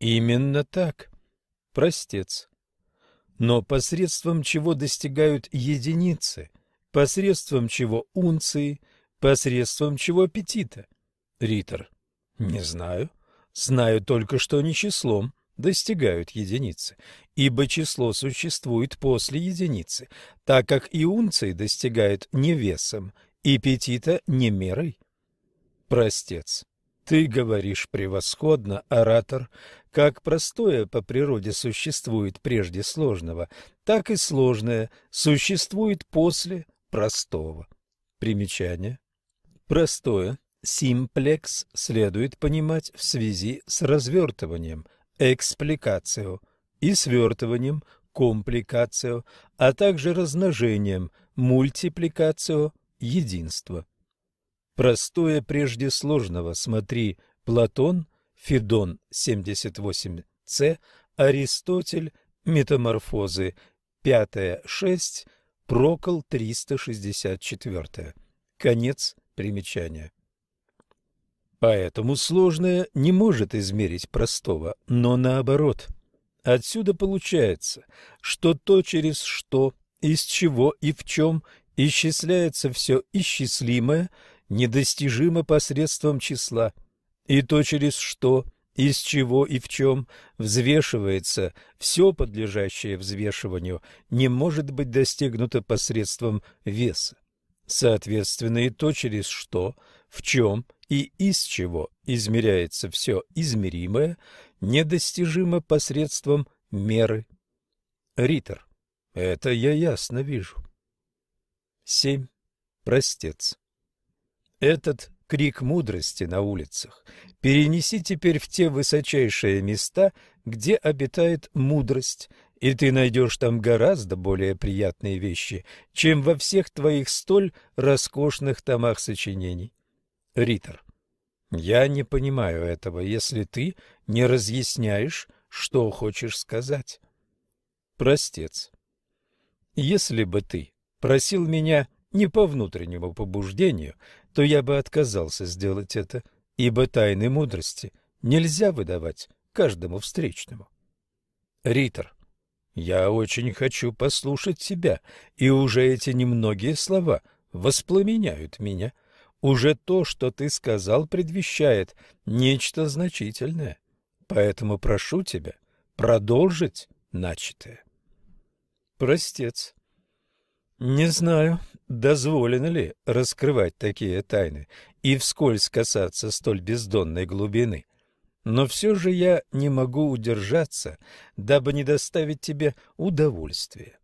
Именно так. Простец. Но посредством чего достигают единицы, посредством чего унции – Посредством чего аппетита? Ритор. Не знаю. Знаю только, что не числом достигают единицы, ибо число существует после единицы, так как и унции достигают не весом, и петита не мерой. Простец. Ты говоришь превосходно, оратор, как простое по природе существует прежде сложного, так и сложное существует после простого. Примечание. Простое «симплекс» следует понимать в связи с развертыванием «экспликацио» и свертыванием «компликацио», а также размножением «мультипликацио» единство. Простое прежде сложного, смотри, Платон, Федон 78c, Аристотель, Метаморфозы, 5-6, Прокол 364. Конец примечания. Поэтому сложное не может измерить простого, но наоборот. Отсюда получается, что то, через что, из чего и в чем исчисляется все исчислимое, недостижимо посредством числа, и то, через что, из чего и в чем взвешивается все подлежащее взвешиванию, не может быть достигнуто посредством веса. Соответственно, и то, через что, в чем и из чего измеряется все измеримое, недостижимо посредством меры. Ритор. Это я ясно вижу. 7. Простец. Этот крик мудрости на улицах перенеси теперь в те высочайшие места, где обитает мудрость, и ты найдешь там гораздо более приятные вещи, чем во всех твоих столь роскошных томах сочинений. Ритор. Я не понимаю этого, если ты не разъясняешь, что хочешь сказать. Простец. Если бы ты просил меня не по внутреннему побуждению, то я бы отказался сделать это, ибо тайны мудрости нельзя выдавать каждому встречному. Ритор, я очень хочу послушать тебя, и уже эти немногие слова воспламеняют меня. Уже то, что ты сказал, предвещает нечто значительное. Поэтому прошу тебя продолжить начатое. Простец. Не знаю, дозволено ли раскрывать такие тайны и вскользь касаться столь бездонной глубины. Но все же я не могу удержаться, дабы не доставить тебе удовольствия.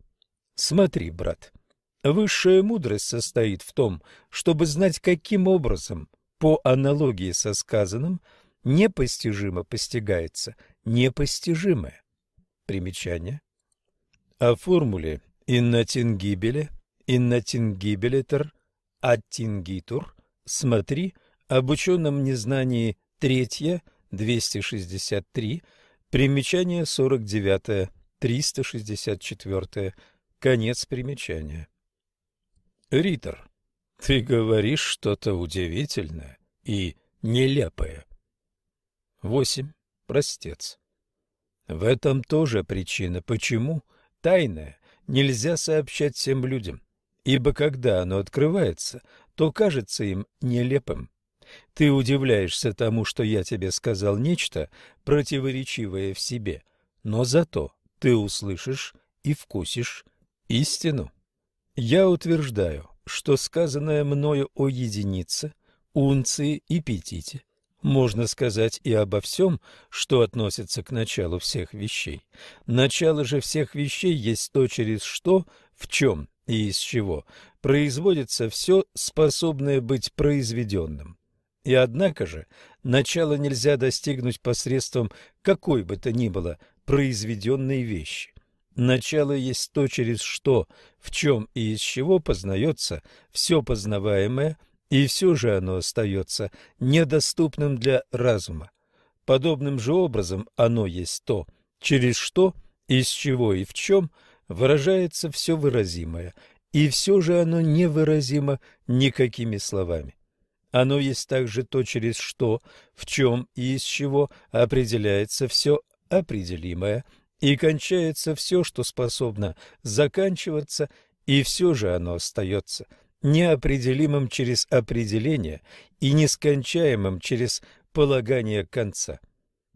Смотри, брат, высшая мудрость состоит в том, чтобы знать, каким образом, по аналогии со сказанным, непостижимо постигается непостижимое. Примечание. О формуле иннатингибеле, иннатингибелетер, аттингитур, смотри об ученом незнании третье, 263, примечание 49, 364, конец примечания. Ритор, ты говоришь что-то удивительное и нелепое. 8. Простец. В этом тоже причина, почему тайное нельзя сообщать всем людям, ибо когда оно открывается, то кажется им нелепым. Ты удивляешься тому, что я тебе сказал нечто противоречивое в себе, но зато ты услышишь и вкусишь истину. Я утверждаю, что сказанное мною о единице, унции и петите можно сказать и обо всем, что относится к началу всех вещей. Начало же всех вещей есть то, через что, в чем и из чего производится все, способное быть произведенным. И однако же начало нельзя достигнуть посредством какой бы то ни было произведенной вещи. Начало есть то, через что, в чем и из чего познается все познаваемое – и все же оно остается недоступным для разума. Подобным же образом оно есть то, через что, из чего и в чем выражается все выразимое, и все же оно невыразимо никакими словами. Оно есть также то, через что, в чем и из чего определяется все определимое, и кончается все, что способно заканчиваться, и все же оно остается неопределимым через определение и нескончаемым через полагание конца.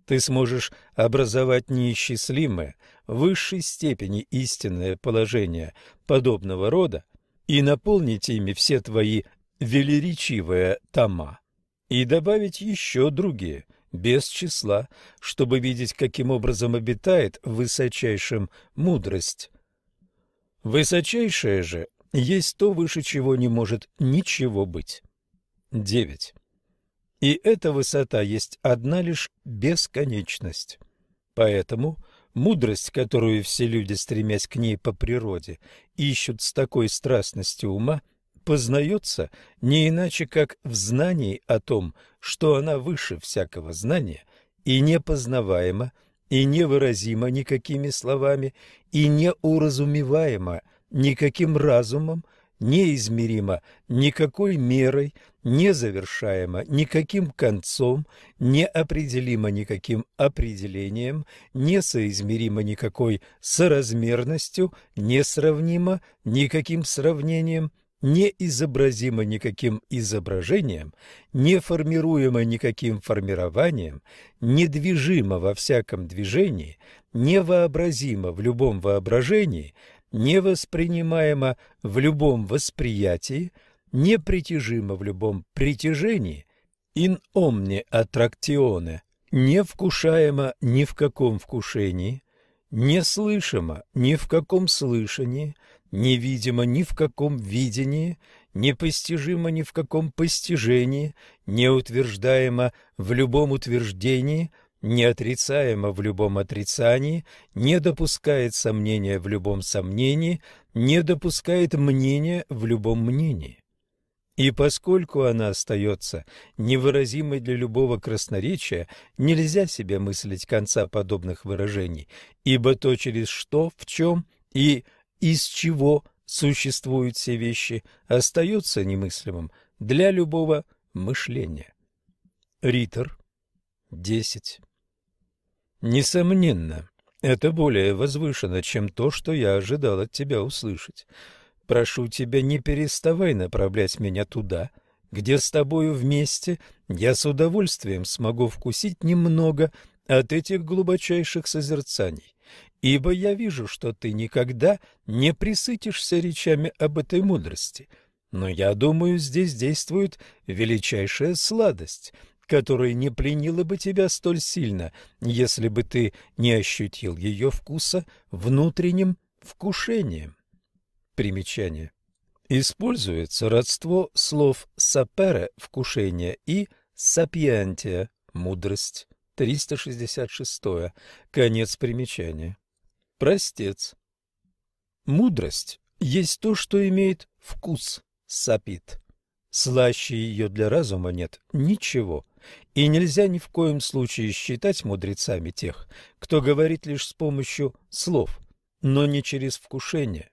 Ты сможешь образовать неисчислимое, в высшей степени истинное положение подобного рода и наполнить ими все твои велеречивые тома, и добавить еще другие, без числа, чтобы видеть, каким образом обитает в высочайшем мудрость. Высочайшее же есть то, выше чего не может ничего быть. 9. И эта высота есть одна лишь бесконечность. Поэтому мудрость, которую все люди, стремясь к ней по природе, ищут с такой страстностью ума, познается не иначе, как в знании о том, что она выше всякого знания и непознаваема и невыразимо никакими словами, и неуразумеваемо никаким разумом, неизмеримо никакой мерой, незавершаемо никаким концом, неопределимо никаким определением, несоизмеримо никакой соразмерностью, несравнимо никаким сравнением, неизобразимо никаким изображением, неформируемо никаким формированием, недвижимо во всяком движении, невообразимо в любом воображении, невоспринимаемо в любом восприятии, непритяжимо в любом притяжении, in omne attractione, невкушаемо ни в каком вкушении, неслышимо ни в каком слышании, невидимо ни в каком видении, непостижимо ни в каком постижении, неутверждаемо в любом утверждении, неотрицаемо в любом отрицании, не допускает сомнения в любом сомнении, не допускает мнения в любом мнении. И поскольку она остается невыразимой для любого красноречия, нельзя себе мыслить конца подобных выражений, ибо то, через что, в чем и из чего существуют все вещи, остается немыслимым для любого мышления. Ритер, 10. Несомненно, это более возвышено, чем то, что я ожидал от тебя услышать. Прошу тебя, не переставай направлять меня туда, где с тобою вместе я с удовольствием смогу вкусить немного от этих глубочайших созерцаний, ибо я вижу, что ты никогда не присытишься речами об этой мудрости. Но я думаю, здесь действует величайшая сладость, которая не пленила бы тебя столь сильно, если бы ты не ощутил ее вкуса внутренним вкушением. Примечание. Используется родство слов «сапере» – вкушение и «сапиентия» – мудрость. 366. Конец примечания. Простец. Мудрость есть то, что имеет вкус, сапит. Слаще ее для разума нет ничего, и нельзя ни в коем случае считать мудрецами тех, кто говорит лишь с помощью слов, но не через вкушение.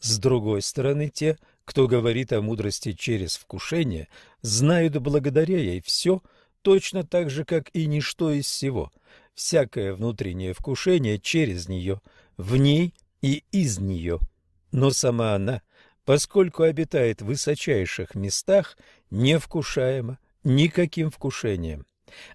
С другой стороны, те, кто говорит о мудрости через вкушение, знают благодаря ей все, точно так же, как и ничто из всего. Всякое внутреннее вкушение через нее, в ней и из нее. Но сама она, поскольку обитает в высочайших местах, не вкушаема никаким вкушением.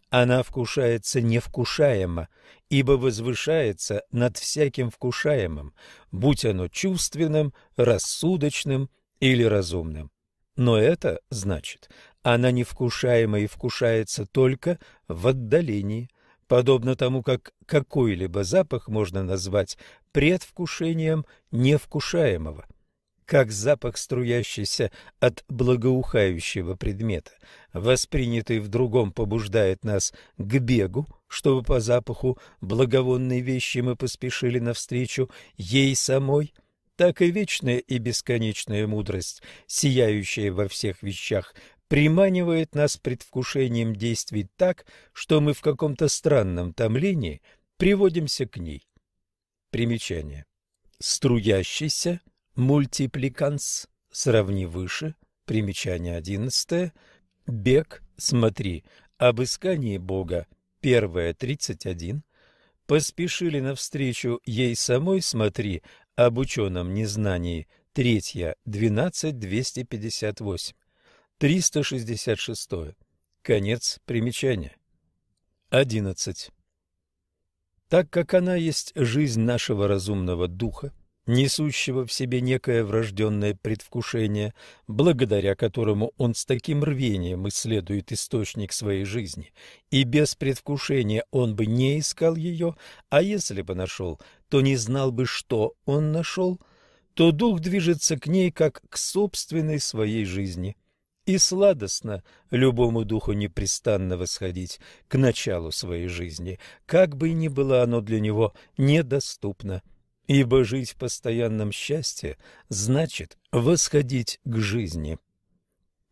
Она вкушается невкушаемо, ибо возвышается над всяким вкушаемым, будь оно чувственным, рассудочным или разумным. Но это значит, она невкушаема и вкушается только в отдалении, подобно тому, как какой-либо запах можно назвать предвкушением невкушаемого как запах, струящийся от благоухающего предмета, воспринятый в другом побуждает нас к бегу, чтобы по запаху благовонной вещи мы поспешили навстречу ей самой, так и вечная и бесконечная мудрость, сияющая во всех вещах, приманивает нас предвкушением действий так, что мы в каком-то странном томлении приводимся к ней. Примечание. Струящийся Мультипликанс. Сравни выше. Примечание одиннадцатое. Бег. Смотри. Обыскание Бога. Первое. Тридцать один. Поспешили навстречу ей самой. Смотри. Об ученом незнании. Третье. Двенадцать. Двести пятьдесят восемь. Триста шестьдесят шестое. Конец примечания. Одиннадцать. Так как она есть жизнь нашего разумного духа, несущего в себе некое врожденное предвкушение, благодаря которому он с таким рвением исследует источник своей жизни, и без предвкушения он бы не искал ее, а если бы нашел, то не знал бы, что он нашел, то дух движется к ней, как к собственной своей жизни. И сладостно любому духу непрестанно восходить к началу своей жизни, как бы ни было оно для него недоступно ибо жить в постоянном счастье значит восходить к жизни.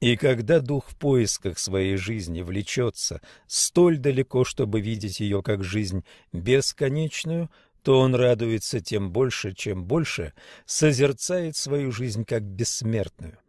И когда дух в поисках своей жизни влечется столь далеко, чтобы видеть ее как жизнь бесконечную, то он радуется тем больше, чем больше созерцает свою жизнь как бессмертную.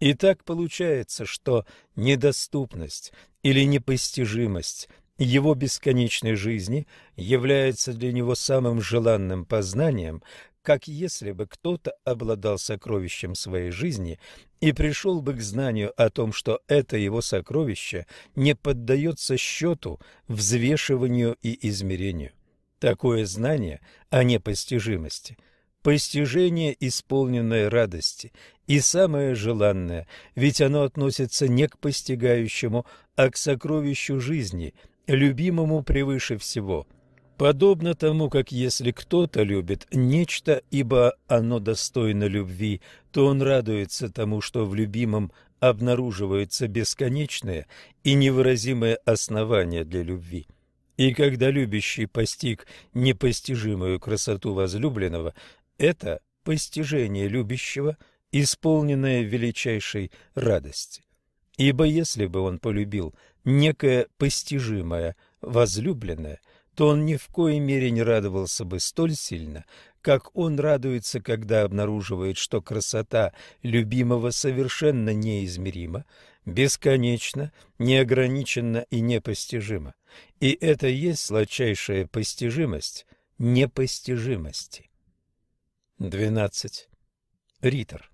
И так получается, что недоступность или непостижимость его бесконечной жизни является для него самым желанным познанием, как если бы кто-то обладал сокровищем своей жизни и пришел бы к знанию о том, что это его сокровище не поддается счету, взвешиванию и измерению. Такое знание о непостижимости – постижение исполненной радости и самое желанное, ведь оно относится не к постигающему, а к сокровищу жизни, любимому превыше всего. Подобно тому, как если кто-то любит нечто, ибо оно достойно любви, то он радуется тому, что в любимом обнаруживается бесконечное и невыразимое основание для любви. И когда любящий постиг непостижимую красоту возлюбленного, это постижение любящего, исполненное величайшей радости. Ибо если бы он полюбил некое постижимое, возлюбленное, то он ни в коей мере не радовался бы столь сильно, как он радуется, когда обнаруживает, что красота любимого совершенно неизмерима, бесконечна, неограниченна и непостижима. И это есть сладчайшая постижимость непостижимости. 12. Ритор.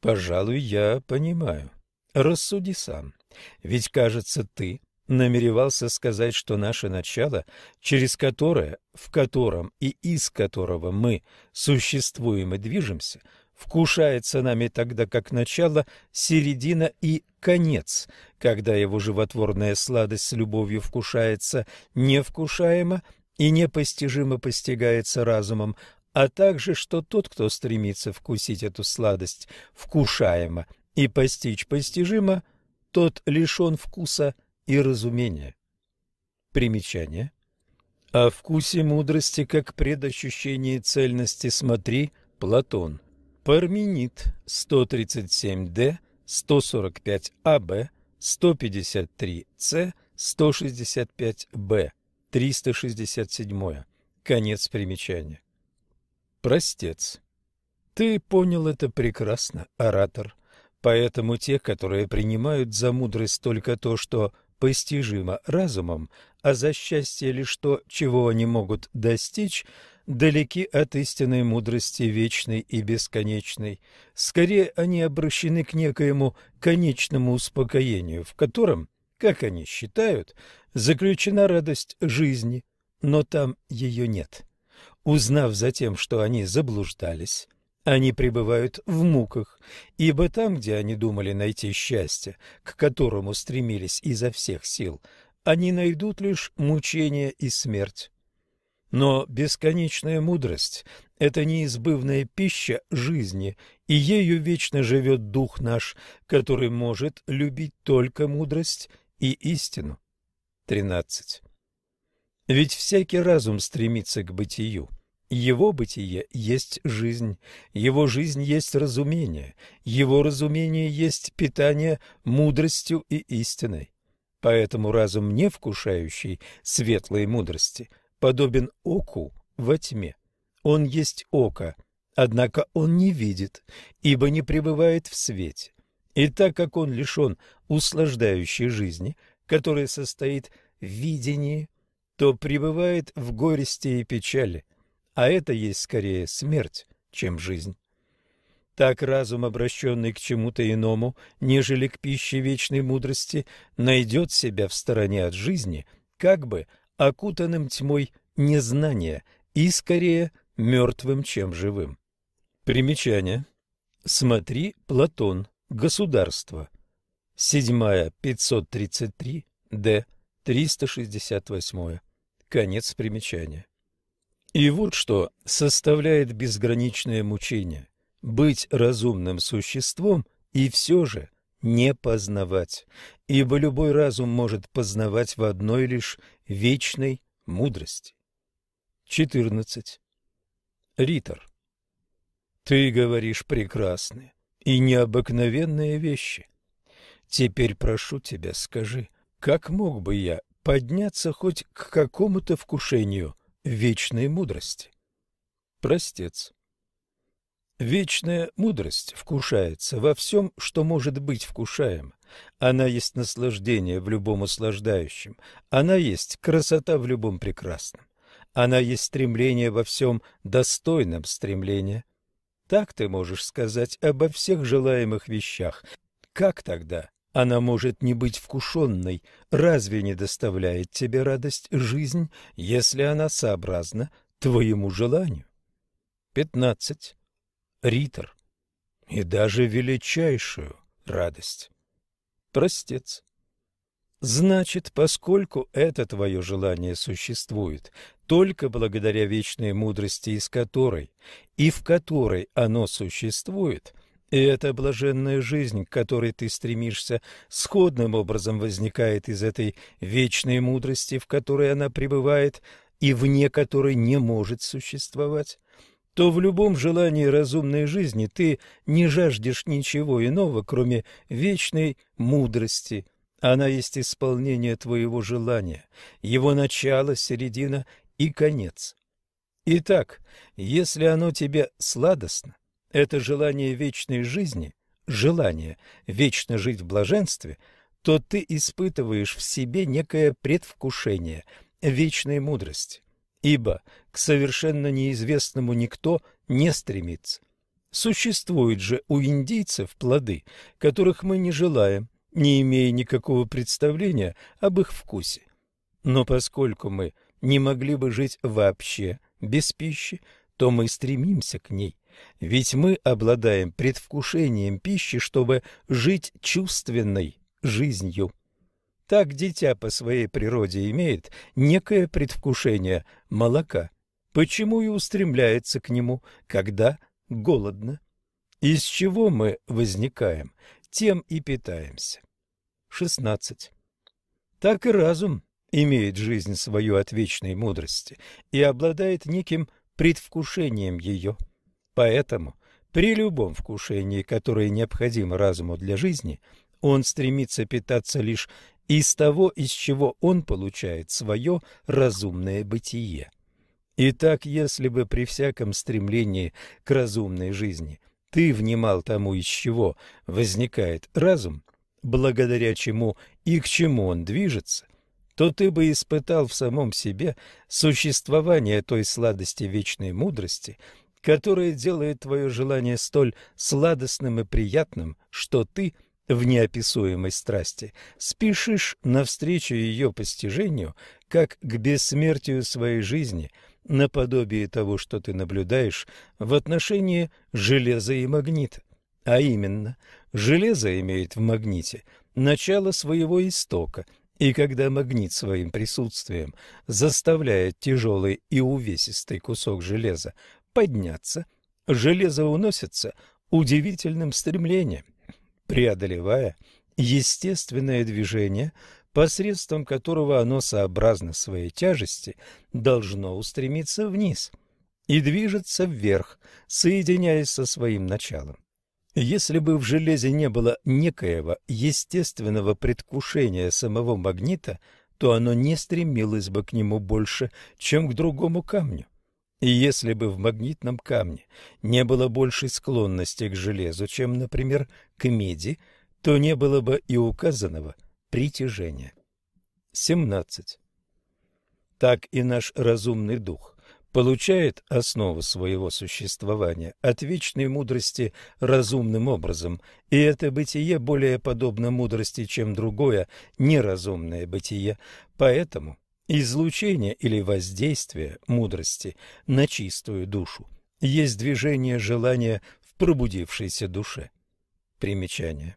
Пожалуй, я понимаю. Рассуди сам. Ведь, кажется, ты намеревался сказать, что наше начало, через которое, в котором и из которого мы существуем и движемся, вкушается нами тогда как начало, середина и конец, когда его животворная сладость с любовью вкушается невкушаемо и непостижимо постигается разумом, а также, что тот, кто стремится вкусить эту сладость вкушаемо и постичь постижимо, тот лишен вкуса и разумения. Примечание. О вкусе мудрости как предощущении цельности смотри Платон. Парменид 137d, 145аб, 153c, 165б, 367. Конец примечания. Простец. Ты понял это прекрасно, оратор. Поэтому те, которые принимают за мудрость только то, что постижимо разумом, а за счастье лишь то, чего они могут достичь, далеки от истинной мудрости вечной и бесконечной. Скорее, они обращены к некоему конечному успокоению, в котором, как они считают, заключена радость жизни, но там ее нет. Узнав затем, что они заблуждались, они пребывают в муках, ибо там, где они думали найти счастье, к которому стремились изо всех сил, они найдут лишь мучение и смерть. Но бесконечная мудрость – это неизбывная пища жизни, и ею вечно живет дух наш, который может любить только мудрость и истину. 13. Ведь всякий разум стремится к бытию. Его бытие есть жизнь, его жизнь есть разумение, его разумение есть питание мудростью и истиной. Поэтому разум, не вкушающий светлой мудрости, подобен оку во тьме. Он есть око, однако он не видит, ибо не пребывает в свете. И так как он лишен услаждающей жизни, которая состоит в видении, то пребывает в горести и печали, а это есть скорее смерть, чем жизнь. Так разум, обращенный к чему-то иному, нежели к пище вечной мудрости, найдет себя в стороне от жизни, как бы окутанным тьмой незнания и скорее мертвым, чем живым. Примечание. Смотри, Платон. Государство. Седьмая, 533, Д, 368. Конец примечания. И вот что составляет безграничное мучение – быть разумным существом и все же не познавать, ибо любой разум может познавать в одной лишь вечной мудрости. 14. Ритор. Ты говоришь прекрасные и необыкновенные вещи. Теперь прошу тебя, скажи, как мог бы я подняться хоть к какому-то вкушению вечной мудрости? Простец. Вечная мудрость вкушается во всем, что может быть вкушаемо. Она есть наслаждение в любом услаждающем. Она есть красота в любом прекрасном. Она есть стремление во всем достойном стремления. Так ты можешь сказать обо всех желаемых вещах. Как тогда она может не быть вкушенной? Разве не доставляет тебе радость жизнь, если она сообразна твоему желанию? Пятнадцать. Ритор. И даже величайшую радость. Простец. Значит, поскольку это твое желание существует только благодаря вечной мудрости, из которой и в которой оно существует, и эта блаженная жизнь, к которой ты стремишься, сходным образом возникает из этой вечной мудрости, в которой она пребывает и вне которой не может существовать, то в любом желании разумной жизни ты не жаждешь ничего иного, кроме вечной мудрости. Она есть исполнение твоего желания, его начало, середина и конец. Итак, если оно тебе сладостно, это желание вечной жизни, желание вечно жить в блаженстве, то ты испытываешь в себе некое предвкушение вечной мудрости ибо к совершенно неизвестному никто не стремится. Существуют же у индейцев плоды, которых мы не желаем, не имея никакого представления об их вкусе. Но поскольку мы не могли бы жить вообще без пищи, то мы стремимся к ней, ведь мы обладаем предвкушением пищи, чтобы жить чувственной жизнью. Так дитя по своей природе имеет некое предвкушение молока, почему и устремляется к нему, когда голодно. Из чего мы возникаем, тем и питаемся. 16. Так и разум имеет жизнь свою от вечной мудрости и обладает неким предвкушением ее. Поэтому при любом вкушении, которое необходимо разуму для жизни, он стремится питаться лишь из того, из чего он получает свое разумное бытие. Итак, если бы при всяком стремлении к разумной жизни ты внимал тому, из чего возникает разум, благодаря чему и к чему он движется, то ты бы испытал в самом себе существование той сладости вечной мудрости, которая делает твое желание столь сладостным и приятным, что ты – в неописуемой страсти, спешишь навстречу ее постижению, как к бессмертию своей жизни, наподобие того, что ты наблюдаешь в отношении железа и магнита. А именно, железо имеет в магните начало своего истока, и когда магнит своим присутствием заставляет тяжелый и увесистый кусок железа подняться, железо уносится удивительным стремлением преодолевая естественное движение, посредством которого оно, сообразно своей тяжести, должно устремиться вниз и движется вверх, соединяясь со своим началом. Если бы в железе не было некоего естественного предвкушения самого магнита, то оно не стремилось бы к нему больше, чем к другому камню. И если бы в магнитном камне не было большей склонности к железу, чем, например, к меди, то не было бы и указанного притяжения. 17. Так и наш разумный дух получает основу своего существования от вечной мудрости разумным образом, и это бытие более подобно мудрости, чем другое неразумное бытие, поэтому Излучение или воздействие мудрости на чистую душу есть движение желания в пробудившейся душе. Примечание.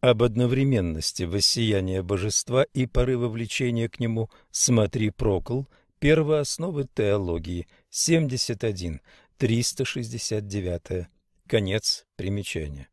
Об одновременности воссияния божества и порыва влечения к нему смотри Прокл, первоосновы теологии, 71, 369. Конец примечания.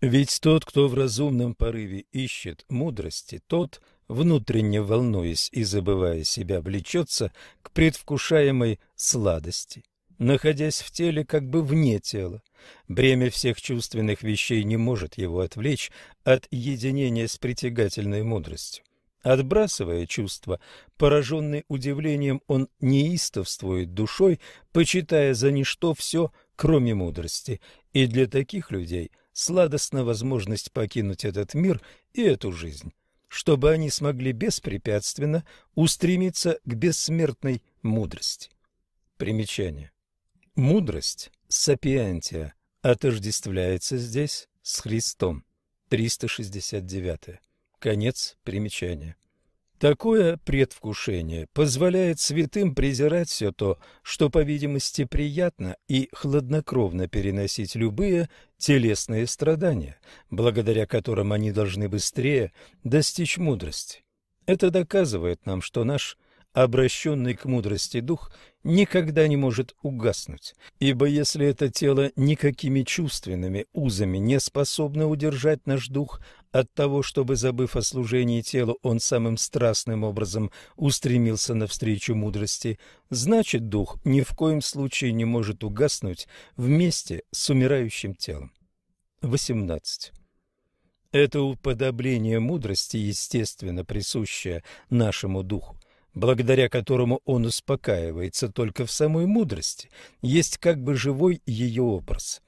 Ведь тот, кто в разумном порыве ищет мудрости, тот внутренне волнуясь и забывая себя, влечется к предвкушаемой сладости. находясь в теле как бы вне тела. Бремя всех чувственных вещей не может его отвлечь от единения с притягательной мудростью. Отбрасывая чувства, пораженный удивлением, он неистовствует душой, почитая за ничто все, кроме мудрости. И для таких людей сладостна возможность покинуть этот мир и эту жизнь, чтобы они смогли беспрепятственно устремиться к бессмертной мудрости. Примечание. Мудрость, сапиантия, отождествляется здесь с Христом. 369. Конец примечания. Такое предвкушение позволяет святым презирать все то, что, по видимости, приятно, и хладнокровно переносить любые телесные страдания, благодаря которым они должны быстрее достичь мудрости. Это доказывает нам, что наш обращенный к мудрости дух никогда не может угаснуть, ибо если это тело никакими чувственными узами не способно удержать наш дух от того, чтобы, забыв о служении телу, он самым страстным образом устремился навстречу мудрости, значит, дух ни в коем случае не может угаснуть вместе с умирающим телом. 18. Это уподобление мудрости, естественно присущее нашему духу, благодаря которому он успокаивается только в самой мудрости, есть как бы живой ее образ.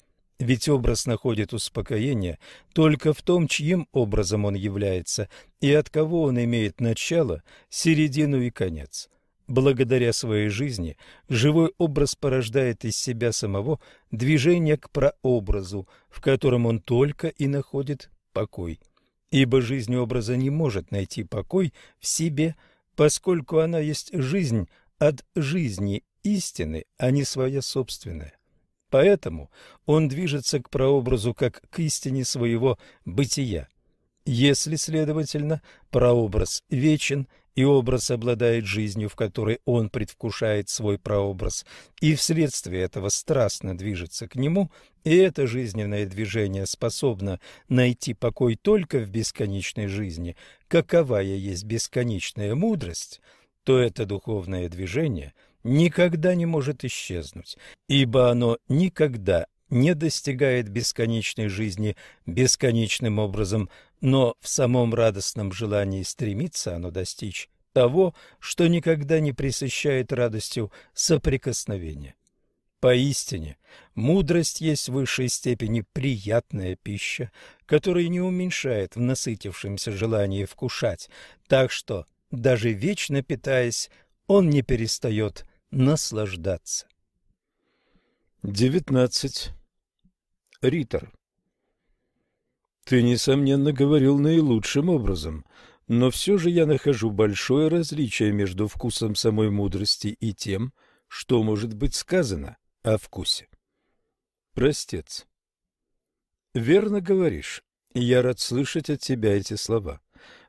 Ведь образ находит успокоение только в том, чьим образом он является и от кого он имеет начало, середину и конец. Благодаря своей жизни живой образ порождает из себя самого движение к прообразу, в котором он только и находит покой. Ибо жизнь образа не может найти покой в себе – поскольку она есть жизнь от жизни истины, а не своя собственная. Поэтому он движется к прообразу как к истине своего бытия. Если, следовательно, прообраз вечен, и образ обладает жизнью, в которой он предвкушает свой прообраз, и вследствие этого страстно движется к нему, и это жизненное движение способно найти покой только в бесконечной жизни, каковая есть бесконечная мудрость, то это духовное движение никогда не может исчезнуть, ибо оно никогда не достигает бесконечной жизни бесконечным образом, но в самом радостном желании стремится оно достичь того, что никогда не пресыщает радостью соприкосновения. Поистине, мудрость есть в высшей степени приятная пища, которая не уменьшает в насытившемся желании вкушать, так что, даже вечно питаясь, он не перестает наслаждаться. 19. Ритор. Ты, несомненно, говорил наилучшим образом, но все же я нахожу большое различие между вкусом самой мудрости и тем, что может быть сказано о вкусе. Простец. Верно говоришь. Я рад слышать от тебя эти слова.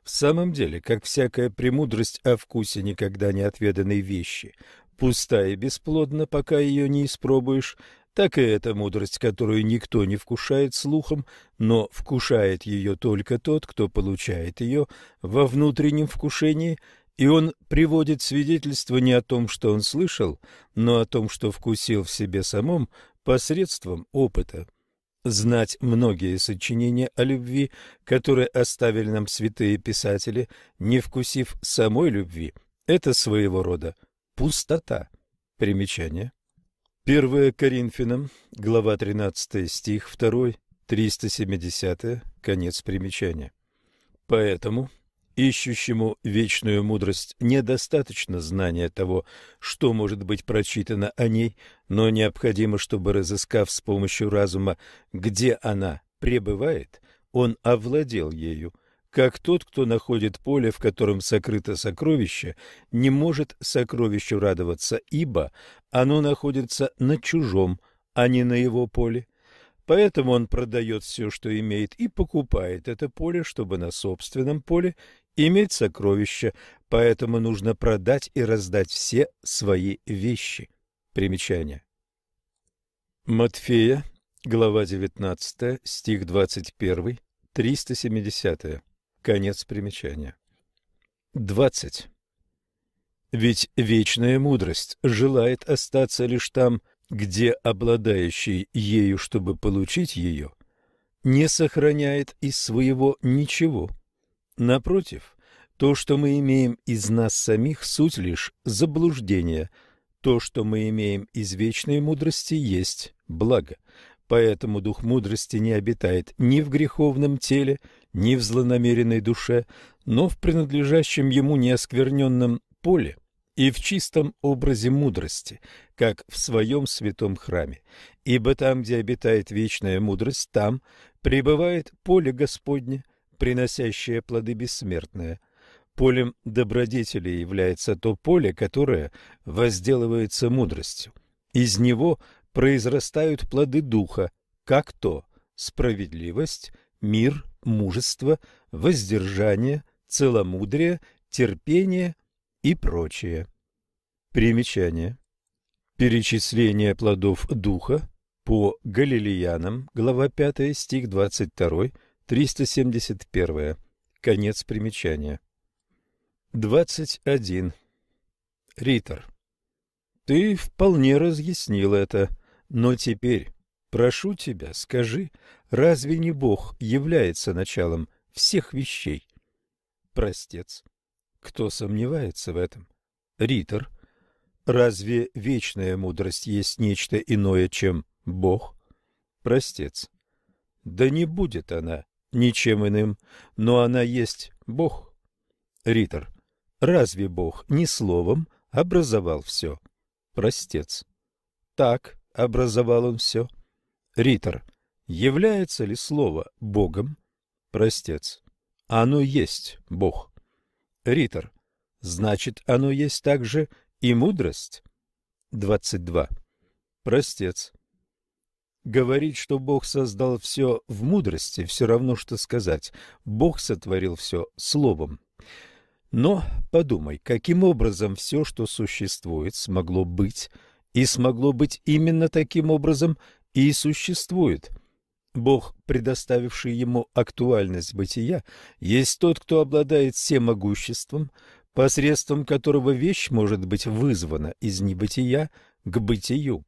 В самом деле, как всякая премудрость о вкусе никогда не отведанной вещи, пуста и бесплодна, пока ее не испробуешь, так и эта мудрость, которую никто не вкушает слухом, но вкушает ее только тот, кто получает ее во внутреннем вкушении, и он приводит свидетельство не о том, что он слышал, но о том, что вкусил в себе самом посредством опыта. Знать многие сочинения о любви, которые оставили нам святые писатели, не вкусив самой любви, это своего рода пустота. Примечание. 1 Коринфянам, глава 13, стих 2, 370, конец примечания. Поэтому ищущему вечную мудрость недостаточно знания того, что может быть прочитано о ней, но необходимо, чтобы, разыскав с помощью разума, где она пребывает, он овладел ею – как тот, кто находит поле, в котором сокрыто сокровище, не может сокровищу радоваться, ибо оно находится на чужом, а не на его поле. Поэтому он продает все, что имеет, и покупает это поле, чтобы на собственном поле иметь сокровища. Поэтому нужно продать и раздать все свои вещи. Примечание. Матфея, глава 19, стих 21, 370. Конец примечания. 20. Ведь вечная мудрость желает остаться лишь там, где обладающий ею, чтобы получить ее, не сохраняет из своего ничего. Напротив, то, что мы имеем из нас самих, суть лишь заблуждение. То, что мы имеем из вечной мудрости, есть благо. Поэтому дух мудрости не обитает ни в греховном теле, ни в злонамеренной душе, но в принадлежащем ему неоскверненном поле и в чистом образе мудрости, как в своем святом храме. Ибо там, где обитает вечная мудрость, там пребывает поле Господне, приносящее плоды бессмертные. Полем добродетели является то поле, которое возделывается мудростью. Из него произрастают плоды духа, как то справедливость, мир, мужество, воздержание, целомудрие, терпение и прочее. Примечание. Перечисление плодов духа по Галилеянам, глава 5, стих 22, 371. Конец примечания. 21. Ритор. Ты вполне разъяснил это, но теперь, прошу тебя, скажи, разве не Бог является началом всех вещей? Простец. Кто сомневается в этом? Ритор. Разве вечная мудрость есть нечто иное, чем Бог? Простец. Да не будет она ничем иным, но она есть Бог. Ритор. Разве Бог не словом образовал все? Простец. Так образовал он все. Ритор. Является ли слово Богом? Простец. Оно есть Бог. Ритор. Значит, оно есть также и мудрость? 22. Простец. Говорить, что Бог создал все в мудрости, все равно, что сказать «Бог сотворил все словом». Но подумай, каким образом все, что существует, смогло быть, и смогло быть именно таким образом и существует. Бог, предоставивший ему актуальность бытия, есть тот, кто обладает всемогуществом, посредством которого вещь может быть вызвана из небытия к бытию.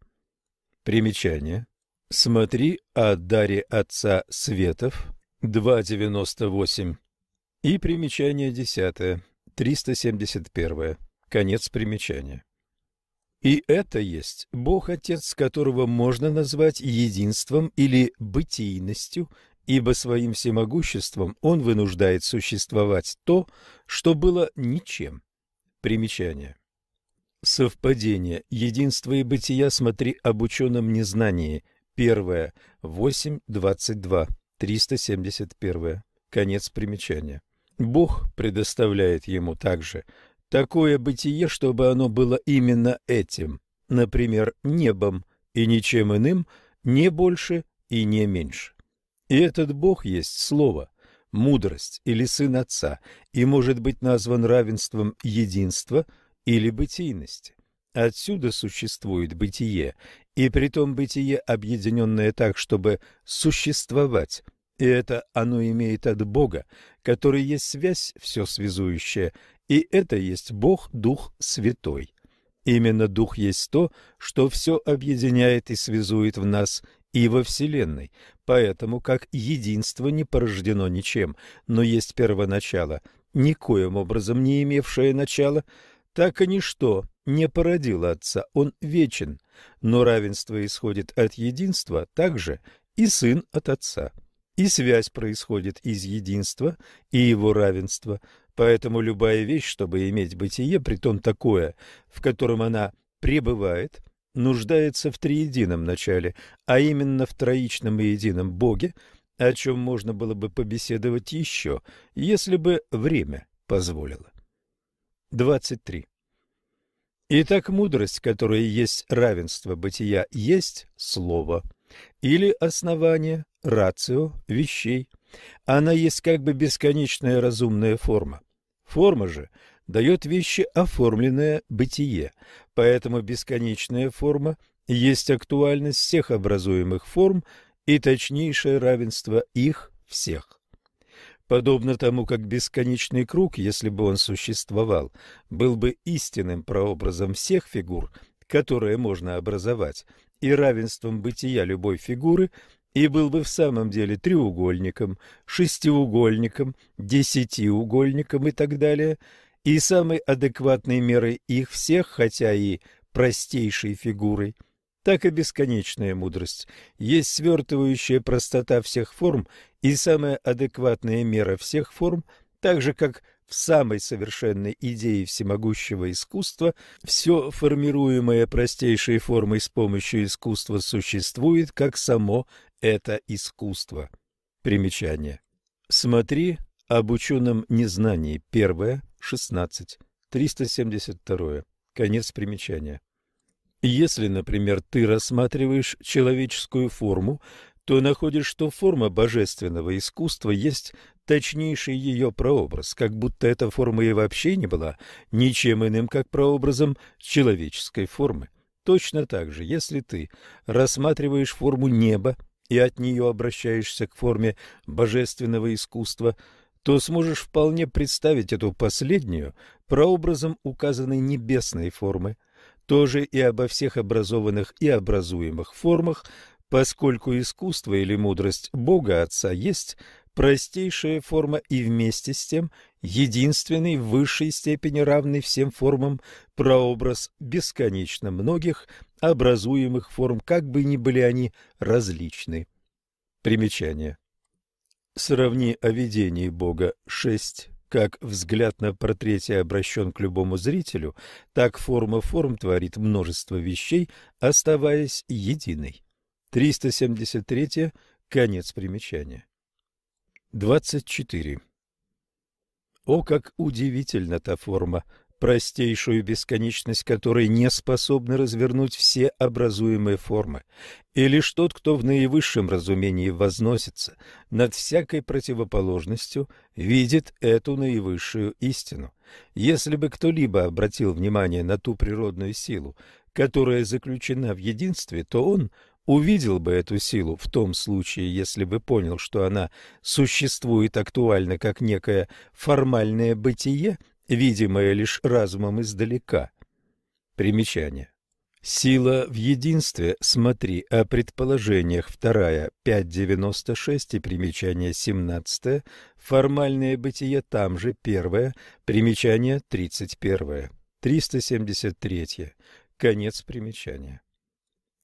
Примечание. Смотри о даре Отца Светов 2.98 и примечание десятое. 371. Конец примечания. И это есть Бог-Отец, которого можно назвать единством или бытийностью, ибо своим всемогуществом он вынуждает существовать то, что было ничем. Примечание. Совпадение, единство и бытия смотри об ученом незнании. Первое, 8.22, 371. Конец примечания. Бог предоставляет ему также такое бытие, чтобы оно было именно этим, например, небом и ничем иным, не больше и не меньше. И этот Бог есть Слово, мудрость или Сын Отца, и может быть назван равенством единства или бытийности. Отсюда существует бытие, и притом бытие, объединенное так, чтобы существовать, и это оно имеет от Бога, который есть связь все связующая, и это есть Бог, Дух Святой. Именно Дух есть то, что все объединяет и связует в нас и во Вселенной, поэтому как единство не порождено ничем, но есть первоначало, никоим образом не имевшее начала, так и ничто не породило Отца, Он вечен, но равенство исходит от единства также и Сын от Отца. И связь происходит из единства и его равенства, поэтому любая вещь, чтобы иметь бытие, притом такое, в котором она пребывает, нуждается в триедином начале, а именно в троичном и едином Боге, о чем можно было бы побеседовать еще, если бы время позволило. 23. Итак, мудрость, которая есть равенство бытия, есть слово – или основание, рацио вещей. Она есть как бы бесконечная разумная форма. Форма же дает вещи оформленное бытие, поэтому бесконечная форма есть актуальность всех образуемых форм и точнейшее равенство их всех. Подобно тому, как бесконечный круг, если бы он существовал, был бы истинным прообразом всех фигур, которые можно образовать, и равенством бытия любой фигуры и был бы в самом деле треугольником, шестиугольником, десятиугольником и так далее, и самой адекватной мерой их всех, хотя и простейшей фигурой, так и бесконечная мудрость. Есть свертывающая простота всех форм и самая адекватная мера всех форм, так же как в самой совершенной идее всемогущего искусства все формируемое простейшей формой с помощью искусства существует как само это искусство. Примечание. Смотри об ученом незнании. Первое, 16, 372. Конец примечания. Если, например, ты рассматриваешь человеческую форму, то находишь, что форма божественного искусства есть точнейший ее прообраз, как будто эта форма и вообще не была ничем иным, как прообразом человеческой формы. Точно так же, если ты рассматриваешь форму неба и от нее обращаешься к форме божественного искусства, то сможешь вполне представить эту последнюю прообразом указанной небесной формы. Тоже и обо всех образованных и образуемых формах, поскольку искусство или мудрость Бога Отца есть простейшая форма и вместе с тем единственный в высшей степени равный всем формам прообраз бесконечно многих образуемых форм, как бы ни были они различны. Примечание. Сравни о видении Бога 6 как взгляд на портрете обращен к любому зрителю, так форма форм творит множество вещей, оставаясь единой. 373. Конец примечания. 24. О, как удивительна та форма, простейшую бесконечность которой не способны развернуть все образуемые формы, и лишь тот, кто в наивысшем разумении возносится над всякой противоположностью, видит эту наивысшую истину. Если бы кто-либо обратил внимание на ту природную силу, которая заключена в единстве, то он увидел бы эту силу в том случае, если бы понял, что она существует актуально как некое формальное бытие, видимое лишь разумом издалека. Примечание. Сила в единстве, смотри, о предположениях вторая, 5.96 и примечание 17, формальное бытие там же, первое, примечание 31, 373, конец примечания.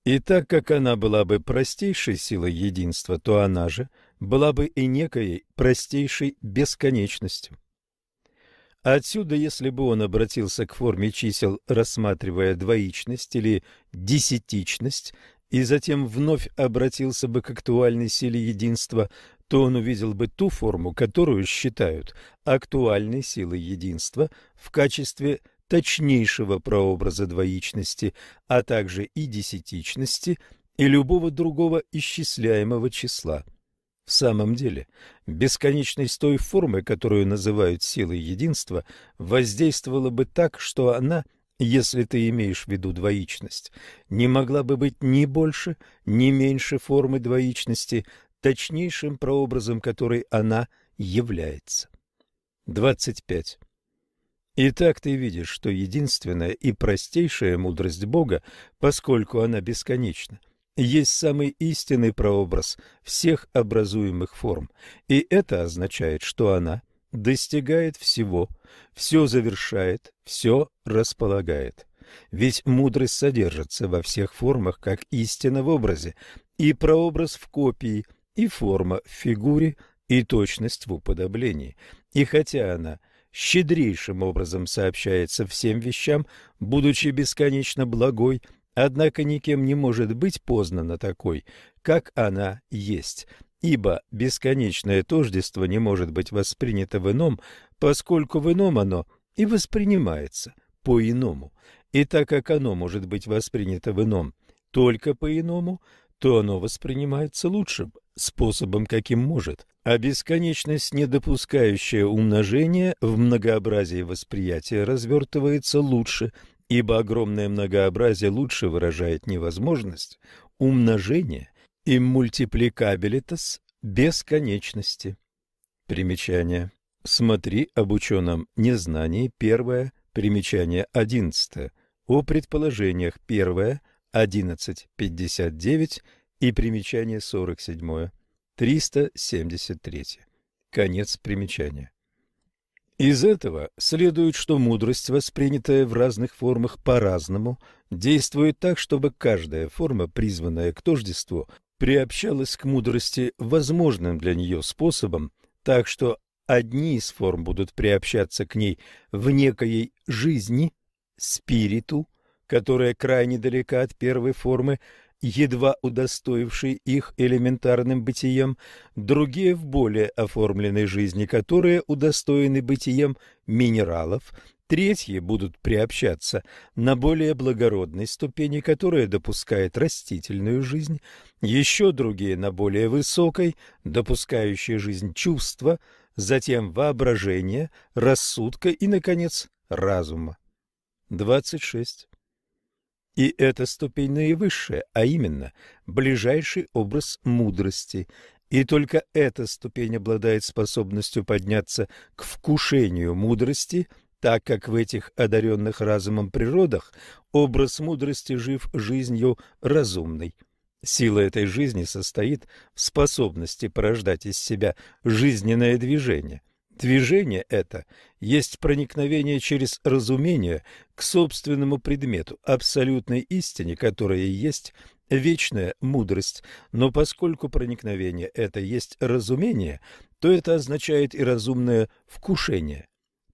И так как она была бы простейшей силой единства, то она же была бы и некой простейшей бесконечностью. Отсюда, если бы он обратился к форме чисел, рассматривая двоичность или десятичность, и затем вновь обратился бы к актуальной силе единства, то он увидел бы ту форму, которую считают актуальной силой единства в качестве точнейшего прообраза двоичности, а также и десятичности, и любого другого исчисляемого числа. В самом деле, бесконечность той формы, которую называют силой единства, воздействовала бы так, что она, если ты имеешь в виду двоичность, не могла бы быть ни больше, ни меньше формы двоичности, точнейшим прообразом которой она является. 25. Итак, ты видишь, что единственная и простейшая мудрость Бога, поскольку она бесконечна, есть самый истинный прообраз всех образуемых форм, и это означает, что она достигает всего, все завершает, все располагает. Ведь мудрость содержится во всех формах, как истина в образе, и прообраз в копии, и форма в фигуре, и точность в уподоблении. И хотя она – щедрейшим образом сообщается всем вещам, будучи бесконечно благой, однако никем не может быть познана такой, как она есть, ибо бесконечное тождество не может быть воспринято в ином, поскольку в ином оно и воспринимается по-иному, и так как оно может быть воспринято в ином только по-иному, то оно воспринимается лучшим способом, каким может, а бесконечность, не допускающая умножения, в многообразии восприятия развертывается лучше, ибо огромное многообразие лучше выражает невозможность умножения и мультипликабилитас бесконечности. Примечание. Смотри об ученом незнании, первое, примечание одиннадцатое, о предположениях, первое, 1159 и примечание 47, 373. Конец примечания. Из этого следует, что мудрость, воспринятая в разных формах по-разному, действует так, чтобы каждая форма, призванная к тождеству, приобщалась к мудрости возможным для нее способом, так что одни из форм будут приобщаться к ней в некоей жизни, спириту, которая крайне далека от первой формы, едва удостоившей их элементарным бытием, другие в более оформленной жизни, которые удостоены бытием минералов, третьи будут приобщаться на более благородной ступени, которая допускает растительную жизнь, еще другие на более высокой, допускающей жизнь чувства, затем воображение, рассудка и, наконец, разума. 26. И эта ступень наивысшая, а именно ближайший образ мудрости. И только эта ступень обладает способностью подняться к вкушению мудрости, так как в этих одаренных разумом природах образ мудрости жив жизнью разумной. Сила этой жизни состоит в способности порождать из себя жизненное движение – Движение это есть проникновение через разумение к собственному предмету, абсолютной истине, которая есть вечная мудрость. Но поскольку проникновение это есть разумение, то это означает и разумное вкушение.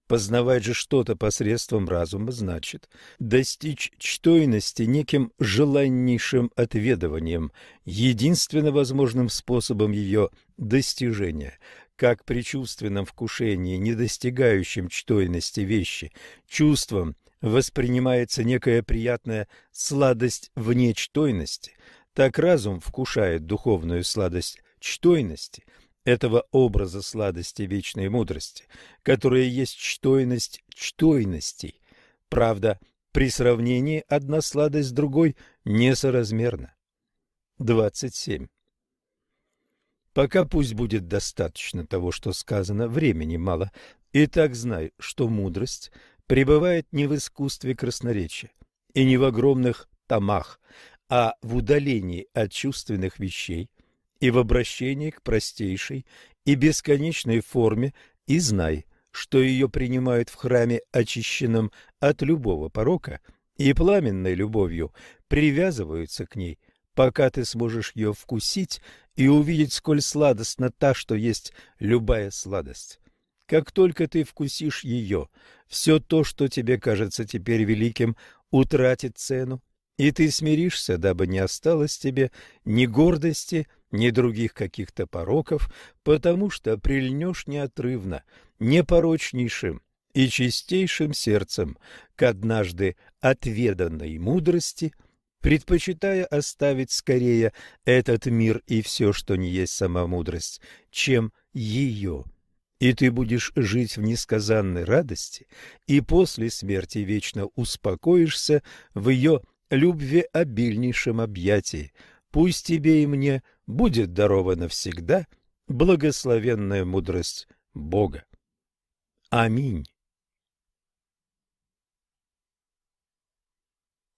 Познавать же что-то посредством разума значит достичь чтойности неким желаннейшим отведыванием, единственно возможным способом ее достижения, как при чувственном вкушении, не достигающем чтойности вещи, чувством воспринимается некая приятная сладость вне чтойности, так разум вкушает духовную сладость чтойности, этого образа сладости вечной мудрости, которая есть чтойность чтойностей. Правда, при сравнении одна сладость другой несоразмерна. 27. Пока пусть будет достаточно того, что сказано, времени мало. И так знай, что мудрость пребывает не в искусстве красноречия и не в огромных томах, а в удалении от чувственных вещей и в обращении к простейшей и бесконечной форме, и знай, что ее принимают в храме, очищенном от любого порока, и пламенной любовью привязываются к ней, пока ты сможешь ее вкусить и увидеть, сколь сладостна та, что есть любая сладость. Как только ты вкусишь ее, все то, что тебе кажется теперь великим, утратит цену, и ты смиришься, дабы не осталось тебе ни гордости, ни других каких-то пороков, потому что прильнешь неотрывно, непорочнейшим и чистейшим сердцем к однажды отведанной мудрости – предпочитая оставить скорее этот мир и все, что не есть сама мудрость, чем ее. И ты будешь жить в несказанной радости, и после смерти вечно успокоишься в ее любвеобильнейшем объятии. Пусть тебе и мне будет дарована всегда благословенная мудрость Бога. Аминь.